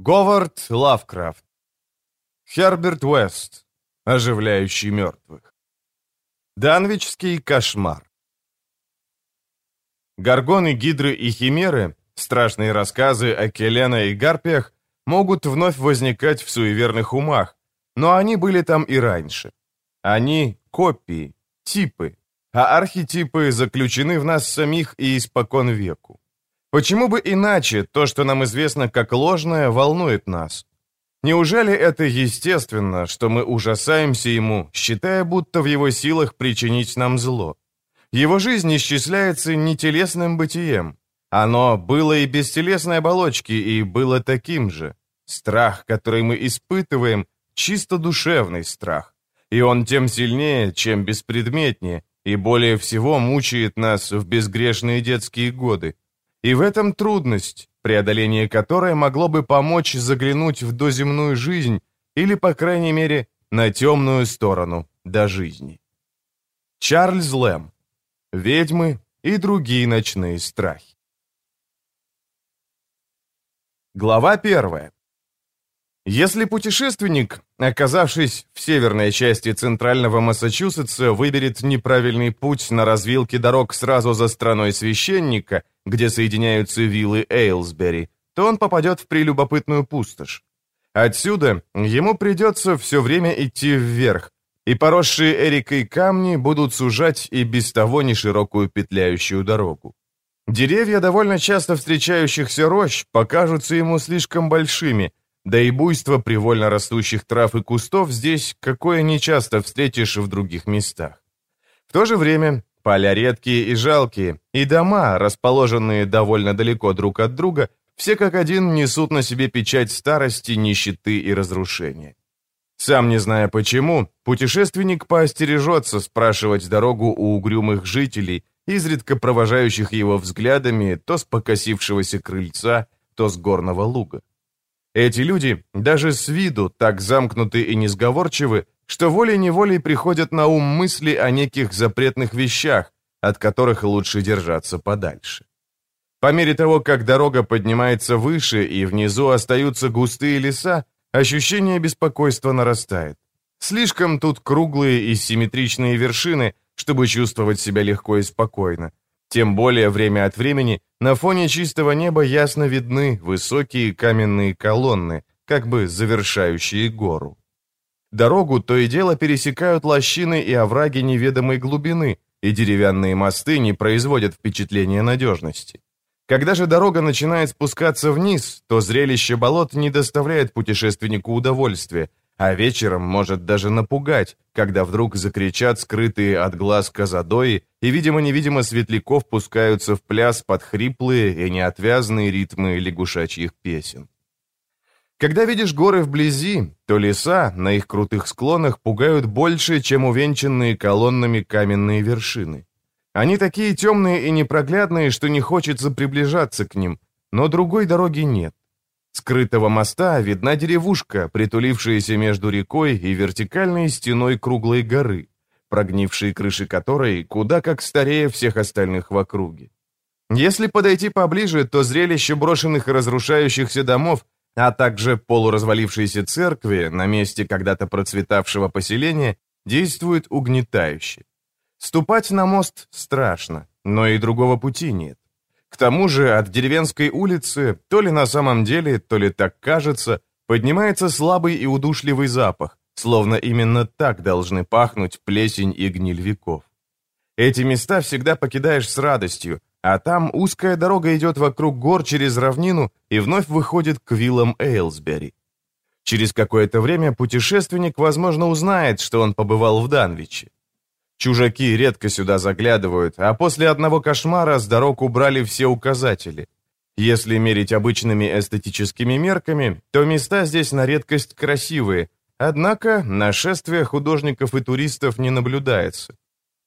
Говард Лавкрафт. Херберт Уэст. Оживляющий мертвых. Данвичский кошмар. Горгоны, гидры и химеры, страшные рассказы о Келена и Гарпиях, могут вновь возникать в суеверных умах, но они были там и раньше. Они — копии, типы, а архетипы заключены в нас самих и испокон веку. Почему бы иначе то, что нам известно как ложное, волнует нас? Неужели это естественно, что мы ужасаемся ему, считая, будто в его силах причинить нам зло? Его жизнь исчисляется не телесным бытием. Оно было и без телесной оболочки, и было таким же. Страх, который мы испытываем, чисто душевный страх. И он тем сильнее, чем беспредметнее, и более всего мучает нас в безгрешные детские годы. И в этом трудность, преодоление которой могло бы помочь заглянуть в доземную жизнь или, по крайней мере, на темную сторону до жизни. Чарльз Лэм. Ведьмы и другие ночные страхи. Глава первая. Если путешественник, оказавшись в северной части центрального Массачусетса, выберет неправильный путь на развилке дорог сразу за страной священника, где соединяются виллы Эйлсбери, то он попадет в прелюбопытную пустошь. Отсюда ему придется все время идти вверх, и поросшие Эрикой камни будут сужать и без того неширокую петляющую дорогу. Деревья довольно часто встречающихся рощ покажутся ему слишком большими, да и буйство привольно растущих трав и кустов здесь какое нечасто встретишь в других местах. В то же время поля редкие и жалкие, и дома, расположенные довольно далеко друг от друга, все как один несут на себе печать старости, нищеты и разрушения. Сам не зная почему, путешественник поостережется спрашивать дорогу у угрюмых жителей, изредка провожающих его взглядами то с покосившегося крыльца, то с горного луга. Эти люди даже с виду так замкнуты и несговорчивы, что волей-неволей приходят на ум мысли о неких запретных вещах, от которых лучше держаться подальше. По мере того, как дорога поднимается выше и внизу остаются густые леса, ощущение беспокойства нарастает. Слишком тут круглые и симметричные вершины, чтобы чувствовать себя легко и спокойно. Тем более время от времени на фоне чистого неба ясно видны высокие каменные колонны, как бы завершающие гору. Дорогу то и дело пересекают лощины и овраги неведомой глубины, и деревянные мосты не производят впечатления надежности. Когда же дорога начинает спускаться вниз, то зрелище болот не доставляет путешественнику удовольствия, а вечером может даже напугать, когда вдруг закричат скрытые от глаз казадои, и, видимо-невидимо, светляков пускаются в пляс под хриплые и неотвязные ритмы лягушачьих песен. Когда видишь горы вблизи, то леса на их крутых склонах пугают больше, чем увенчанные колоннами каменные вершины. Они такие темные и непроглядные, что не хочется приближаться к ним, но другой дороги нет. Скрытого моста видна деревушка, притулившаяся между рекой и вертикальной стеной круглой горы, прогнившие крыши которой куда как старее всех остальных в округе. Если подойти поближе, то зрелище брошенных и разрушающихся домов, а также полуразвалившейся церкви на месте когда-то процветавшего поселения, действует угнетающе. Ступать на мост страшно, но и другого пути нет. Тому же от деревенской улицы, то ли на самом деле, то ли так кажется, поднимается слабый и удушливый запах, словно именно так должны пахнуть плесень и гниль веков. Эти места всегда покидаешь с радостью, а там узкая дорога идет вокруг гор через равнину и вновь выходит к виллам Эйлсбери. Через какое-то время путешественник, возможно, узнает, что он побывал в Данвиче. Чужаки редко сюда заглядывают, а после одного кошмара с дорог убрали все указатели. Если мерить обычными эстетическими мерками, то места здесь на редкость красивые, однако нашествия художников и туристов не наблюдается.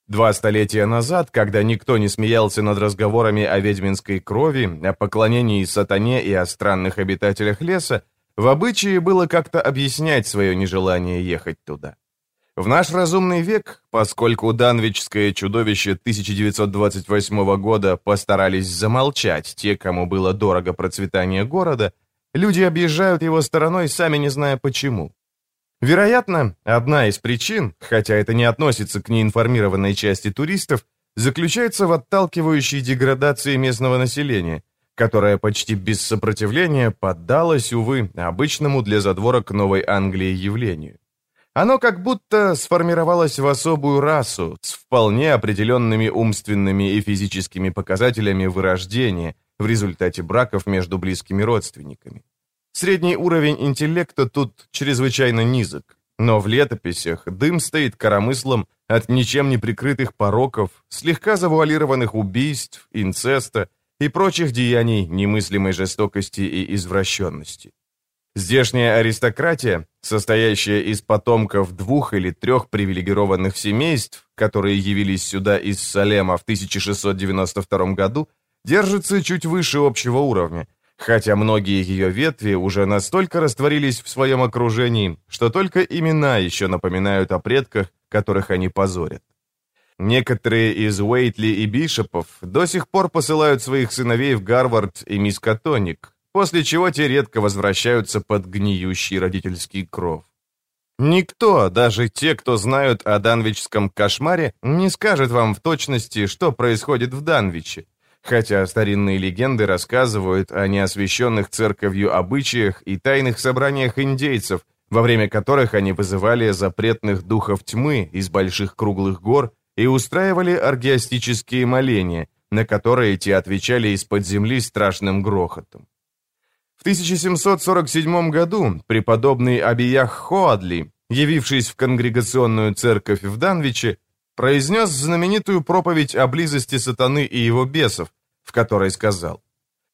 Два столетия назад, когда никто не смеялся над разговорами о ведьминской крови, о поклонении сатане и о странных обитателях леса, в обычае было как-то объяснять свое нежелание ехать туда. В наш разумный век, поскольку данвичское чудовище 1928 года постарались замолчать те, кому было дорого процветание города, Люди объезжают его стороной, сами не зная почему. Вероятно, одна из причин, хотя это не относится к неинформированной части туристов, заключается в отталкивающей деградации местного населения, которое почти без сопротивления поддалось, увы, обычному для задворок Новой Англии явлению. Оно как будто сформировалось в особую расу с вполне определенными умственными и физическими показателями вырождения в результате браков между близкими родственниками. Средний уровень интеллекта тут чрезвычайно низок, но в летописях дым стоит коромыслом от ничем не прикрытых пороков, слегка завуалированных убийств, инцеста и прочих деяний немыслимой жестокости и извращенности. Здешняя аристократия, состоящая из потомков двух или трех привилегированных семейств, которые явились сюда из Салема в 1692 году, держится чуть выше общего уровня, хотя многие ее ветви уже настолько растворились в своем окружении, что только имена еще напоминают о предках, которых они позорят. Некоторые из Уэйтли и Бишопов до сих пор посылают своих сыновей в Гарвард и Мискатоник, после чего те редко возвращаются под гниющий родительский кров. Никто, даже те, кто знают о данвичском кошмаре, не скажет вам в точности, что происходит в Данвиче, хотя старинные легенды рассказывают о неосвященных церковью обычаях и тайных собраниях индейцев, во время которых они вызывали запретных духов тьмы из больших круглых гор и устраивали аргиастические моления, на которые те отвечали из-под земли страшным грохотом. В 1747 году преподобный Абиях Хоадли, явившись в конгрегационную церковь в Данвиче, произнес знаменитую проповедь о близости сатаны и его бесов, в которой сказал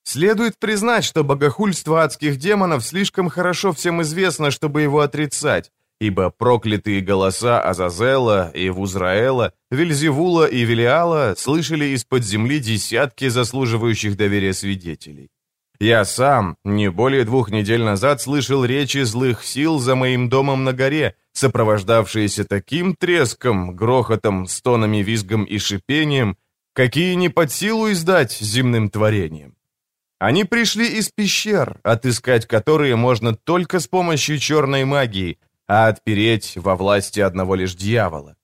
«Следует признать, что богохульство адских демонов слишком хорошо всем известно, чтобы его отрицать, ибо проклятые голоса Азазела и Вузраэла, Вельзевула и Велиала слышали из-под земли десятки заслуживающих доверия свидетелей. Я сам не более двух недель назад слышал речи злых сил за моим домом на горе, сопровождавшиеся таким треском, грохотом, стонами, визгом и шипением, какие не под силу издать земным творением. Они пришли из пещер, отыскать которые можно только с помощью черной магии, а отпереть во власти одного лишь дьявола.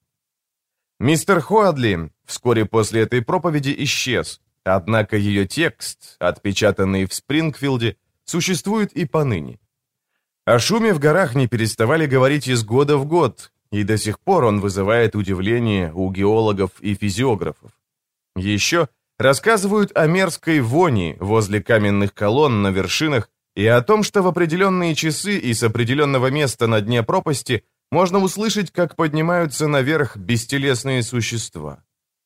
Мистер Хоадли вскоре после этой проповеди исчез, Однако ее текст, отпечатанный в Спрингфилде, существует и поныне. О шуме в горах не переставали говорить из года в год, и до сих пор он вызывает удивление у геологов и физиографов. Еще рассказывают о мерзкой вони возле каменных колонн на вершинах и о том, что в определенные часы и с определенного места на дне пропасти можно услышать, как поднимаются наверх бестелесные существа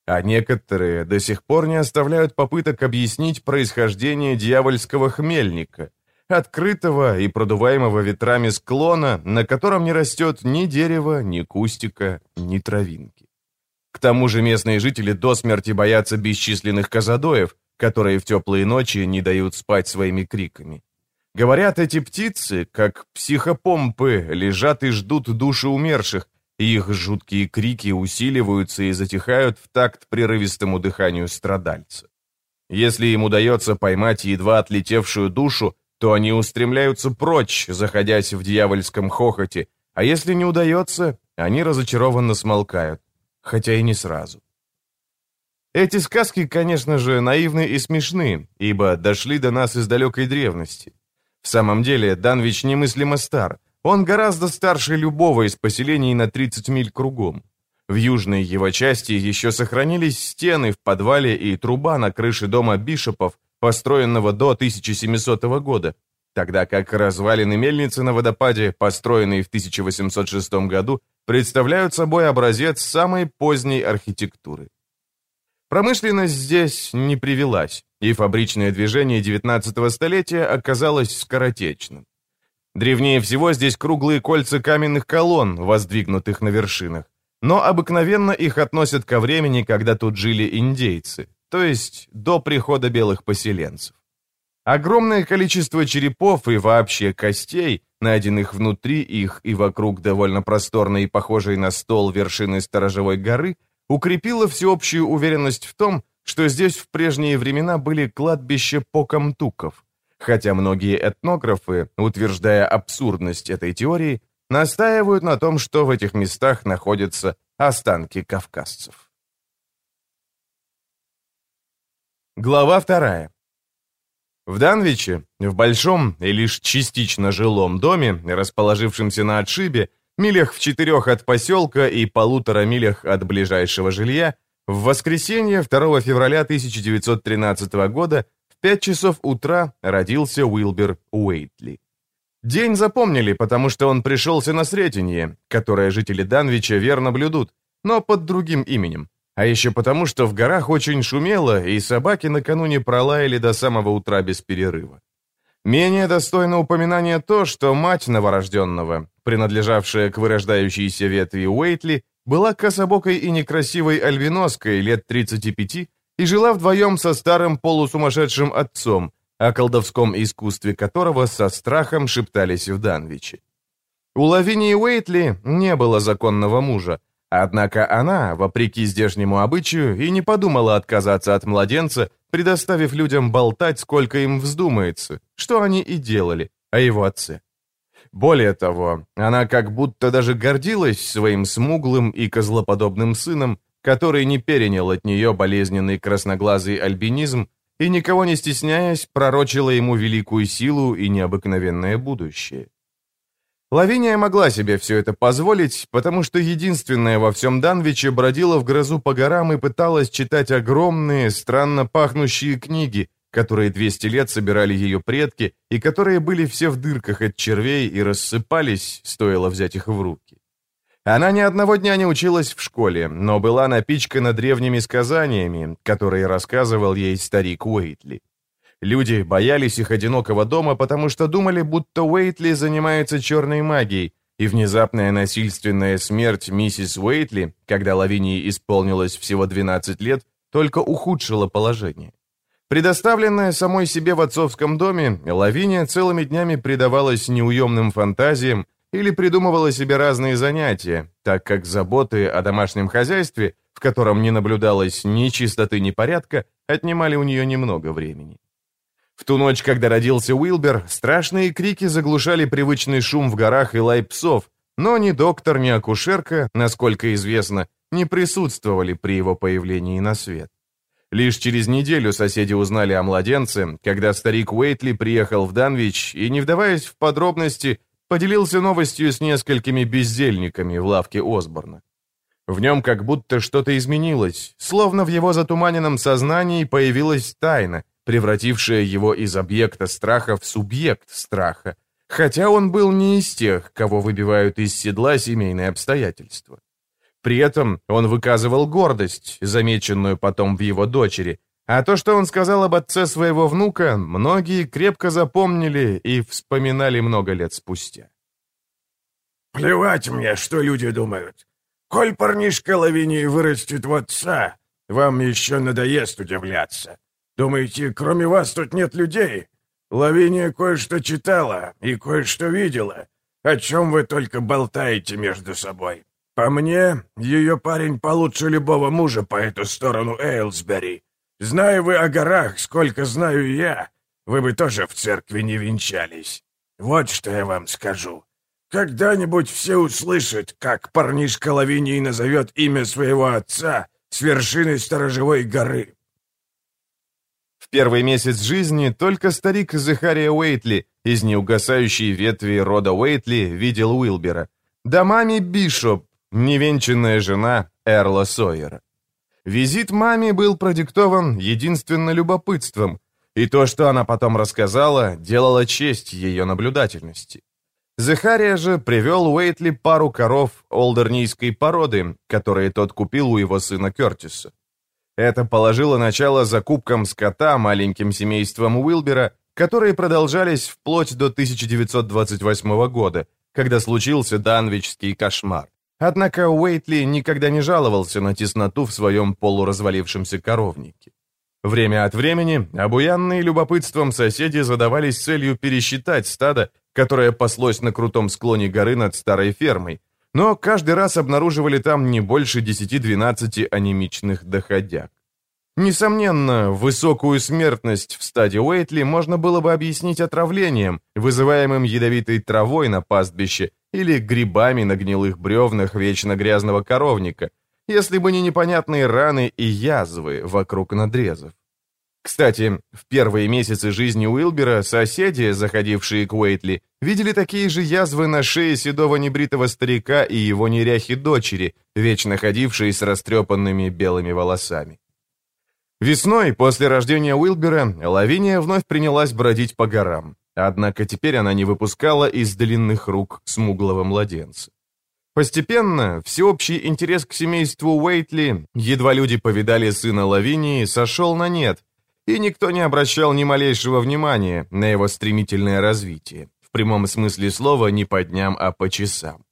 а некоторые до сих пор не оставляют попыток объяснить происхождение дьявольского хмельника, открытого и продуваемого ветрами склона, на котором не растет ни дерева, ни кустика, ни травинки. К тому же местные жители до смерти боятся бесчисленных казадоев, которые в теплые ночи не дают спать своими криками. Говорят, эти птицы, как психопомпы, лежат и ждут души умерших, их жуткие крики усиливаются и затихают в такт прерывистому дыханию страдальца. Если им удается поймать едва отлетевшую душу, то они устремляются прочь, заходясь в дьявольском хохоте, а если не удается, они разочарованно смолкают, хотя и не сразу. Эти сказки, конечно же, наивны и смешны, ибо дошли до нас из далекой древности. В самом деле, Данвич немыслимо стар, он гораздо старше любого из поселений на 30 миль кругом. В южной его части еще сохранились стены в подвале и труба на крыше дома Бишопов, построенного до 1700 года, тогда как развалины мельницы на водопаде, построенные в 1806 году, представляют собой образец самой поздней архитектуры. Промышленность здесь не привелась, и фабричное движение 19 столетия оказалось скоротечным. Древнее всего здесь круглые кольца каменных колонн, воздвигнутых на вершинах. Но обыкновенно их относят ко времени, когда тут жили индейцы, то есть до прихода белых поселенцев. Огромное количество черепов и вообще костей, найденных внутри их и вокруг довольно просторной и похожей на стол вершины сторожевой горы, укрепило всеобщую уверенность в том, что здесь в прежние времена были кладбища покомтуков, Хотя многие этнографы, утверждая абсурдность этой теории, настаивают на том, что в этих местах находятся останки кавказцев. Глава вторая. В Данвиче, в большом и лишь частично жилом доме, расположившемся на отшибе, милях в четырех от поселка и полутора милях от ближайшего жилья, в воскресенье 2 февраля 1913 года 5 часов утра родился Уилбер Уэйтли. День запомнили, потому что он пришелся на Сретенье, которое жители Данвича верно блюдут, но под другим именем. А еще потому, что в горах очень шумело, и собаки накануне пролаяли до самого утра без перерыва. Менее достойно упоминания то, что мать новорожденного, принадлежавшая к вырождающейся ветви Уэйтли, была кособокой и некрасивой альбиноской лет 35 и жила вдвоем со старым полусумасшедшим отцом, о колдовском искусстве которого со страхом шептались в Данвиче. У Лавинии Уэйтли не было законного мужа, Однако она, вопреки здешнему обычаю, и не подумала отказаться от младенца, предоставив людям болтать, сколько им вздумается, что они и делали, о его отце. Более того, она как будто даже гордилась своим смуглым и козлоподобным сыном, который не перенял от нее болезненный красноглазый альбинизм и, никого не стесняясь, пророчила ему великую силу и необыкновенное будущее. Лавиния могла себе все это позволить, потому что единственная во всем Данвиче бродила в грозу по горам и пыталась читать огромные, странно пахнущие книги, которые 200 лет собирали ее предки и которые были все в дырках от червей и рассыпались, стоило взять их в руки. Она ни одного дня не училась в школе, но была напичкана древними сказаниями, которые рассказывал ей старик Уэйтли. Люди боялись их одинокого дома, потому что думали, будто Уэйтли занимается черной магией, и внезапная насильственная смерть миссис Уэйтли, когда Лавинии исполнилось всего 12 лет, только ухудшила положение. Предоставленная самой себе в отцовском доме, Лавиния целыми днями предавалась неуемным фантазиям или придумывала себе разные занятия, так как заботы о домашнем хозяйстве, в котором не наблюдалось ни чистоты, ни порядка, отнимали у нее немного времени. В ту ночь, когда родился Уилбер, страшные крики заглушали привычный шум в горах и лай псов, но ни доктор, ни акушерка, насколько известно, не присутствовали при его появлении на свет. Лишь через неделю соседи узнали о младенце, когда старик Уэйтли приехал в Данвич и, не вдаваясь в подробности, поделился новостью с несколькими бездельниками в лавке Осборна. В нем как будто что-то изменилось, словно в его затуманенном сознании появилась тайна, превратившая его из объекта страха в субъект страха, хотя он был не из тех, кого выбивают из седла семейные обстоятельства. При этом он выказывал гордость, замеченную потом в его дочери, а то, что он сказал об отце своего внука, многие крепко запомнили и вспоминали много лет спустя. «Плевать мне, что люди думают. Коль парнишка Лавинии вырастет в отца, вам еще надоест удивляться. Думаете, кроме вас тут нет людей? Лавиния кое-что читала и кое-что видела. О чем вы только болтаете между собой? По мне, ее парень получше любого мужа по эту сторону Эйлсбери. Знаю вы о горах, сколько знаю я, вы бы тоже в церкви не венчались. Вот что я вам скажу. Когда-нибудь все услышат, как парнишка Лавинии назовет имя своего отца с вершины сторожевой горы. В первый месяц жизни только старик Захария Уэйтли из неугасающей ветви рода Уэйтли видел Уилбера. Да маме Бишоп, невенчанная жена Эрла Сойера. Визит маме был продиктован единственно любопытством, и то, что она потом рассказала, делало честь ее наблюдательности. Захария же привел Уэйтли пару коров олдернийской породы, которые тот купил у его сына Кертиса. Это положило начало закупкам скота маленьким семейством Уилбера, которые продолжались вплоть до 1928 года, когда случился данвичский кошмар. Однако Уэйтли никогда не жаловался на тесноту в своем полуразвалившемся коровнике. Время от времени обуянные любопытством соседи задавались целью пересчитать стадо, которое паслось на крутом склоне горы над старой фермой, но каждый раз обнаруживали там не больше 10-12 анемичных доходяг. Несомненно, высокую смертность в стаде Уэйтли можно было бы объяснить отравлением, вызываемым ядовитой травой на пастбище или грибами на гнилых бревнах вечно грязного коровника, если бы не непонятные раны и язвы вокруг надрезов. Кстати, в первые месяцы жизни Уилбера соседи, заходившие к Уэйтли, видели такие же язвы на шее седого небритого старика и его неряхи дочери, вечно ходившие с растрепанными белыми волосами. Весной, после рождения Уилбера, Лавиния вновь принялась бродить по горам, однако теперь она не выпускала из длинных рук смуглого младенца. Постепенно всеобщий интерес к семейству Уэйтли, едва люди повидали сына Лавинии, сошел на нет, и никто не обращал ни малейшего внимания на его стремительное развитие, в прямом смысле слова не по дням, а по часам.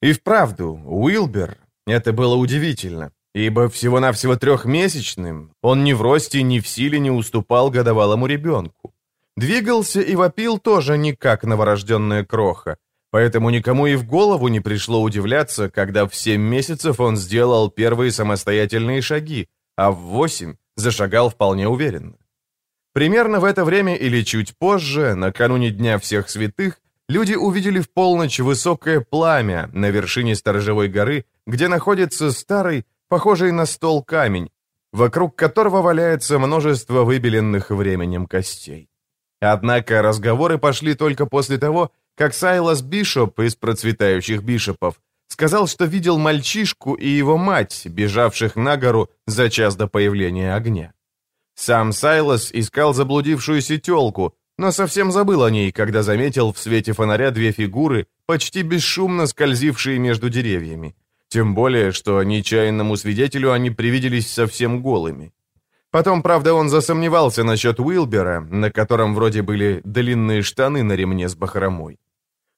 И вправду, Уилбер, это было удивительно, ибо всего-навсего трехмесячным он ни в росте, ни в силе не уступал годовалому ребенку. Двигался и вопил тоже не как новорожденная кроха, поэтому никому и в голову не пришло удивляться, когда в семь месяцев он сделал первые самостоятельные шаги, а в восемь зашагал вполне уверенно. Примерно в это время или чуть позже, накануне Дня всех святых, люди увидели в полночь высокое пламя на вершине сторожевой горы, где находится старый, похожий на стол камень, вокруг которого валяется множество выбеленных временем костей. Однако разговоры пошли только после того, как Сайлас Бишоп из процветающих бишопов сказал, что видел мальчишку и его мать, бежавших на гору за час до появления огня. Сам Сайлос искал заблудившуюся телку, но совсем забыл о ней, когда заметил в свете фонаря две фигуры, почти бесшумно скользившие между деревьями. Тем более, что нечаянному свидетелю они привиделись совсем голыми. Потом, правда, он засомневался насчет Уилбера, на котором вроде были длинные штаны на ремне с бахромой.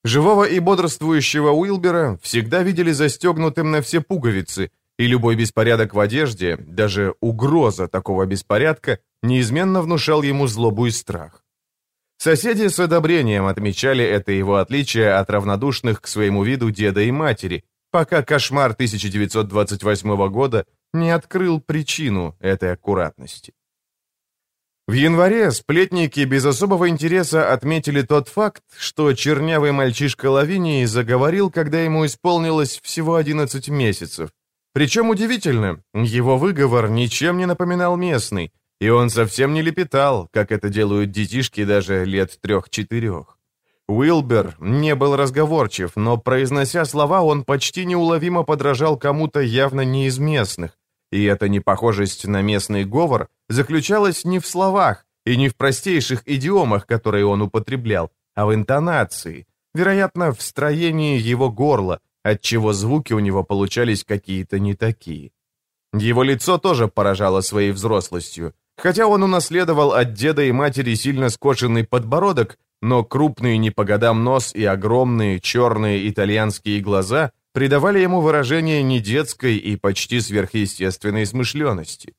Живого и бодрствующего Уилбера всегда видели застегнутым на все пуговицы, и любой беспорядок в одежде, даже угроза такого беспорядка, неизменно внушал ему злобу и страх. Соседи с одобрением отмечали это его отличие от равнодушных к своему виду деда и матери, пока кошмар 1928 года не открыл причину этой аккуратности. В январе сплетники без особого интереса отметили тот факт, что чернявый мальчишка Лавинии заговорил, когда ему исполнилось всего 11 месяцев, причем удивительно, его выговор ничем не напоминал местный, и он совсем не лепетал, как это делают детишки даже лет трех-четырех. Уилбер не был разговорчив, но, произнося слова, он почти неуловимо подражал кому-то явно не из местных, и эта непохожесть на местный говор заключалась не в словах и не в простейших идиомах, которые он употреблял, а в интонации, вероятно, в строении его горла, отчего звуки у него получались какие-то не такие. Его лицо тоже поражало своей взрослостью. Хотя он унаследовал от деда и матери сильно скошенный подбородок, но крупный не по годам нос и огромные черные итальянские глаза придавали ему выражение недетской и почти сверхъестественной смышленности.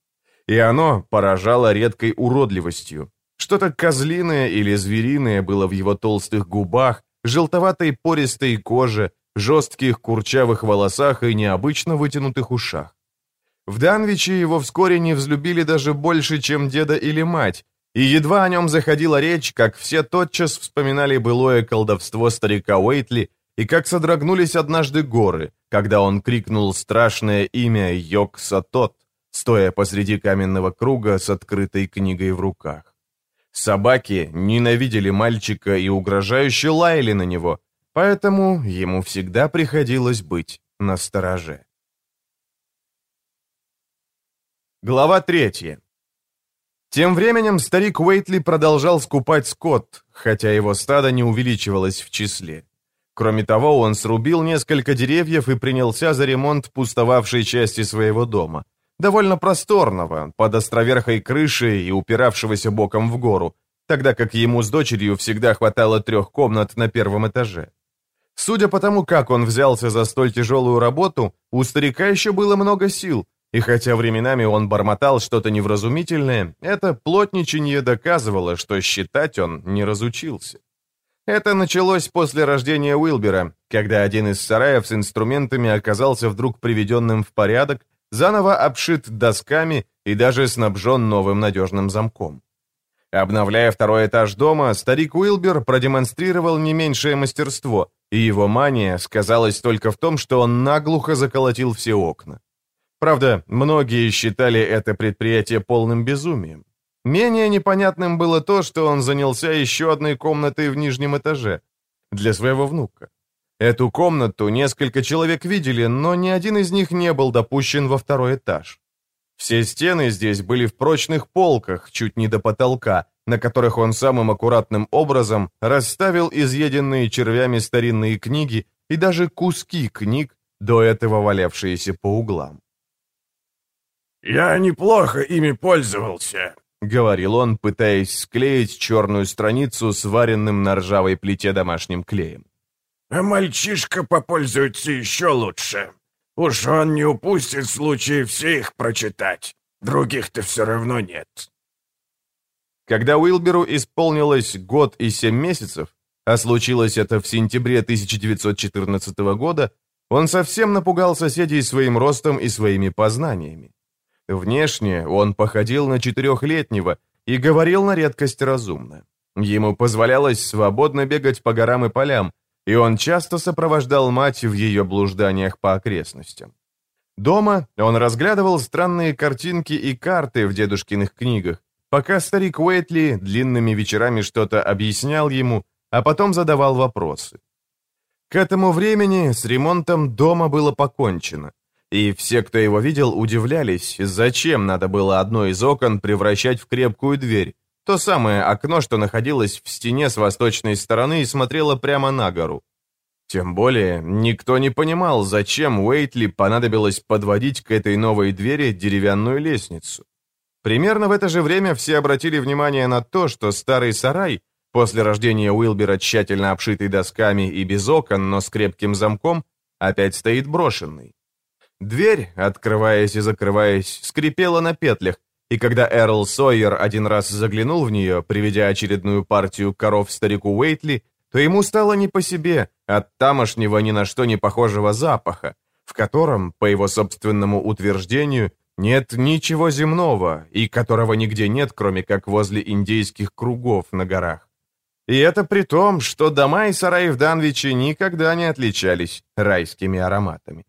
И оно поражало редкой уродливостью. Что-то козлиное или звериное было в его толстых губах, желтоватой пористой коже, жестких курчавых волосах и необычно вытянутых ушах. В Данвиче его вскоре не взлюбили даже больше, чем деда или мать, и едва о нем заходила речь, как все тотчас вспоминали былое колдовство старика Уэйтли и как содрогнулись однажды горы, когда он крикнул страшное имя Йог-Сатот, стоя посреди каменного круга с открытой книгой в руках. Собаки ненавидели мальчика и угрожающе лаяли на него, Поэтому ему всегда приходилось быть на стороже. Глава третья. Тем временем старик Уэйтли продолжал скупать скот, хотя его стадо не увеличивалось в числе. Кроме того, он срубил несколько деревьев и принялся за ремонт пустовавшей части своего дома, довольно просторного, под островерхой крышей и упиравшегося боком в гору, тогда как ему с дочерью всегда хватало трех комнат на первом этаже. Судя по тому, как он взялся за столь тяжелую работу, у старика еще было много сил, и хотя временами он бормотал что-то невразумительное, это плотничанье доказывало, что считать он не разучился. Это началось после рождения Уилбера, когда один из сараев с инструментами оказался вдруг приведенным в порядок, заново обшит досками и даже снабжен новым надежным замком. Обновляя второй этаж дома, старик Уилбер продемонстрировал не меньшее мастерство, и его мания сказалась только в том, что он наглухо заколотил все окна. Правда, многие считали это предприятие полным безумием. Менее непонятным было то, что он занялся еще одной комнатой в нижнем этаже для своего внука. Эту комнату несколько человек видели, но ни один из них не был допущен во второй этаж. Все стены здесь были в прочных полках, чуть не до потолка, на которых он самым аккуратным образом расставил изъеденные червями старинные книги и даже куски книг, до этого валявшиеся по углам. «Я неплохо ими пользовался», — говорил он, пытаясь склеить черную страницу с варенным на ржавой плите домашним клеем. «А мальчишка попользуется еще лучше. Уж он не упустит случай все их прочитать. Других-то все равно нет». Когда Уилберу исполнилось год и семь месяцев, а случилось это в сентябре 1914 года, он совсем напугал соседей своим ростом и своими познаниями. Внешне он походил на четырехлетнего и говорил на редкость разумно. Ему позволялось свободно бегать по горам и полям, и он часто сопровождал мать в ее блужданиях по окрестностям. Дома он разглядывал странные картинки и карты в дедушкиных книгах, пока старик Уэйтли длинными вечерами что-то объяснял ему, а потом задавал вопросы. К этому времени с ремонтом дома было покончено, и все, кто его видел, удивлялись, зачем надо было одно из окон превращать в крепкую дверь, то самое окно, что находилось в стене с восточной стороны и смотрело прямо на гору. Тем более, никто не понимал, зачем Уэйтли понадобилось подводить к этой новой двери деревянную лестницу. Примерно в это же время все обратили внимание на то, что старый сарай, после рождения Уилбера тщательно обшитый досками и без окон, но с крепким замком, опять стоит брошенный. Дверь, открываясь и закрываясь, скрипела на петлях, и когда Эрл Сойер один раз заглянул в нее, приведя очередную партию коров старику Уэйтли, то ему стало не по себе от тамошнего ни на что не похожего запаха, в котором, по его собственному утверждению, нет ничего земного, и которого нигде нет, кроме как возле индейских кругов на горах. И это при том, что дома и сараи в Данвиче никогда не отличались райскими ароматами.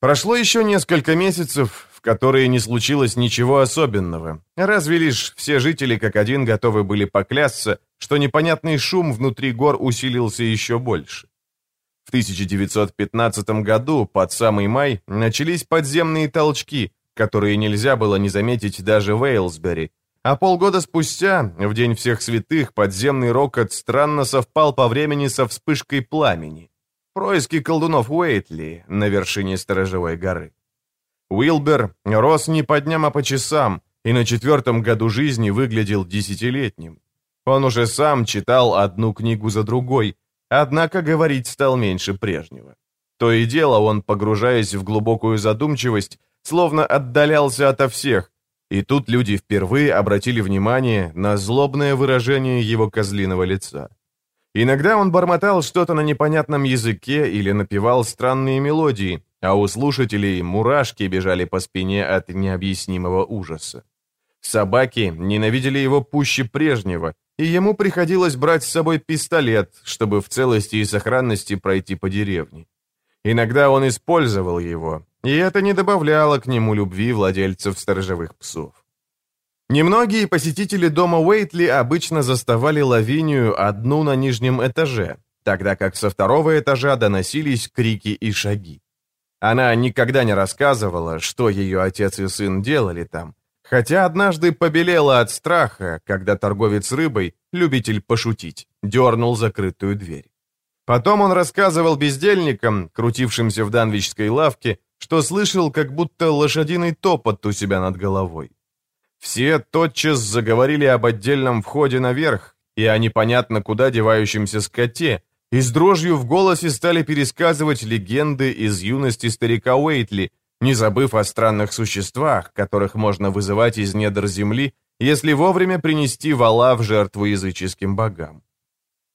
Прошло еще несколько месяцев, в которые не случилось ничего особенного, разве лишь все жители как один готовы были поклясться, что непонятный шум внутри гор усилился еще больше. В 1915 году, под самый май, начались подземные толчки, которые нельзя было не заметить даже в Эйлсбери, а полгода спустя, в День всех святых, подземный рокот странно совпал по времени со вспышкой пламени. Происки колдунов Уэйтли на вершине Сторожевой горы. Уилбер рос не по дням, а по часам, и на четвертом году жизни выглядел десятилетним. Он уже сам читал одну книгу за другой, однако говорить стал меньше прежнего. То и дело он, погружаясь в глубокую задумчивость, словно отдалялся ото всех, и тут люди впервые обратили внимание на злобное выражение его козлиного лица. Иногда он бормотал что-то на непонятном языке или напевал странные мелодии, а у слушателей мурашки бежали по спине от необъяснимого ужаса. Собаки ненавидели его пуще прежнего, и ему приходилось брать с собой пистолет, чтобы в целости и сохранности пройти по деревне. Иногда он использовал его, и это не добавляло к нему любви владельцев сторожевых псов. Немногие посетители дома Уэйтли обычно заставали Лавинию одну на нижнем этаже, тогда как со второго этажа доносились крики и шаги. Она никогда не рассказывала, что ее отец и сын делали там, хотя однажды побелела от страха, когда торговец рыбой, любитель пошутить, дернул закрытую дверь. Потом он рассказывал бездельникам, крутившимся в данвичской лавке, что слышал как будто лошадиный топот у себя над головой. Все тотчас заговорили об отдельном входе наверх и о непонятно куда девающемся скоте, и с дрожью в голосе стали пересказывать легенды из юности старика Уэйтли, не забыв о странных существах, которых можно вызывать из недр земли, если вовремя принести вала в жертву языческим богам.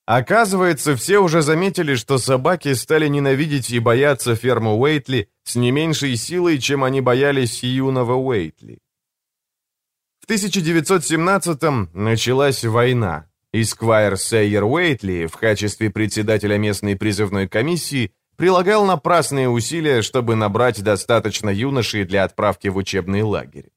Оказывается, все уже заметили, что собаки стали ненавидеть и бояться ферму Уэйтли с не меньшей силой, чем они боялись юного Уэйтли. В 1917-м началась война, и Сквайр Сейер Уэйтли в качестве председателя местной призывной комиссии прилагал напрасные усилия, чтобы набрать достаточно юношей для отправки в учебный лагерь.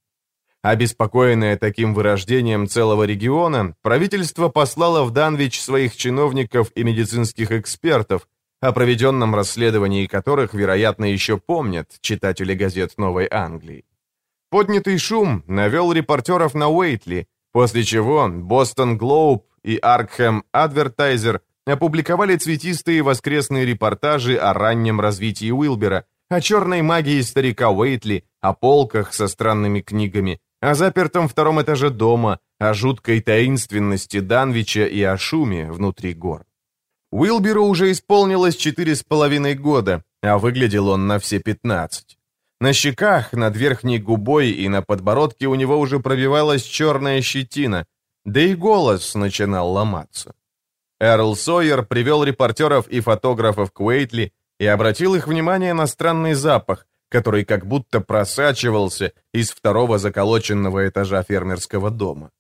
Обеспокоенное таким вырождением целого региона, правительство послало в Данвич своих чиновников и медицинских экспертов, о проведенном расследовании которых, вероятно, еще помнят читатели газет Новой Англии. Поднятый шум навел репортеров на Уэйтли, после чего Бостон Глоуб и Аркхэм Адвертайзер опубликовали цветистые воскресные репортажи о раннем развитии Уилбера, о черной магии старика Уэйтли, о полках со странными книгами, о запертом втором этаже дома, о жуткой таинственности Данвича и о шуме внутри гор. Уилберу уже исполнилось четыре с половиной года, а выглядел он на все пятнадцать. На щеках, над верхней губой и на подбородке у него уже пробивалась черная щетина, да и голос начинал ломаться. Эрл Сойер привел репортеров и фотографов к Уэйтли и обратил их внимание на странный запах, который как будто просачивался из второго заколоченного этажа фермерского дома.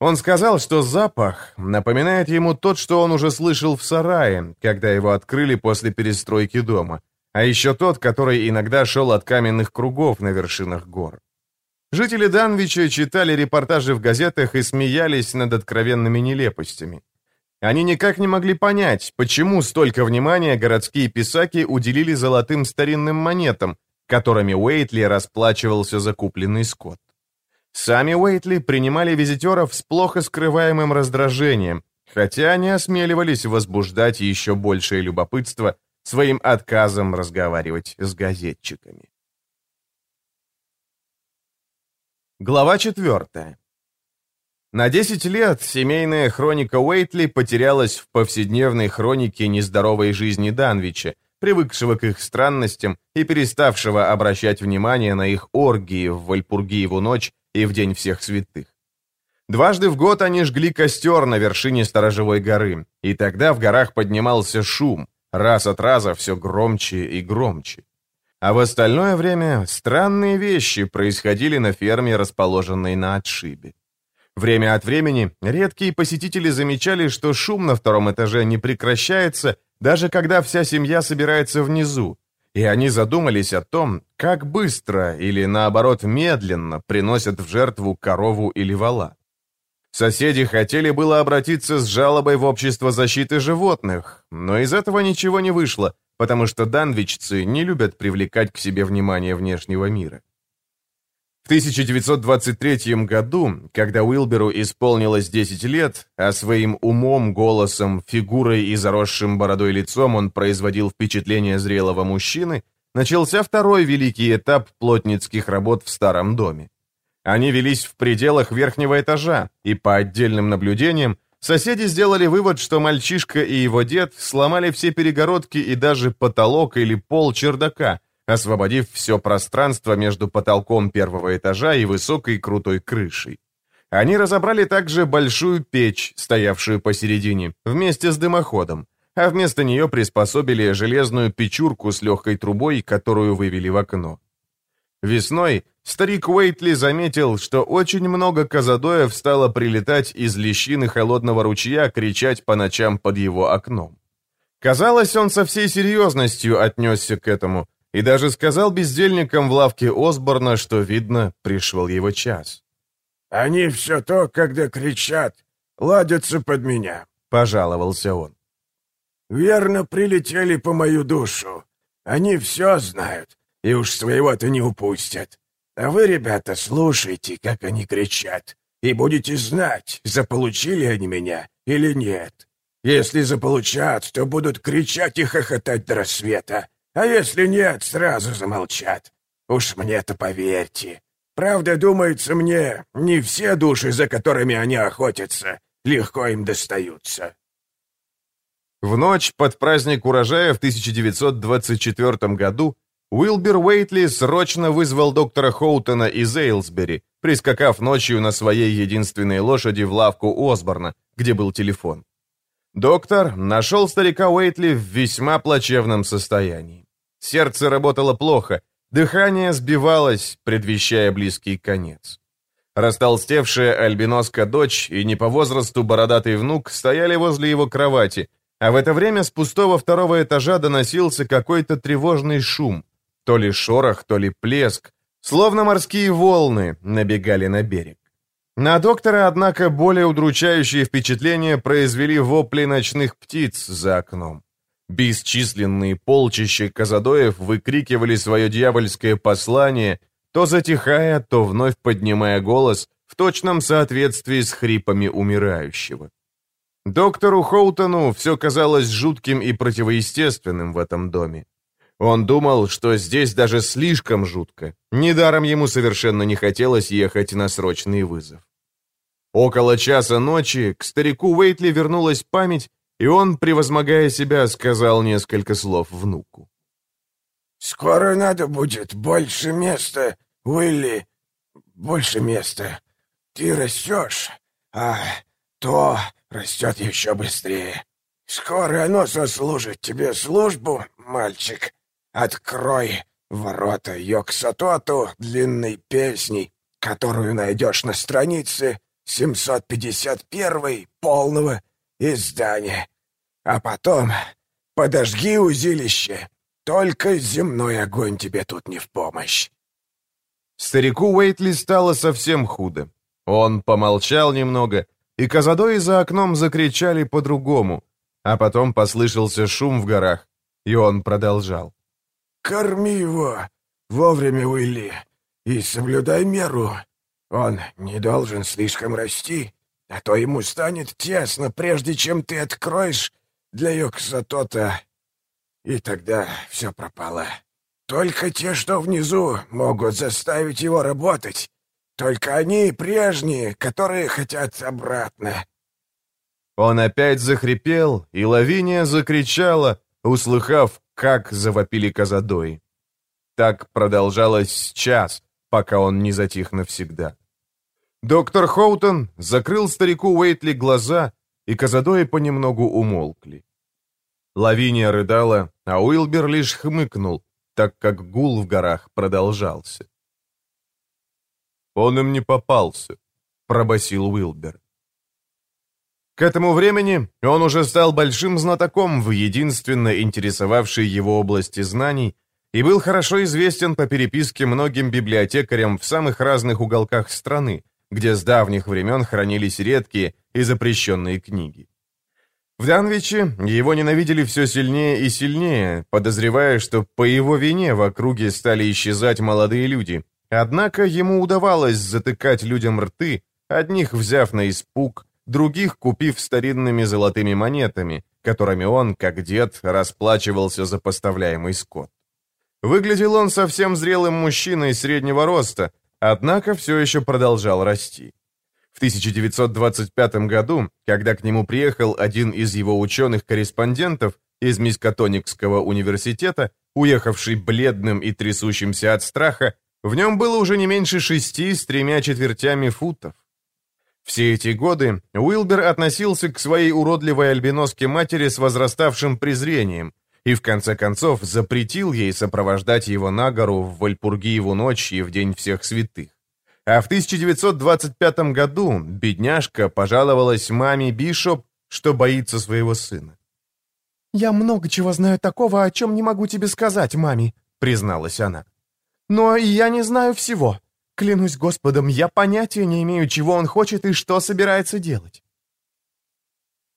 Он сказал, что запах напоминает ему тот, что он уже слышал в сарае, когда его открыли после перестройки дома, а еще тот, который иногда шел от каменных кругов на вершинах гор. Жители Данвича читали репортажи в газетах и смеялись над откровенными нелепостями. Они никак не могли понять, почему столько внимания городские писаки уделили золотым старинным монетам, которыми Уэйтли расплачивался за купленный скот. Сами Уэйтли принимали визитеров с плохо скрываемым раздражением, хотя не осмеливались возбуждать еще большее любопытство своим отказом разговаривать с газетчиками. Глава 4. На 10 лет семейная хроника Уэйтли потерялась в повседневной хронике нездоровой жизни Данвича, привыкшего к их странностям и переставшего обращать внимание на их оргии в Вальпургиеву ночь и в День всех святых. Дважды в год они жгли костер на вершине Сторожевой горы, и тогда в горах поднимался шум, раз от раза все громче и громче. А в остальное время странные вещи происходили на ферме, расположенной на отшибе. Время от времени редкие посетители замечали, что шум на втором этаже не прекращается даже когда вся семья собирается внизу, и они задумались о том, как быстро или, наоборот, медленно приносят в жертву корову или вала. Соседи хотели было обратиться с жалобой в общество защиты животных, но из этого ничего не вышло, потому что данвичцы не любят привлекать к себе внимание внешнего мира. В 1923 году, когда Уилберу исполнилось 10 лет, а своим умом, голосом, фигурой и заросшим бородой лицом он производил впечатление зрелого мужчины, начался второй великий этап плотницких работ в старом доме. Они велись в пределах верхнего этажа, и по отдельным наблюдениям соседи сделали вывод, что мальчишка и его дед сломали все перегородки и даже потолок или пол чердака, освободив все пространство между потолком первого этажа и высокой крутой крышей. Они разобрали также большую печь, стоявшую посередине, вместе с дымоходом, а вместо нее приспособили железную печурку с легкой трубой, которую вывели в окно. Весной старик Уэйтли заметил, что очень много казадоев стало прилетать из лещины холодного ручья, кричать по ночам под его окном. Казалось, он со всей серьезностью отнесся к этому, и даже сказал бездельникам в лавке Осборна, что, видно, пришел его час. «Они все то, когда кричат, ладятся под меня», — пожаловался он. «Верно, прилетели по мою душу. Они все знают, и уж своего-то не упустят. А вы, ребята, слушайте, как они кричат, и будете знать, заполучили они меня или нет. Если заполучат, то будут кричать и хохотать до рассвета, а если нет, сразу замолчат. Уж мне-то поверьте. Правда, думается мне, не все души, за которыми они охотятся, легко им достаются. В ночь под праздник урожая в 1924 году Уилбер Уэйтли срочно вызвал доктора Хоутона из Эйлсбери, прискакав ночью на своей единственной лошади в лавку Осборна, где был телефон. Доктор нашел старика Уэйтли в весьма плачевном состоянии. Сердце работало плохо, дыхание сбивалось, предвещая близкий конец. Растолстевшая альбиноска дочь и не по возрасту бородатый внук стояли возле его кровати, а в это время с пустого второго этажа доносился какой-то тревожный шум. То ли шорох, то ли плеск, словно морские волны набегали на берег. На доктора, однако, более удручающие впечатления произвели вопли ночных птиц за окном. Бесчисленные полчища казадоев выкрикивали свое дьявольское послание, то затихая, то вновь поднимая голос в точном соответствии с хрипами умирающего. Доктору Хоутону все казалось жутким и противоестественным в этом доме. Он думал, что здесь даже слишком жутко. Недаром ему совершенно не хотелось ехать на срочный вызов. Около часа ночи к старику Уэйтли вернулась память, и он, превозмогая себя, сказал несколько слов внуку. «Скоро надо будет больше места, Уилли, больше места. Ты растешь, а то растет еще быстрее. Скоро оно сослужит тебе службу, мальчик. Открой ворота Йоксатоту длинной песней, которую найдешь на странице 751 полного издания. А потом подожги узилище. Только земной огонь тебе тут не в помощь. Старику Уэйтли стало совсем худо. Он помолчал немного, и Казадои за окном закричали по-другому, а потом послышался шум в горах, и он продолжал. «Корми его вовремя, Уилли, и соблюдай меру. Он не должен слишком расти, а то ему станет тесно, прежде чем ты откроешь для Йоксатота, и тогда все пропало. Только те, что внизу, могут заставить его работать. Только они прежние, которые хотят обратно». Он опять захрипел, и Лавиния закричала, услыхав, как завопили Казадои. Так продолжалось час, пока он не затих навсегда. Доктор Хоутон закрыл старику Уэйтли глаза, и Казадои понемногу умолкли. Лавиния рыдала, а Уилбер лишь хмыкнул, так как гул в горах продолжался. «Он им не попался», — пробасил Уилбер. К этому времени он уже стал большим знатоком в единственно интересовавшей его области знаний и был хорошо известен по переписке многим библиотекарям в самых разных уголках страны, где с давних времен хранились редкие и запрещенные книги. В Данвиче его ненавидели все сильнее и сильнее, подозревая, что по его вине в округе стали исчезать молодые люди. Однако ему удавалось затыкать людям рты, одних взяв на испуг, других купив старинными золотыми монетами, которыми он, как дед, расплачивался за поставляемый скот. Выглядел он совсем зрелым мужчиной среднего роста, однако все еще продолжал расти. В 1925 году, когда к нему приехал один из его ученых-корреспондентов из Мискотоникского университета, уехавший бледным и трясущимся от страха, в нем было уже не меньше шести с тремя четвертями футов. Все эти годы Уилбер относился к своей уродливой альбиноске матери с возраставшим презрением и в конце концов запретил ей сопровождать его на гору в Вальпургиеву ночь и в День всех святых. А в 1925 году бедняжка пожаловалась маме Бишоп, что боится своего сына. «Я много чего знаю такого, о чем не могу тебе сказать, маме», — призналась она. «Но я не знаю всего. Клянусь Господом, я понятия не имею, чего он хочет и что собирается делать.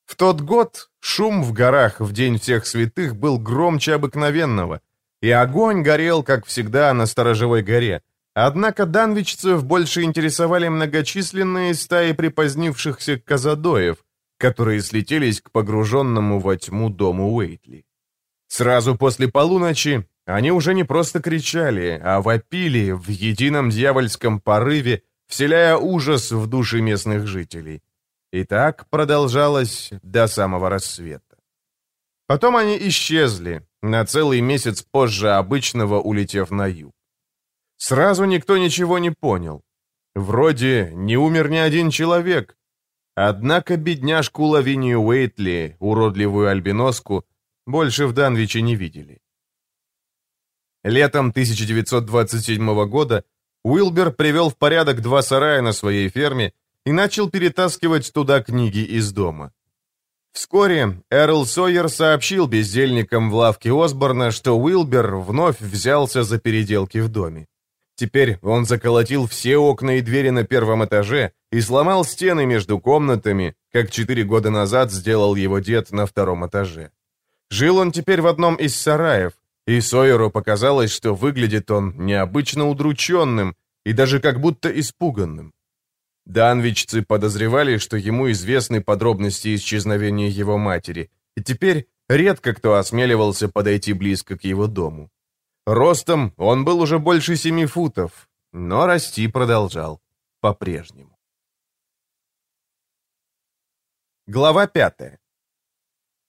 В тот год шум в горах в День всех святых был громче обыкновенного, и огонь горел, как всегда, на Сторожевой горе. Однако данвичцев больше интересовали многочисленные стаи припозднившихся казадоев, которые слетелись к погруженному во тьму дому Уэйтли. Сразу после полуночи они уже не просто кричали, а вопили в едином дьявольском порыве, вселяя ужас в души местных жителей. И так продолжалось до самого рассвета. Потом они исчезли, на целый месяц позже обычного улетев на юг. Сразу никто ничего не понял. Вроде не умер ни один человек, Однако бедняжку Лавинию Уэйтли, уродливую альбиноску, больше в Данвиче не видели. Летом 1927 года Уилбер привел в порядок два сарая на своей ферме и начал перетаскивать туда книги из дома. Вскоре Эрл Сойер сообщил бездельникам в лавке Осборна, что Уилбер вновь взялся за переделки в доме. Теперь он заколотил все окна и двери на первом этаже и сломал стены между комнатами, как четыре года назад сделал его дед на втором этаже. Жил он теперь в одном из сараев, и Сойеру показалось, что выглядит он необычно удрученным и даже как будто испуганным. Данвичцы подозревали, что ему известны подробности исчезновения его матери, и теперь редко кто осмеливался подойти близко к его дому. Ростом он был уже больше семи футов, но расти продолжал по-прежнему. Глава пятая.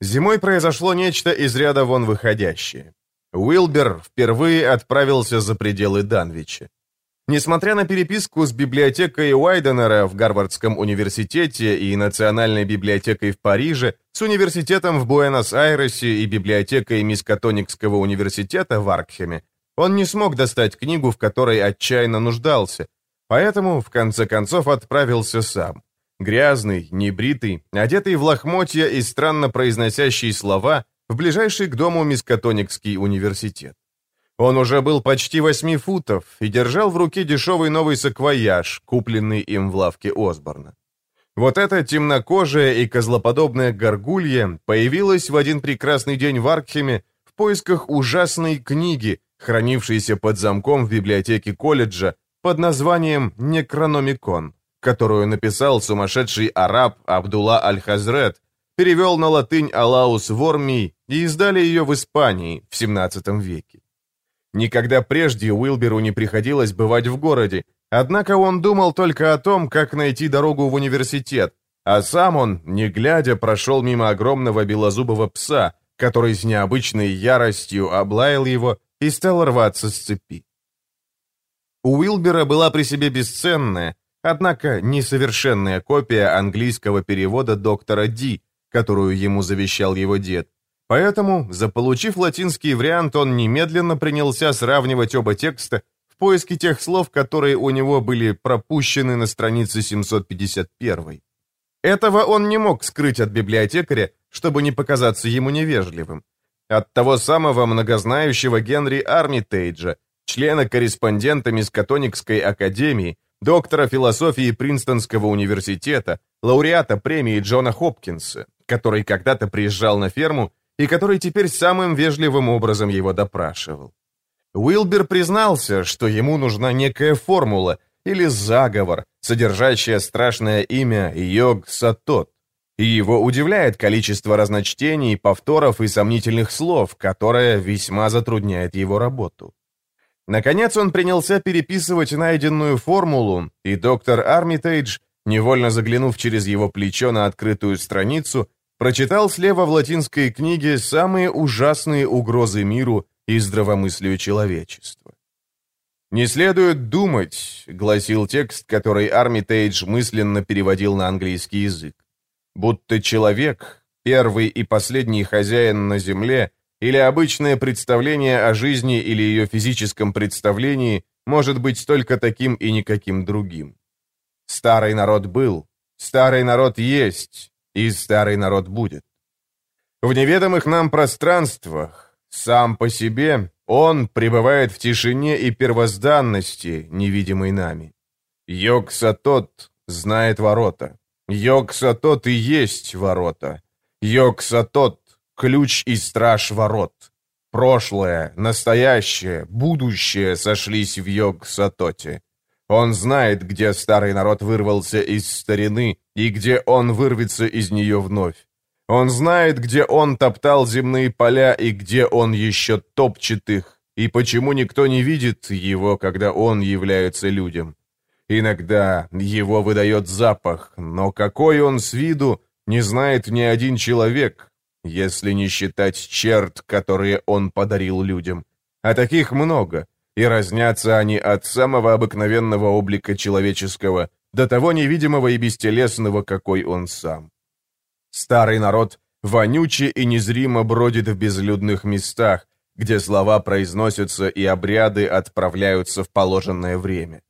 Зимой произошло нечто из ряда вон выходящее. Уилбер впервые отправился за пределы Данвича. Несмотря на переписку с библиотекой Уайденера в Гарвардском университете и Национальной библиотекой в Париже, с университетом в Буэнос-Айресе и библиотекой Мискатоникского университета в Аркхеме, он не смог достать книгу, в которой отчаянно нуждался, поэтому, в конце концов, отправился сам. Грязный, небритый, одетый в лохмотья и странно произносящий слова, в ближайший к дому Мискатоникский университет. Он уже был почти восьми футов и держал в руке дешевый новый саквояж, купленный им в лавке Осборна. Вот эта темнокожая и козлоподобная горгулья появилась в один прекрасный день в Аркхеме в поисках ужасной книги, хранившейся под замком в библиотеке колледжа под названием «Некрономикон», которую написал сумасшедший араб Абдулла Аль-Хазрет, перевел на латынь Алаус Вормий и издали ее в Испании в 17 веке. Никогда прежде Уилберу не приходилось бывать в городе, однако он думал только о том, как найти дорогу в университет, а сам он, не глядя, прошел мимо огромного белозубого пса, который с необычной яростью облаял его и стал рваться с цепи. У Уилбера была при себе бесценная, однако несовершенная копия английского перевода доктора Ди, которую ему завещал его дед, Поэтому, заполучив латинский вариант, он немедленно принялся сравнивать оба текста в поиске тех слов, которые у него были пропущены на странице 751. Этого он не мог скрыть от библиотекаря, чтобы не показаться ему невежливым. От того самого многознающего Генри Армитейджа, члена-корреспондента Мискатоникской академии, доктора философии Принстонского университета, лауреата премии Джона Хопкинса, который когда-то приезжал на ферму и который теперь самым вежливым образом его допрашивал. Уилбер признался, что ему нужна некая формула или заговор, содержащая страшное имя Йог-Сатот, и его удивляет количество разночтений, повторов и сомнительных слов, которое весьма затрудняет его работу. Наконец он принялся переписывать найденную формулу, и доктор Армитейдж, невольно заглянув через его плечо на открытую страницу, прочитал слева в латинской книге самые ужасные угрозы миру и здравомыслию человечества. «Не следует думать», — гласил текст, который Армитейдж мысленно переводил на английский язык, «будто человек, первый и последний хозяин на земле, или обычное представление о жизни или ее физическом представлении может быть только таким и никаким другим. Старый народ был, старый народ есть, и старый народ будет. В неведомых нам пространствах, сам по себе, он пребывает в тишине и первозданности, невидимой нами. Йог-Сатот знает ворота. Йог-Сатот и есть ворота. Йог-Сатот — ключ и страж ворот. Прошлое, настоящее, будущее сошлись в Йог-Сатоте. Он знает, где старый народ вырвался из старины и где он вырвется из нее вновь. Он знает, где он топтал земные поля и где он еще топчет их, и почему никто не видит его, когда он является людям. Иногда его выдает запах, но какой он с виду, не знает ни один человек, если не считать черт, которые он подарил людям. А таких много — и разнятся они от самого обыкновенного облика человеческого до того невидимого и бестелесного, какой он сам. Старый народ вонюче и незримо бродит в безлюдных местах, где слова произносятся и обряды отправляются в положенное время.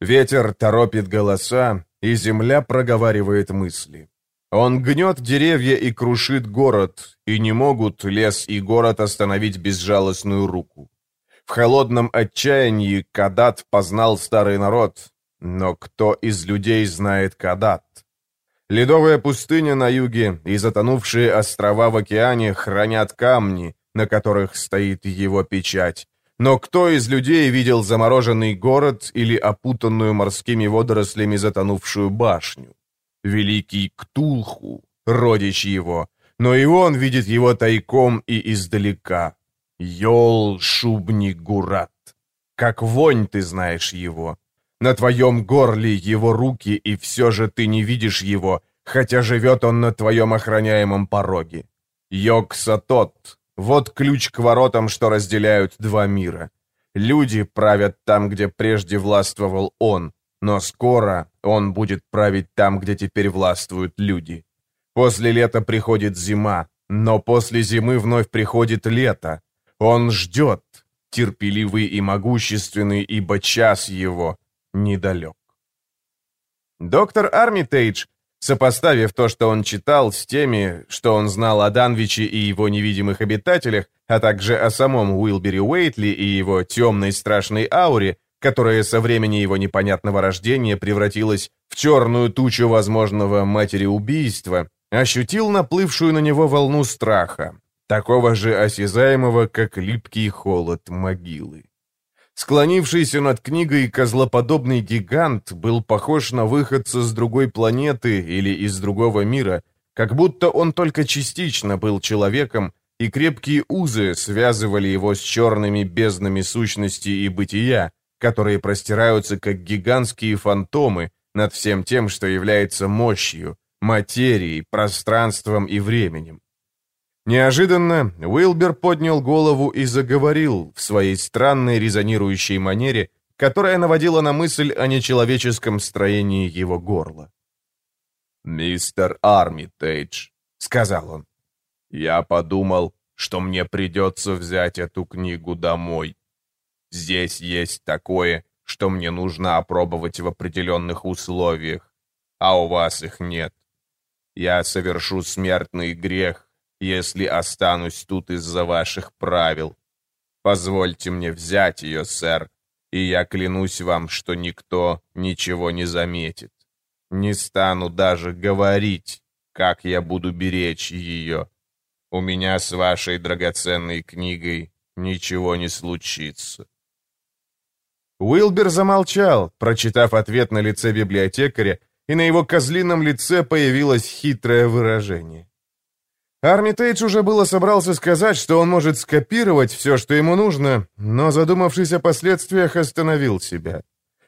Ветер торопит голоса, и земля проговаривает мысли. Он гнет деревья и крушит город, и не могут лес и город остановить безжалостную руку. В холодном отчаянии Кадат познал старый народ, но кто из людей знает Кадат? Ледовая пустыня на юге и затонувшие острова в океане хранят камни, на которых стоит его печать. Но кто из людей видел замороженный город или опутанную морскими водорослями затонувшую башню? Великий Ктулху, родич его, но и он видит его тайком и издалека. Йол Шубни Гурат. Как вонь ты знаешь его. На твоем горле его руки, и все же ты не видишь его, хотя живет он на твоем охраняемом пороге. Йог Сатот, вот ключ к воротам, что разделяют два мира. Люди правят там, где прежде властвовал он, но скоро он будет править там, где теперь властвуют люди. После лета приходит зима, но после зимы вновь приходит лето. Он ждет, терпеливый и могущественный, ибо час его недалек. Доктор Армитейдж Сопоставив то, что он читал, с теми, что он знал о Данвиче и его невидимых обитателях, а также о самом Уилбери Уэйтли и его темной страшной ауре, которая со времени его непонятного рождения превратилась в черную тучу возможного матери-убийства, ощутил наплывшую на него волну страха, такого же осязаемого, как липкий холод могилы. Склонившийся над книгой козлоподобный гигант был похож на выходца с другой планеты или из другого мира, как будто он только частично был человеком, и крепкие узы связывали его с черными безднами сущности и бытия, которые простираются как гигантские фантомы над всем тем, что является мощью, материей, пространством и временем. Неожиданно Уилбер поднял голову и заговорил в своей странной резонирующей манере, которая наводила на мысль о нечеловеческом строении его горла. «Мистер Армитейдж», — сказал он, — «я подумал, что мне придется взять эту книгу домой. Здесь есть такое, что мне нужно опробовать в определенных условиях, а у вас их нет. Я совершу смертный грех, если останусь тут из-за ваших правил. Позвольте мне взять ее, сэр, и я клянусь вам, что никто ничего не заметит. Не стану даже говорить, как я буду беречь ее. У меня с вашей драгоценной книгой ничего не случится». Уилбер замолчал, прочитав ответ на лице библиотекаря, и на его козлином лице появилось хитрое выражение. Армитейдж уже было собрался сказать, что он может скопировать все, что ему нужно, но, задумавшись о последствиях, остановил себя.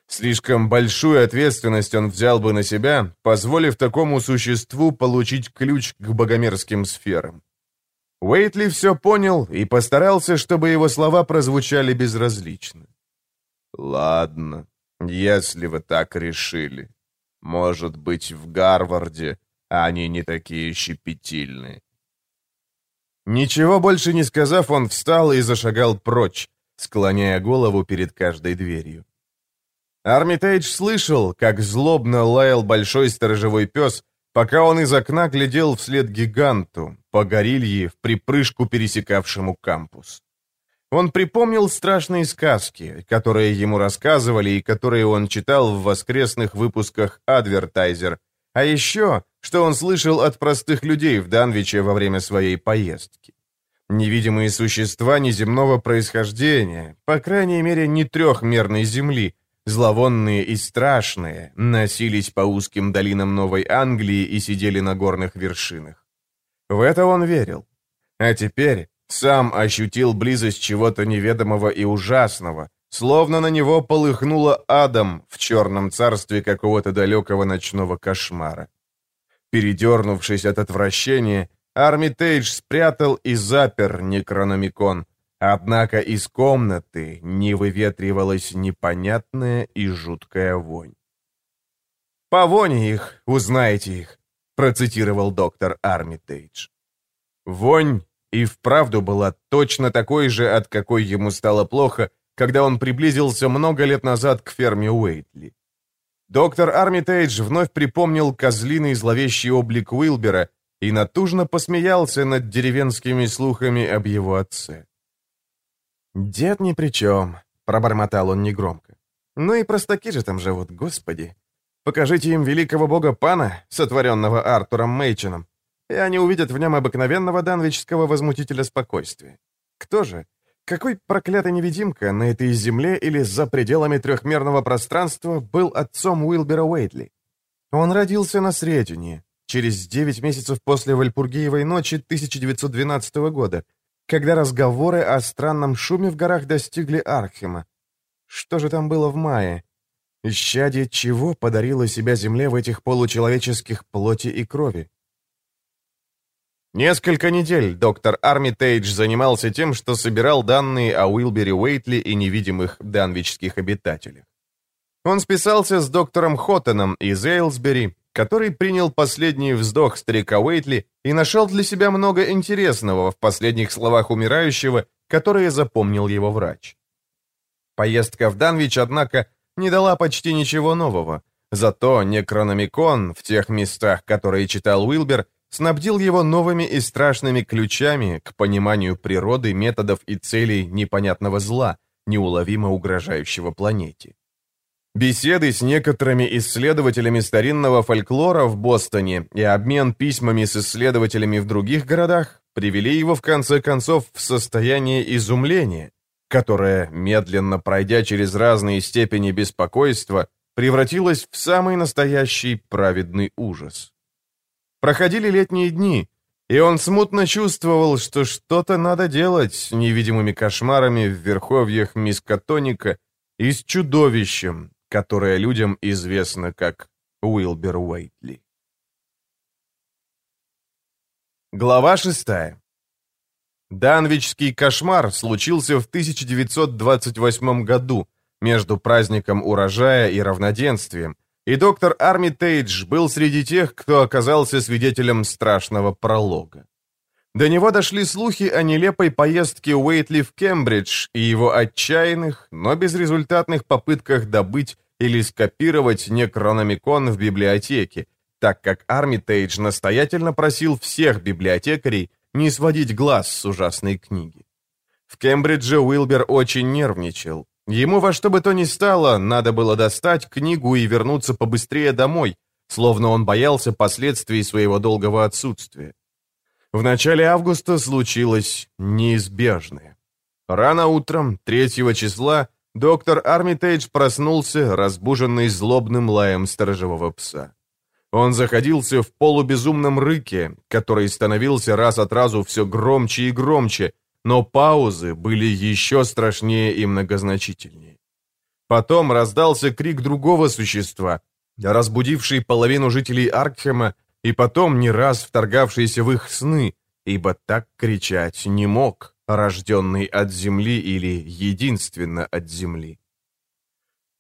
Слишком большую ответственность он взял бы на себя, позволив такому существу получить ключ к богомерзким сферам. Уэйтли все понял и постарался, чтобы его слова прозвучали безразлично. «Ладно, если вы так решили. Может быть, в Гарварде они не такие щепетильные. Ничего больше не сказав, он встал и зашагал прочь, склоняя голову перед каждой дверью. Армитейдж слышал, как злобно лаял большой сторожевой пес, пока он из окна глядел вслед гиганту, по горилье, в припрыжку пересекавшему кампус. Он припомнил страшные сказки, которые ему рассказывали и которые он читал в воскресных выпусках «Адвертайзер», а еще, что он слышал от простых людей в Данвиче во время своей поездки. Невидимые существа неземного происхождения, по крайней мере, не трехмерной земли, зловонные и страшные, носились по узким долинам Новой Англии и сидели на горных вершинах. В это он верил. А теперь сам ощутил близость чего-то неведомого и ужасного, Словно на него полыхнуло адом в черном царстве какого-то далекого ночного кошмара. Передернувшись от отвращения, Армитейдж спрятал и запер Некрономикон, однако из комнаты не выветривалась непонятная и жуткая вонь. «По воне их узнаете их», — процитировал доктор Армитейдж. Вонь и вправду была точно такой же, от какой ему стало плохо, когда он приблизился много лет назад к ферме Уэйтли. Доктор Армитейдж вновь припомнил козлиный зловещий облик Уилбера и натужно посмеялся над деревенскими слухами об его отце. «Дед ни при чем», — пробормотал он негромко. «Ну и простаки же там живут, господи. Покажите им великого бога Пана, сотворенного Артуром Мейчином, и они увидят в нем обыкновенного данвичского возмутителя спокойствия. Кто же? Какой проклятый невидимка на этой земле или за пределами трехмерного пространства был отцом Уилбера Уэйтли? Он родился на Сретении, через девять месяцев после Вальпургиевой ночи 1912 года, когда разговоры о странном шуме в горах достигли Архема. Что же там было в мае? Исчадие чего подарило себя земле в этих получеловеческих плоти и крови? Несколько недель доктор Армитейдж занимался тем, что собирал данные о Уилбере Уэйтли и невидимых данвичских обитателях. Он списался с доктором Хоттоном из Эйлсбери, который принял последний вздох старика Уэйтли и нашел для себя много интересного в последних словах умирающего, которые запомнил его врач. Поездка в Данвич, однако, не дала почти ничего нового, зато Некрономикон в тех местах, которые читал Уилбер, снабдил его новыми и страшными ключами к пониманию природы, методов и целей непонятного зла, неуловимо угрожающего планете. Беседы с некоторыми исследователями старинного фольклора в Бостоне и обмен письмами с исследователями в других городах привели его в конце концов в состояние изумления, которое, медленно пройдя через разные степени беспокойства, превратилось в самый настоящий праведный ужас. Проходили летние дни, и он смутно чувствовал, что что-то надо делать с невидимыми кошмарами в верховьях Мискотоника и с чудовищем, которое людям известно как Уилбер Уэйтли. Глава шестая. Данвичский кошмар случился в 1928 году между праздником урожая и равноденствием, и доктор Армитейдж был среди тех, кто оказался свидетелем страшного пролога. До него дошли слухи о нелепой поездке Уэйтли в Кембридж и его отчаянных, но безрезультатных попытках добыть или скопировать некрономикон в библиотеке, так как Армитейдж настоятельно просил всех библиотекарей не сводить глаз с ужасной книги. В Кембридже Уилбер очень нервничал, Ему во что бы то ни стало, надо было достать книгу и вернуться побыстрее домой, словно он боялся последствий своего долгого отсутствия. В начале августа случилось неизбежное. Рано утром, 3 числа, доктор Армитейдж проснулся, разбуженный злобным лаем сторожевого пса. Он заходился в полубезумном рыке, который становился раз от разу все громче и громче, но паузы были еще страшнее и многозначительнее. Потом раздался крик другого существа, разбудивший половину жителей Аркхема и потом не раз вторгавшийся в их сны, ибо так кричать не мог, рожденный от земли или единственно от земли.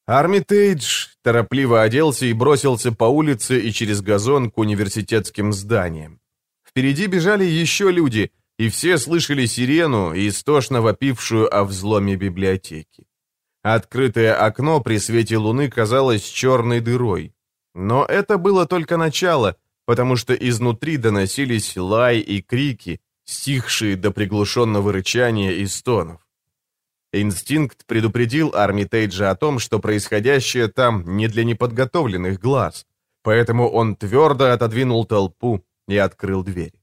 Армитейдж торопливо оделся и бросился по улице и через газон к университетским зданиям. Впереди бежали еще люди, и все слышали сирену, истошно вопившую о взломе библиотеки. Открытое окно при свете луны казалось черной дырой. Но это было только начало, потому что изнутри доносились лай и крики, стихшие до приглушенного рычания и стонов. Инстинкт предупредил Армитейджа о том, что происходящее там не для неподготовленных глаз, поэтому он твердо отодвинул толпу и открыл дверь.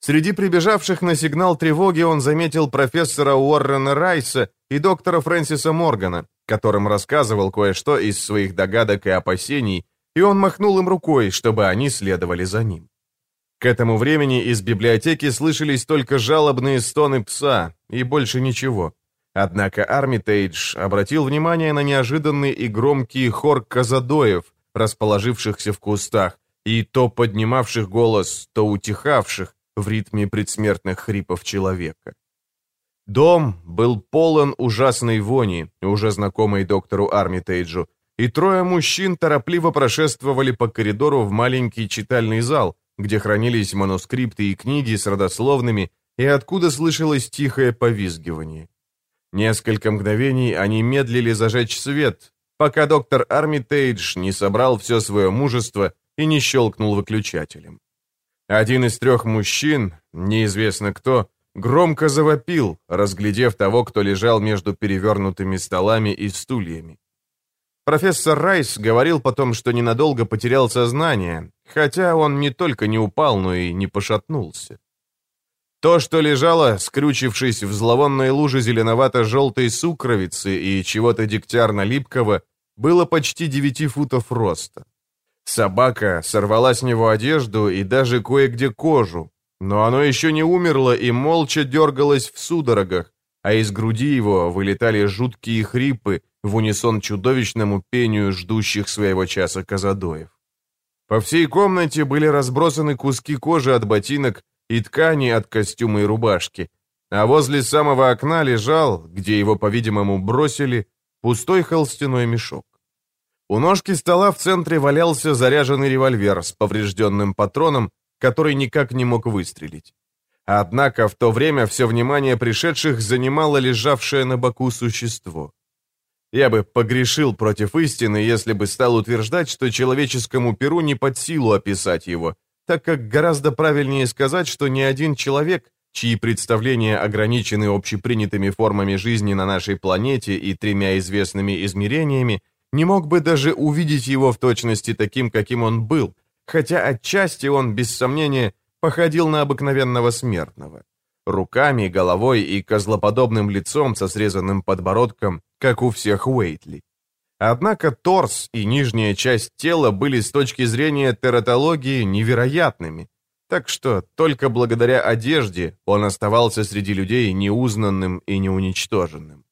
Среди прибежавших на сигнал тревоги он заметил профессора Уоррена Райса и доктора Фрэнсиса Моргана, которым рассказывал кое-что из своих догадок и опасений, и он махнул им рукой, чтобы они следовали за ним. К этому времени из библиотеки слышались только жалобные стоны пса и больше ничего. Однако Армитейдж обратил внимание на неожиданный и громкий хор козодоев, расположившихся в кустах, и то поднимавших голос, то утихавших, в ритме предсмертных хрипов человека. Дом был полон ужасной вони, уже знакомой доктору Армитейджу, и трое мужчин торопливо прошествовали по коридору в маленький читальный зал, где хранились манускрипты и книги с родословными, и откуда слышалось тихое повизгивание. Несколько мгновений они медлили зажечь свет, пока доктор Армитейдж не собрал все свое мужество и не щелкнул выключателем. Один из трех мужчин, неизвестно кто, громко завопил, разглядев того, кто лежал между перевернутыми столами и стульями. Профессор Райс говорил потом, что ненадолго потерял сознание, хотя он не только не упал, но и не пошатнулся. То, что лежало, скрючившись в зловонной луже зеленовато-желтой сукровицы и чего-то дегтярно-липкого, было почти девяти футов роста. Собака сорвала с него одежду и даже кое-где кожу, но оно еще не умерло и молча дергалось в судорогах, а из груди его вылетали жуткие хрипы в унисон чудовищному пению ждущих своего часа казадоев. По всей комнате были разбросаны куски кожи от ботинок и ткани от костюма и рубашки, а возле самого окна лежал, где его, по-видимому, бросили, пустой холстяной мешок. У ножки стола в центре валялся заряженный револьвер с поврежденным патроном, который никак не мог выстрелить. Однако в то время все внимание пришедших занимало лежавшее на боку существо. Я бы погрешил против истины, если бы стал утверждать, что человеческому перу не под силу описать его, так как гораздо правильнее сказать, что ни один человек, чьи представления ограничены общепринятыми формами жизни на нашей планете и тремя известными измерениями, не мог бы даже увидеть его в точности таким, каким он был, хотя отчасти он, без сомнения, походил на обыкновенного смертного. Руками, головой и козлоподобным лицом со срезанным подбородком, как у всех Уэйтли. Однако торс и нижняя часть тела были с точки зрения тератологии невероятными, так что только благодаря одежде он оставался среди людей неузнанным и неуничтоженным.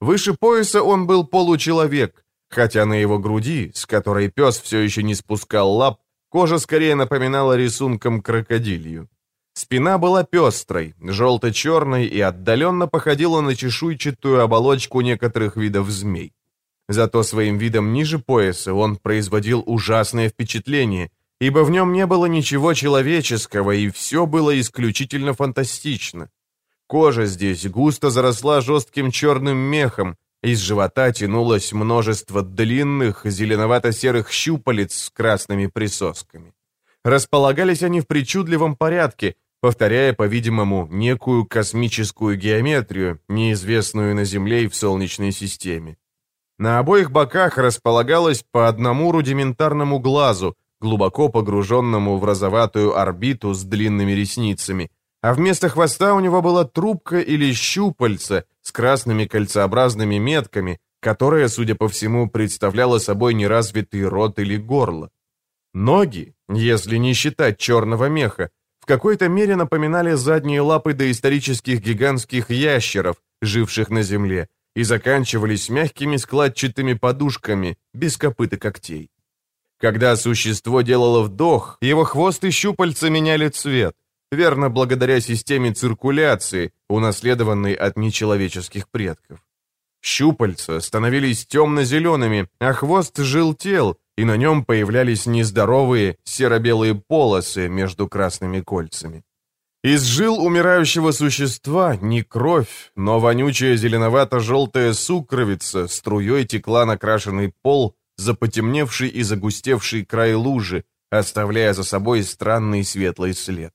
Выше пояса он был получеловек, хотя на его груди, с которой пес все еще не спускал лап, кожа скорее напоминала рисунком крокодилью. Спина была пестрой, желто-черной и отдаленно походила на чешуйчатую оболочку некоторых видов змей. Зато своим видом ниже пояса он производил ужасное впечатление, ибо в нем не было ничего человеческого, и все было исключительно фантастично. Кожа здесь густо заросла жестким черным мехом, из живота тянулось множество длинных зеленовато-серых щупалец с красными присосками. Располагались они в причудливом порядке, повторяя, по-видимому, некую космическую геометрию, неизвестную на Земле и в Солнечной системе. На обоих боках располагалось по одному рудиментарному глазу, глубоко погруженному в розоватую орбиту с длинными ресницами, а вместо хвоста у него была трубка или щупальца с красными кольцеобразными метками, которая, судя по всему, представляла собой неразвитый рот или горло. Ноги, если не считать черного меха, в какой-то мере напоминали задние лапы доисторических гигантских ящеров, живших на земле, и заканчивались мягкими складчатыми подушками, без копыт и когтей. Когда существо делало вдох, его хвост и щупальца меняли цвет, верно благодаря системе циркуляции, унаследованной от нечеловеческих предков. Щупальца становились темно-зелеными, а хвост желтел, и на нем появлялись нездоровые серо-белые полосы между красными кольцами. Из жил умирающего существа не кровь, но вонючая зеленовато-желтая сукровица струей текла на крашеный пол, запотемневший и загустевший край лужи, оставляя за собой странный светлый след.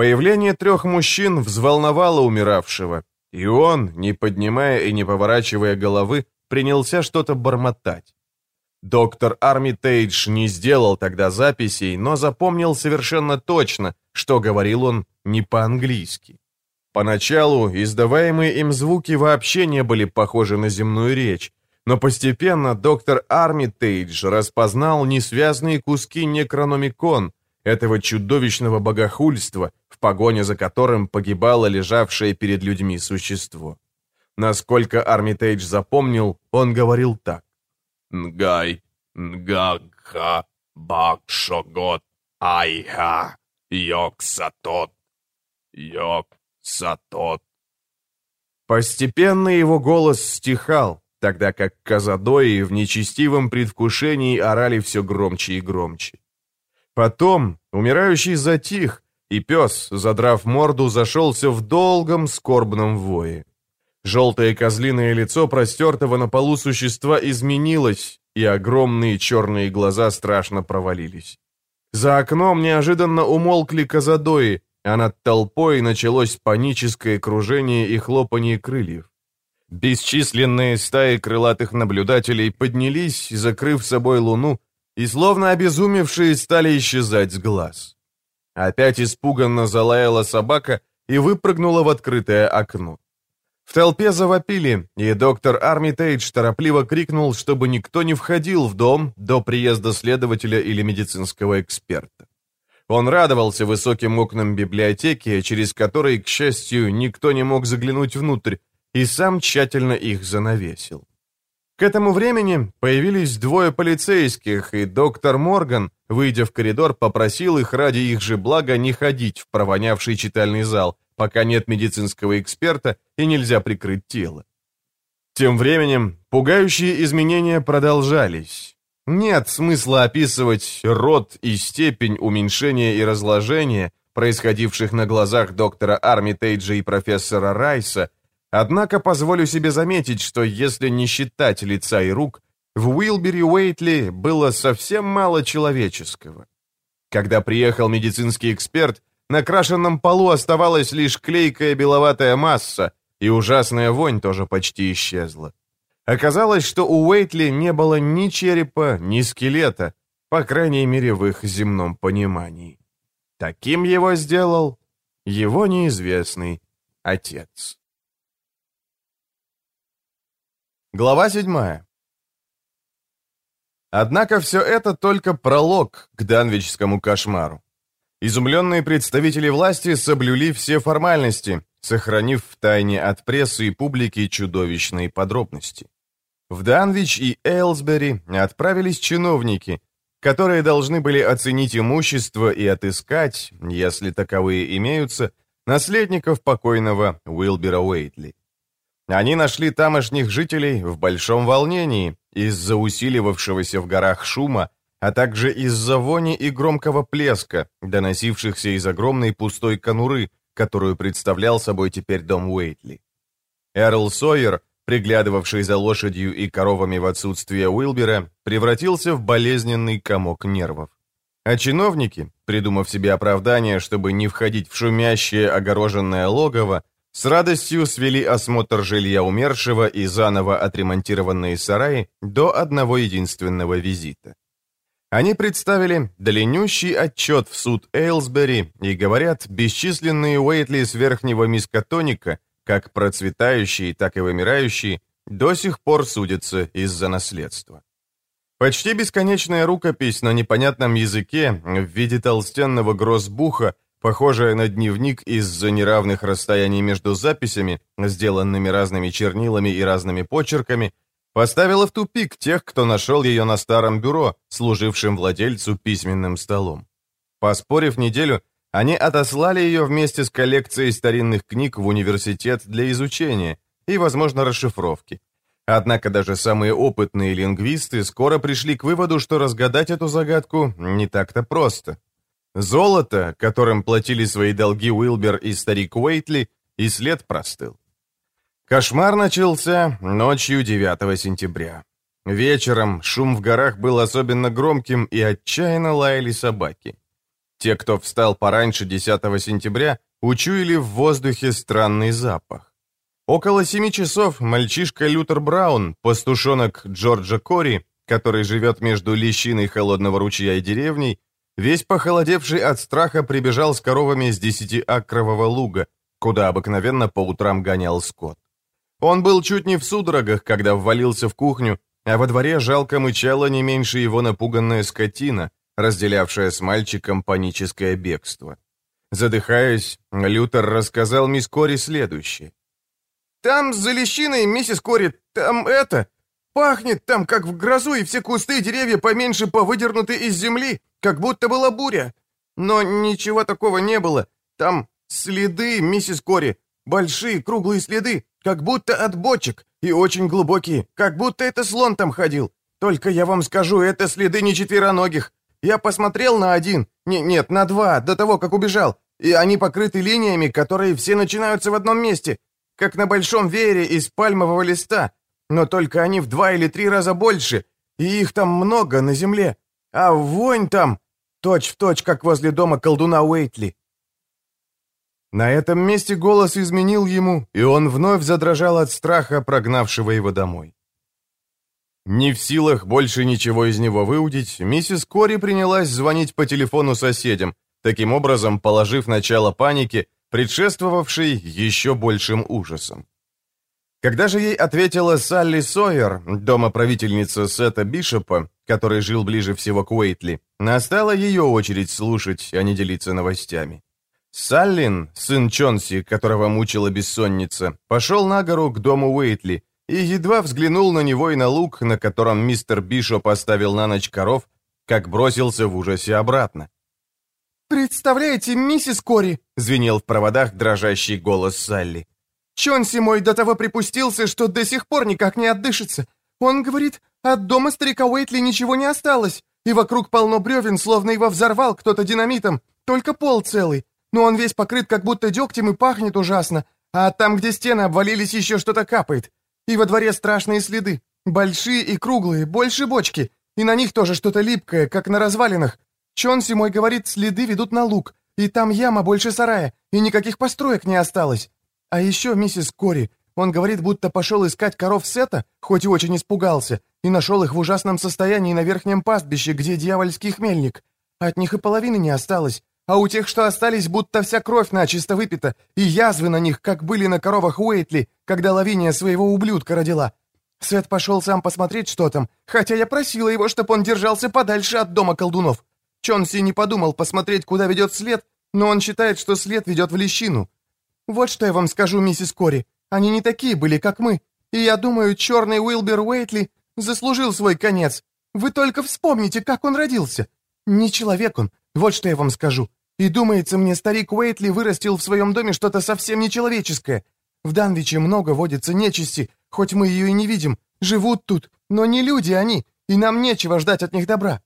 Появление трех мужчин взволновало умиравшего, и он, не поднимая и не поворачивая головы, принялся что-то бормотать. Доктор Армитейдж не сделал тогда записей, но запомнил совершенно точно, что говорил он не по-английски. Поначалу издаваемые им звуки вообще не были похожи на земную речь, но постепенно доктор Армитейдж распознал несвязные куски некрономикон, этого чудовищного богохульства, погоне за которым погибало лежавшее перед людьми существо. Насколько Армитейдж запомнил, он говорил так. Нгай, Нгагха, Бакшогот, Айха, Йоксатот, Йоксатот. Постепенно его голос стихал, тогда как казадои в нечестивом предвкушении орали все громче и громче. Потом умирающий затих, и пес, задрав морду, зашелся в долгом скорбном вое. Желтое козлиное лицо простертого на полу существа изменилось, и огромные черные глаза страшно провалились. За окном неожиданно умолкли казадои, а над толпой началось паническое кружение и хлопанье крыльев. Бесчисленные стаи крылатых наблюдателей поднялись, закрыв собой луну, и словно обезумевшие стали исчезать с глаз. Опять испуганно залаяла собака и выпрыгнула в открытое окно. В толпе завопили, и доктор Армитейдж торопливо крикнул, чтобы никто не входил в дом до приезда следователя или медицинского эксперта. Он радовался высоким окнам библиотеки, через которые, к счастью, никто не мог заглянуть внутрь, и сам тщательно их занавесил. К этому времени появились двое полицейских, и доктор Морган, выйдя в коридор, попросил их ради их же блага не ходить в провонявший читальный зал, пока нет медицинского эксперта и нельзя прикрыть тело. Тем временем пугающие изменения продолжались. Нет смысла описывать род и степень уменьшения и разложения, происходивших на глазах доктора Армитейджа и профессора Райса, однако позволю себе заметить, что если не считать лица и рук, в Уилбери Уэйтли было совсем мало человеческого. Когда приехал медицинский эксперт, на крашенном полу оставалась лишь клейкая беловатая масса, и ужасная вонь тоже почти исчезла. Оказалось, что у Уэйтли не было ни черепа, ни скелета, по крайней мере, в их земном понимании. Таким его сделал его неизвестный отец. Глава седьмая. Однако все это только пролог к данвичскому кошмару. Изумленные представители власти соблюли все формальности, сохранив в тайне от прессы и публики чудовищные подробности. В Данвич и Эйлсбери отправились чиновники, которые должны были оценить имущество и отыскать, если таковые имеются, наследников покойного Уилбера Уэйтли. Они нашли тамошних жителей в большом волнении из-за усиливавшегося в горах шума, а также из-за вони и громкого плеска, доносившихся из огромной пустой конуры, которую представлял собой теперь дом Уэйтли. Эрл Сойер, приглядывавший за лошадью и коровами в отсутствие Уилбера, превратился в болезненный комок нервов. А чиновники, придумав себе оправдание, чтобы не входить в шумящее огороженное логово, с радостью свели осмотр жилья умершего и заново отремонтированные сараи до одного единственного визита. Они представили длиннющий отчет в суд Эйлсбери и говорят, бесчисленные Уэйтли с верхнего мискотоника, как процветающие, так и вымирающие, до сих пор судятся из-за наследства. Почти бесконечная рукопись на непонятном языке в виде толстенного гроссбуха, похожая на дневник из-за неравных расстояний между записями, сделанными разными чернилами и разными почерками, Поставила в тупик тех, кто нашел ее на старом бюро, служившем владельцу письменным столом. Поспорив неделю, они отослали ее вместе с коллекцией старинных книг в университет для изучения и, возможно, расшифровки. Однако даже самые опытные лингвисты скоро пришли к выводу, что разгадать эту загадку не так-то просто. Золото, которым платили свои долги Уилбер и старик Уэйтли, и след простыл. Кошмар начался ночью 9 сентября. Вечером шум в горах был особенно громким и отчаянно лаяли собаки. Те, кто встал пораньше 10 сентября, учуяли в воздухе странный запах. Около семи часов мальчишка Лютер Браун, пастушонок Джорджа Кори, который живет между лещиной холодного ручья и деревней, весь похолодевший от страха прибежал с коровами с десятиакрового луга, куда обыкновенно по утрам гонял скот. Он был чуть не в судорогах, когда ввалился в кухню, а во дворе жалко мычала не меньше его напуганная скотина, разделявшая с мальчиком паническое бегство. Задыхаясь, Лютер рассказал мисс Кори следующее. «Там за лещиной, миссис Кори, там это... Пахнет там, как в грозу, и все кусты и деревья поменьше повыдернуты из земли, как будто была буря. Но ничего такого не было. Там следы, миссис Кори, большие круглые следы, как будто от бочек, и очень глубокие, как будто это слон там ходил. Только я вам скажу, это следы не четвероногих. Я посмотрел на один, не, нет, на два, до того, как убежал, и они покрыты линиями, которые все начинаются в одном месте, как на большом веере из пальмового листа, но только они в два или три раза больше, и их там много на земле. А вонь там точь-в-точь, точь, как возле дома колдуна Уэйтли. На этом месте голос изменил ему, и он вновь задрожал от страха, прогнавшего его домой. Не в силах больше ничего из него выудить, миссис Кори принялась звонить по телефону соседям, таким образом положив начало панике, предшествовавшей еще большим ужасом. Когда же ей ответила Салли Сойер, домоправительница Сета Бишопа, который жил ближе всего к Уэйтли, настала ее очередь слушать, а не делиться новостями. Саллин, сын Чонси, которого мучила бессонница, пошел на гору к дому Уэйтли и едва взглянул на него и на луг, на котором мистер Бишоп поставил на ночь коров, как бросился в ужасе обратно. «Представляете, миссис Кори!» — звенел в проводах дрожащий голос Салли. «Чонси мой до того припустился, что до сих пор никак не отдышится. Он говорит, от дома старика Уэйтли ничего не осталось, и вокруг полно бревен, словно его взорвал кто-то динамитом, только пол целый но он весь покрыт как будто дегтем и пахнет ужасно, а там, где стены обвалились, еще что-то капает. И во дворе страшные следы, большие и круглые, больше бочки, и на них тоже что-то липкое, как на развалинах. Чонси мой говорит, следы ведут на луг, и там яма больше сарая, и никаких построек не осталось. А еще миссис Кори, он говорит, будто пошел искать коров Сета, хоть и очень испугался, и нашел их в ужасном состоянии на верхнем пастбище, где дьявольский хмельник. От них и половины не осталось, а у тех, что остались, будто вся кровь начисто выпита, и язвы на них, как были на коровах Уэйтли, когда Лавиния своего ублюдка родила. Свет пошел сам посмотреть, что там, хотя я просила его, чтобы он держался подальше от дома колдунов. Чонси не подумал посмотреть, куда ведет след, но он считает, что след ведет в лещину. Вот что я вам скажу, миссис Кори, они не такие были, как мы, и я думаю, черный Уилбер Уэйтли заслужил свой конец. Вы только вспомните, как он родился. Не человек он, вот что я вам скажу. И думается мне, старик Уэйтли вырастил в своем доме что-то совсем нечеловеческое. В Данвиче много водится нечисти, хоть мы ее и не видим. Живут тут, но не люди они, и нам нечего ждать от них добра.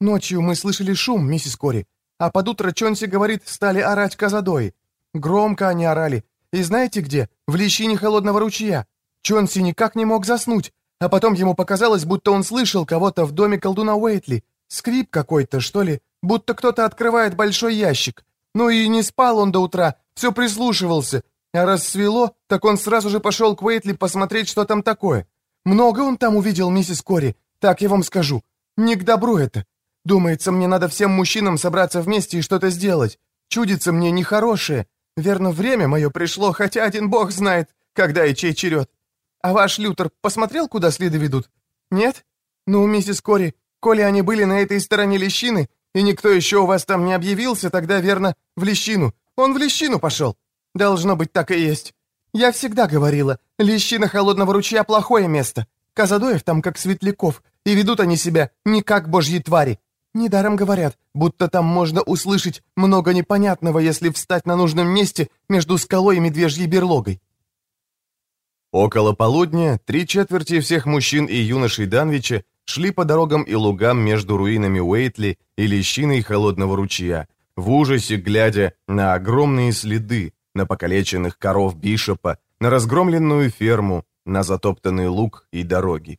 Ночью мы слышали шум, миссис Кори, а под утро Чонси говорит, стали орать казадои. Громко они орали. И знаете где? В лещине холодного ручья. Чонси никак не мог заснуть, а потом ему показалось, будто он слышал кого-то в доме колдуна Уэйтли. Скрип какой-то, что ли, будто кто-то открывает большой ящик. Ну и не спал он до утра, все прислушивался. А рассвело, так он сразу же пошел к Уэйтли посмотреть, что там такое. Много он там увидел, миссис Кори, так я вам скажу. Не к добру это. Думается, мне надо всем мужчинам собраться вместе и что-то сделать. Чудится мне нехорошее. Верно, время мое пришло, хотя один бог знает, когда и чей черед. А ваш Лютер посмотрел, куда следы ведут? Нет? Ну, миссис Кори, коли они были на этой стороне лещины, и никто еще у вас там не объявился, тогда, верно, в лещину. Он в лещину пошел. Должно быть, так и есть. Я всегда говорила, лещина холодного ручья — плохое место. Казадоев там как светляков, и ведут они себя не как божьи твари. Недаром говорят, будто там можно услышать много непонятного, если встать на нужном месте между скалой и медвежьей берлогой. Около полудня три четверти всех мужчин и юношей Данвича шли по дорогам и лугам между руинами Уэйтли и лещиной холодного ручья, в ужасе глядя на огромные следы, на покалеченных коров Бишопа, на разгромленную ферму, на затоптанный луг и дороги.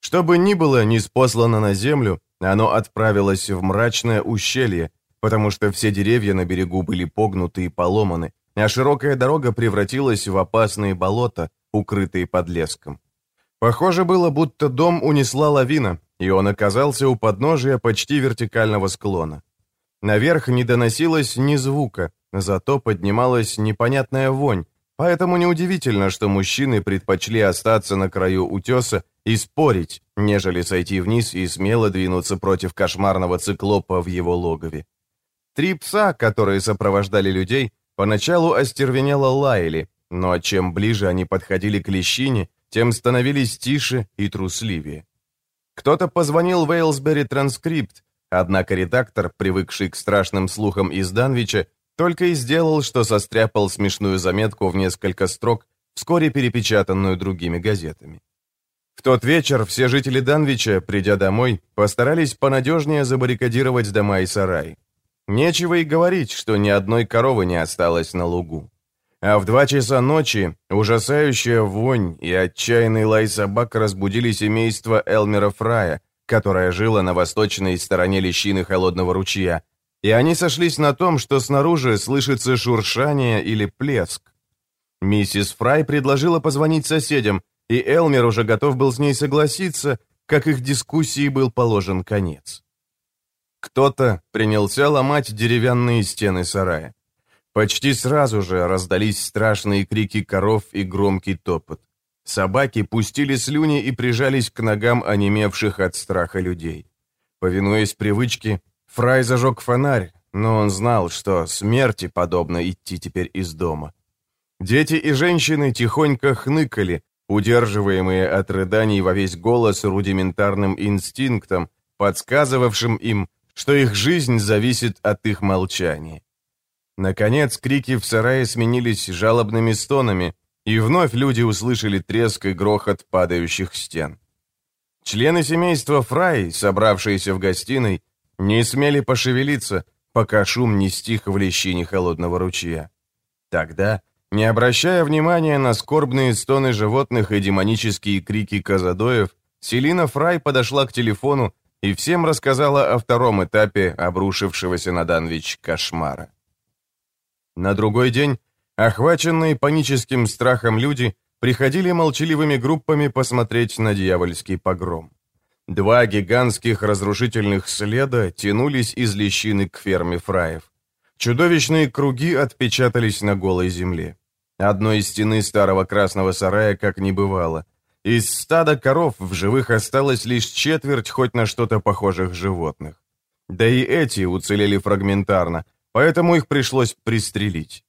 Что бы ни было неспослано на землю, оно отправилось в мрачное ущелье, потому что все деревья на берегу были погнуты и поломаны, а широкая дорога превратилась в опасные болота, укрытые подлеском. Похоже было, будто дом унесла лавина, и он оказался у подножия почти вертикального склона. Наверх не доносилось ни звука, зато поднималась непонятная вонь, поэтому неудивительно, что мужчины предпочли остаться на краю утеса и спорить, нежели сойти вниз и смело двинуться против кошмарного циклопа в его логове. Три пса, которые сопровождали людей, поначалу остервенело лаяли, но чем ближе они подходили к лещине, тем становились тише и трусливее. Кто-то позвонил в Эйлсбери транскрипт, однако редактор, привыкший к страшным слухам из Данвича, только и сделал, что состряпал смешную заметку в несколько строк, вскоре перепечатанную другими газетами. В тот вечер все жители Данвича, придя домой, постарались понадежнее забаррикадировать дома и сараи. Нечего и говорить, что ни одной коровы не осталось на лугу. А в два часа ночи ужасающая вонь и отчаянный лай собак разбудили семейство Элмера Фрая, которое жило на восточной стороне лещины холодного ручья, и они сошлись на том, что снаружи слышится шуршание или плеск. Миссис Фрай предложила позвонить соседям, и Элмер уже готов был с ней согласиться, как их дискуссии был положен конец. Кто-то принялся ломать деревянные стены сарая. Почти сразу же раздались страшные крики коров и громкий топот. Собаки пустили слюни и прижались к ногам онемевших от страха людей. Повинуясь привычке, Фрай зажег фонарь, но он знал, что смерти подобно идти теперь из дома. Дети и женщины тихонько хныкали, удерживаемые от рыданий во весь голос рудиментарным инстинктом, подсказывавшим им, что их жизнь зависит от их молчания. Наконец, крики в сарае сменились жалобными стонами, и вновь люди услышали треск и грохот падающих стен. Члены семейства Фрай, собравшиеся в гостиной, не смели пошевелиться, пока шум не стих в лещине холодного ручья. Тогда, не обращая внимания на скорбные стоны животных и демонические крики казадоев, Селина Фрай подошла к телефону и всем рассказала о втором этапе обрушившегося на Данвич кошмара. На другой день, охваченные паническим страхом люди, приходили молчаливыми группами посмотреть на дьявольский погром. Два гигантских разрушительных следа тянулись из лещины к ферме фраев. Чудовищные круги отпечатались на голой земле. Одной из стены старого красного сарая как не бывало. Из стада коров в живых осталось лишь четверть хоть на что-то похожих животных. Да и эти уцелели фрагментарно, поэтому их пришлось пристрелить.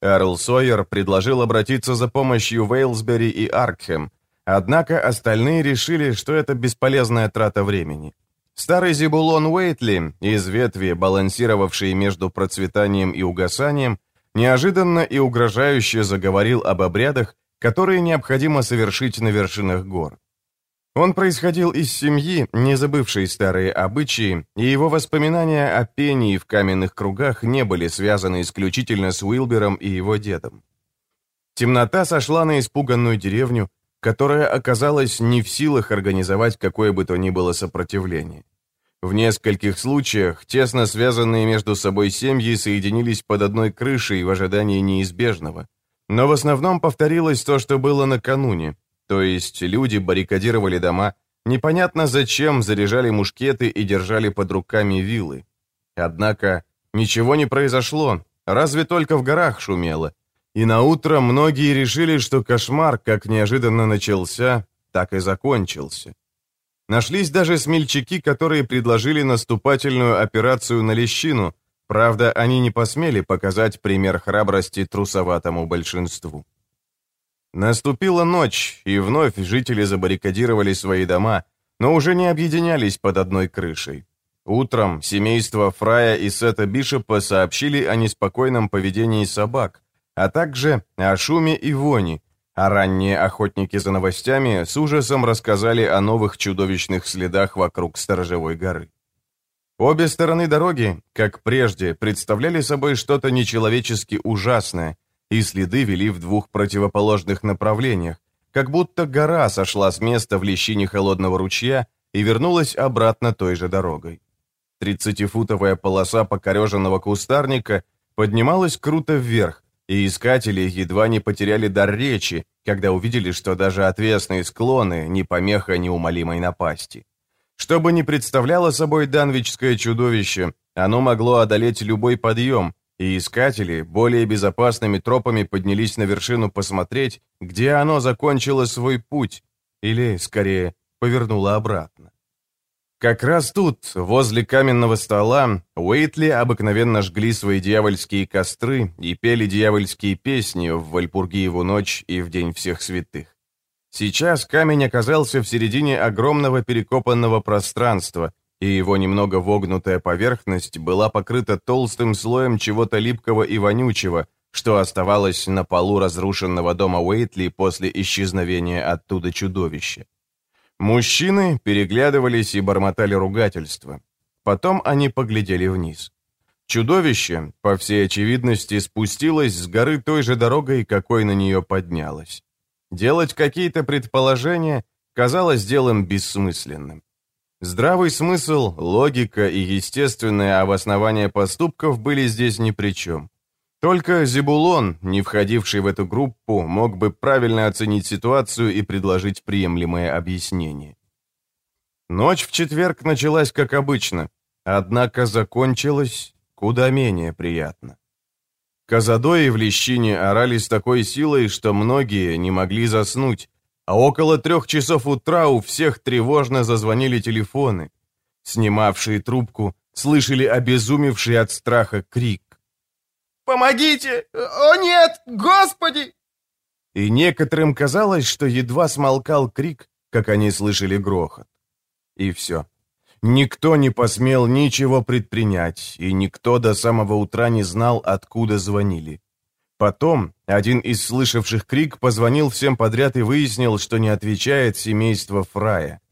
Эрл Сойер предложил обратиться за помощью в Эйлсбери и Аркхем, Однако остальные решили, что это бесполезная трата времени. Старый Зебулон Уэйтли, из ветви, балансировавший между процветанием и угасанием, неожиданно и угрожающе заговорил об обрядах, которые необходимо совершить на вершинах гор. Он происходил из семьи, не забывшей старые обычаи, и его воспоминания о пении в каменных кругах не были связаны исключительно с Уилбером и его дедом. Темнота сошла на испуганную деревню, которая оказалась не в силах организовать какое бы то ни было сопротивление. В нескольких случаях тесно связанные между собой семьи соединились под одной крышей в ожидании неизбежного. Но в основном повторилось то, что было накануне, то есть люди баррикадировали дома, непонятно зачем заряжали мушкеты и держали под руками вилы. Однако ничего не произошло, разве только в горах шумело, и на утро многие решили, что кошмар как неожиданно начался, так и закончился. Нашлись даже смельчаки, которые предложили наступательную операцию на лещину, правда, они не посмели показать пример храбрости трусоватому большинству. Наступила ночь, и вновь жители забаррикадировали свои дома, но уже не объединялись под одной крышей. Утром семейство Фрая и Сета Бишопа сообщили о неспокойном поведении собак, а также о шуме и вони, а ранние охотники за новостями с ужасом рассказали о новых чудовищных следах вокруг Сторожевой горы. Обе стороны дороги, как прежде, представляли собой что-то нечеловечески ужасное, и следы вели в двух противоположных направлениях, как будто гора сошла с места в лещине холодного ручья и вернулась обратно той же дорогой. Тридцатифутовая полоса покореженного кустарника поднималась круто вверх, и искатели едва не потеряли дар речи, когда увидели, что даже отвесные склоны не помеха неумолимой напасти. Что бы ни представляло собой данвичское чудовище, оно могло одолеть любой подъем, и искатели более безопасными тропами поднялись на вершину посмотреть, где оно закончило свой путь, или, скорее, повернуло обратно. Как раз тут, возле каменного стола, Уэйтли обыкновенно жгли свои дьявольские костры и пели дьявольские песни в Вальпургиеву ночь и в День всех святых. Сейчас камень оказался в середине огромного перекопанного пространства, и его немного вогнутая поверхность была покрыта толстым слоем чего-то липкого и вонючего, что оставалось на полу разрушенного дома Уэйтли после исчезновения оттуда чудовища. Мужчины переглядывались и бормотали ругательства. Потом они поглядели вниз. Чудовище, по всей очевидности, спустилось с горы той же дорогой, какой на нее поднялось. Делать какие-то предположения казалось делом бессмысленным. Здравый смысл, логика и естественное обоснование поступков были здесь ни при чем. Только Зебулон, не входивший в эту группу, мог бы правильно оценить ситуацию и предложить приемлемое объяснение. Ночь в четверг началась как обычно, однако закончилась куда менее приятно. Казадои в лещине орали с такой силой, что многие не могли заснуть, а около трех часов утра у всех тревожно зазвонили телефоны. Снимавшие трубку слышали обезумевший от страха крик. «Помогите! О нет! Господи!» И некоторым казалось, что едва смолкал крик, как они слышали грохот. И все. Никто не посмел ничего предпринять, и никто до самого утра не знал, откуда звонили. Потом один из слышавших крик позвонил всем подряд и выяснил, что не отвечает семейство Фрая.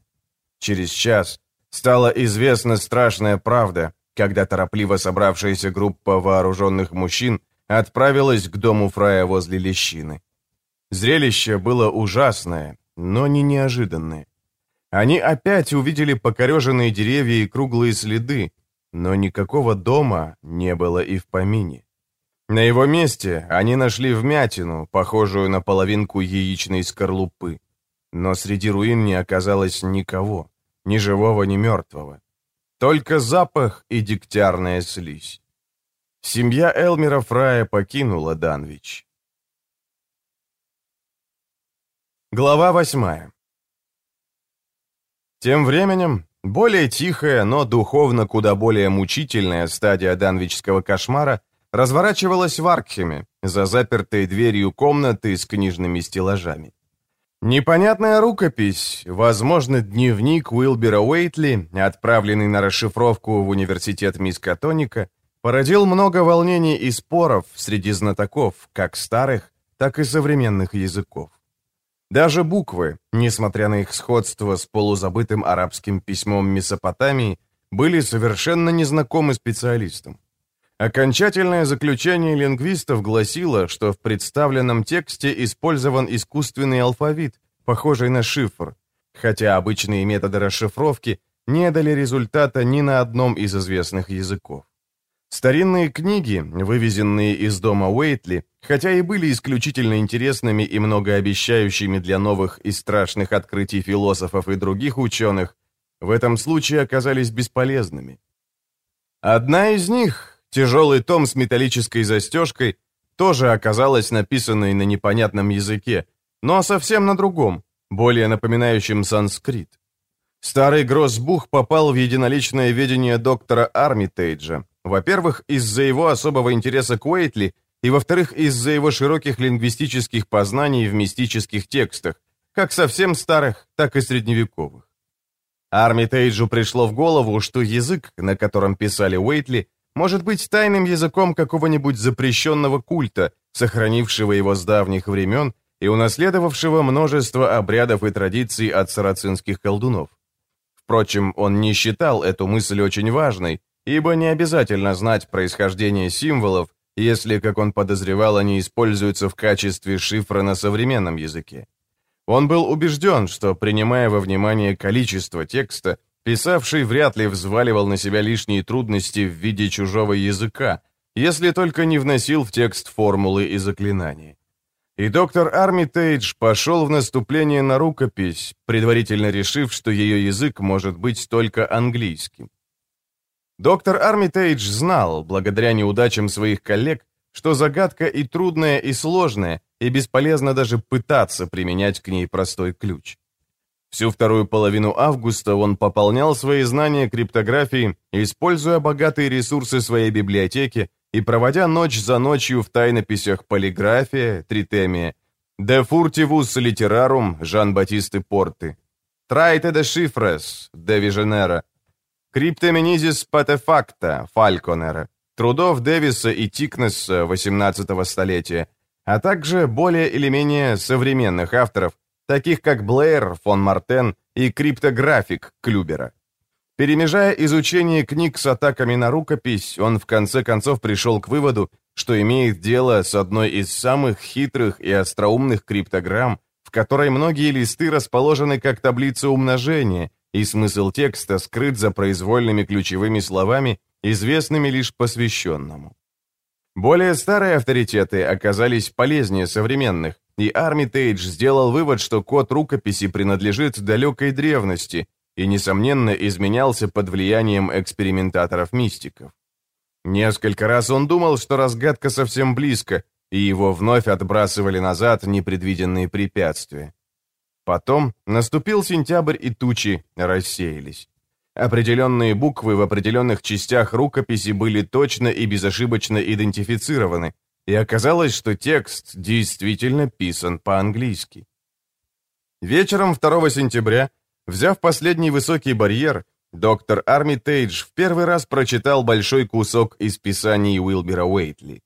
Через час стала известна страшная правда, когда торопливо собравшаяся группа вооруженных мужчин отправилась к дому Фрая возле лещины. Зрелище было ужасное, но не неожиданное. Они опять увидели покореженные деревья и круглые следы, но никакого дома не было и в помине. На его месте они нашли вмятину, похожую на половинку яичной скорлупы. Но среди руин не оказалось никого, ни живого, ни мертвого. Только запах и дегтярная слизь. Семья Элмера Фрая покинула Данвич. Глава восьмая. Тем временем, более тихая, но духовно куда более мучительная стадия данвичского кошмара разворачивалась в Аркхеме, за запертой дверью комнаты с книжными стеллажами. Непонятная рукопись, возможно, дневник Уилбера Уэйтли, отправленный на расшифровку в университет Мискатоника, породил много волнений и споров среди знатоков, как старых, так и современных языков. Даже буквы, несмотря на их сходство с полузабытым арабским письмом Месопотамии, были совершенно незнакомы специалистам. Окончательное заключение лингвистов гласило, что в представленном тексте использован искусственный алфавит, похожий на шифр, хотя обычные методы расшифровки не дали результата ни на одном из известных языков. Старинные книги, вывезенные из дома Уэйтли, хотя и были исключительно интересными и многообещающими для новых и страшных открытий философов и других ученых, в этом случае оказались бесполезными. Одна из них, Тяжелый том с металлической застежкой тоже оказалась написанной на непонятном языке, но совсем на другом, более напоминающем санскрит. Старый Гроссбух попал в единоличное ведение доктора Армитейджа, во-первых, из-за его особого интереса к Уэйтли, и, во-вторых, из-за его широких лингвистических познаний в мистических текстах, как совсем старых, так и средневековых. Армитейджу пришло в голову, что язык, на котором писали Уэйтли, может быть тайным языком какого-нибудь запрещенного культа, сохранившего его с давних времен и унаследовавшего множество обрядов и традиций от сарацинских колдунов. Впрочем, он не считал эту мысль очень важной, ибо не обязательно знать происхождение символов, если, как он подозревал, они используются в качестве шифра на современном языке. Он был убежден, что, принимая во внимание количество текста, Писавший вряд ли взваливал на себя лишние трудности в виде чужого языка, если только не вносил в текст формулы и заклинания. И доктор Армитейдж пошел в наступление на рукопись, предварительно решив, что ее язык может быть только английским. Доктор Армитейдж знал, благодаря неудачам своих коллег, что загадка и трудная, и сложная, и бесполезно даже пытаться применять к ней простой ключ. Всю вторую половину августа он пополнял свои знания криптографии, используя богатые ресурсы своей библиотеки и проводя ночь за ночью в тайнописях полиграфия, тритемия, De furtivus literarum Жан-Батисты Порты, Traite de Chiffres, де Виженера, Cryptemenizis Patefacta Фальконера, трудов Дэвиса и Тикнесса XVIII столетия, а также более или менее современных авторов, таких как Блэйр, фон Мартен и криптографик Клюбера. Перемежая изучение книг с атаками на рукопись, он в конце концов пришел к выводу, что имеет дело с одной из самых хитрых и остроумных криптограмм, в которой многие листы расположены как таблица умножения, и смысл текста скрыт за произвольными ключевыми словами, известными лишь посвященному. Более старые авторитеты оказались полезнее современных, и Армитейдж сделал вывод, что код рукописи принадлежит далекой древности и, несомненно, изменялся под влиянием экспериментаторов-мистиков. Несколько раз он думал, что разгадка совсем близко, и его вновь отбрасывали назад непредвиденные препятствия. Потом наступил сентябрь, и тучи рассеялись. Определенные буквы в определенных частях рукописи были точно и безошибочно идентифицированы, и оказалось, что текст действительно писан по-английски. Вечером 2 сентября, взяв последний высокий барьер, доктор Армитейдж в первый раз прочитал большой кусок из писаний Уилбера Уэйтли.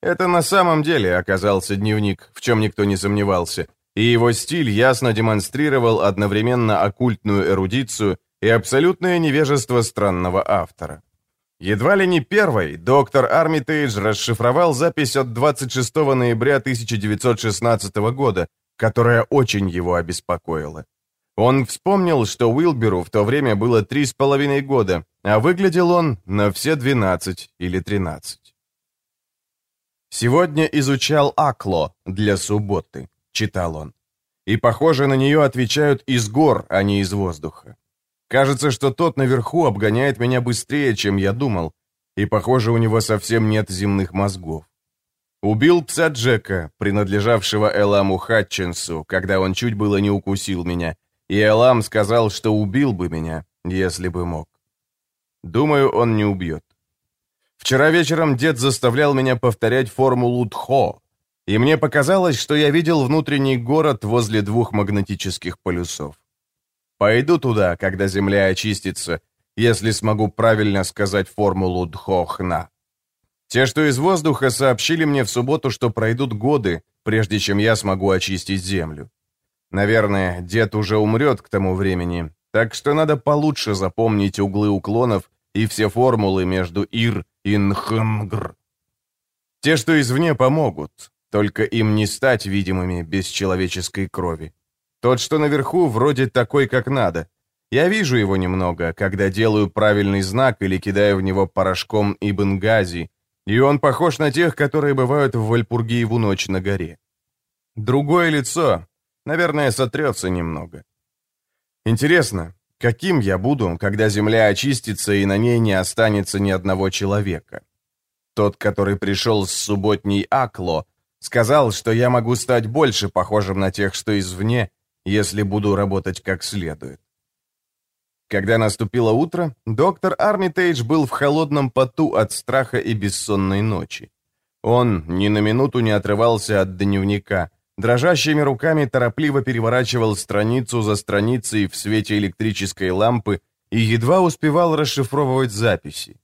Это на самом деле оказался дневник, в чем никто не сомневался, и его стиль ясно демонстрировал одновременно оккультную эрудицию и абсолютное невежество странного автора. Едва ли не первой доктор Армитейдж расшифровал запись от 26 ноября 1916 года, которая очень его обеспокоила. Он вспомнил, что Уилберу в то время было три с половиной года, а выглядел он на все 12 или 13. «Сегодня изучал Акло для субботы», — читал он. «И, похоже, на нее отвечают из гор, а не из воздуха. Кажется, что тот наверху обгоняет меня быстрее, чем я думал, и, похоже, у него совсем нет земных мозгов. Убил пса Джека, принадлежавшего Эламу Хатчинсу, когда он чуть было не укусил меня, и Элам сказал, что убил бы меня, если бы мог. Думаю, он не убьет. Вчера вечером дед заставлял меня повторять формулу Тхо, и мне показалось, что я видел внутренний город возле двух магнетических полюсов. Пойду туда, когда Земля очистится, если смогу правильно сказать формулу Дхохна. Те, что из воздуха, сообщили мне в субботу, что пройдут годы, прежде чем я смогу очистить Землю. Наверное, дед уже умрет к тому времени, так что надо получше запомнить углы уклонов и все формулы между Ир и Нхмгр. Те, что извне, помогут, только им не стать видимыми без человеческой крови. Тот, что наверху, вроде такой, как надо. Я вижу его немного, когда делаю правильный знак или кидаю в него порошком Ибн Гази, и он похож на тех, которые бывают в Вальпургиеву ночь на горе. Другое лицо, наверное, сотрется немного. Интересно, каким я буду, когда земля очистится и на ней не останется ни одного человека? Тот, который пришел с субботней Акло, сказал, что я могу стать больше похожим на тех, что извне, если буду работать как следует. Когда наступило утро, доктор Армитейдж был в холодном поту от страха и бессонной ночи. Он ни на минуту не отрывался от дневника, дрожащими руками торопливо переворачивал страницу за страницей в свете электрической лампы и едва успевал расшифровывать записи.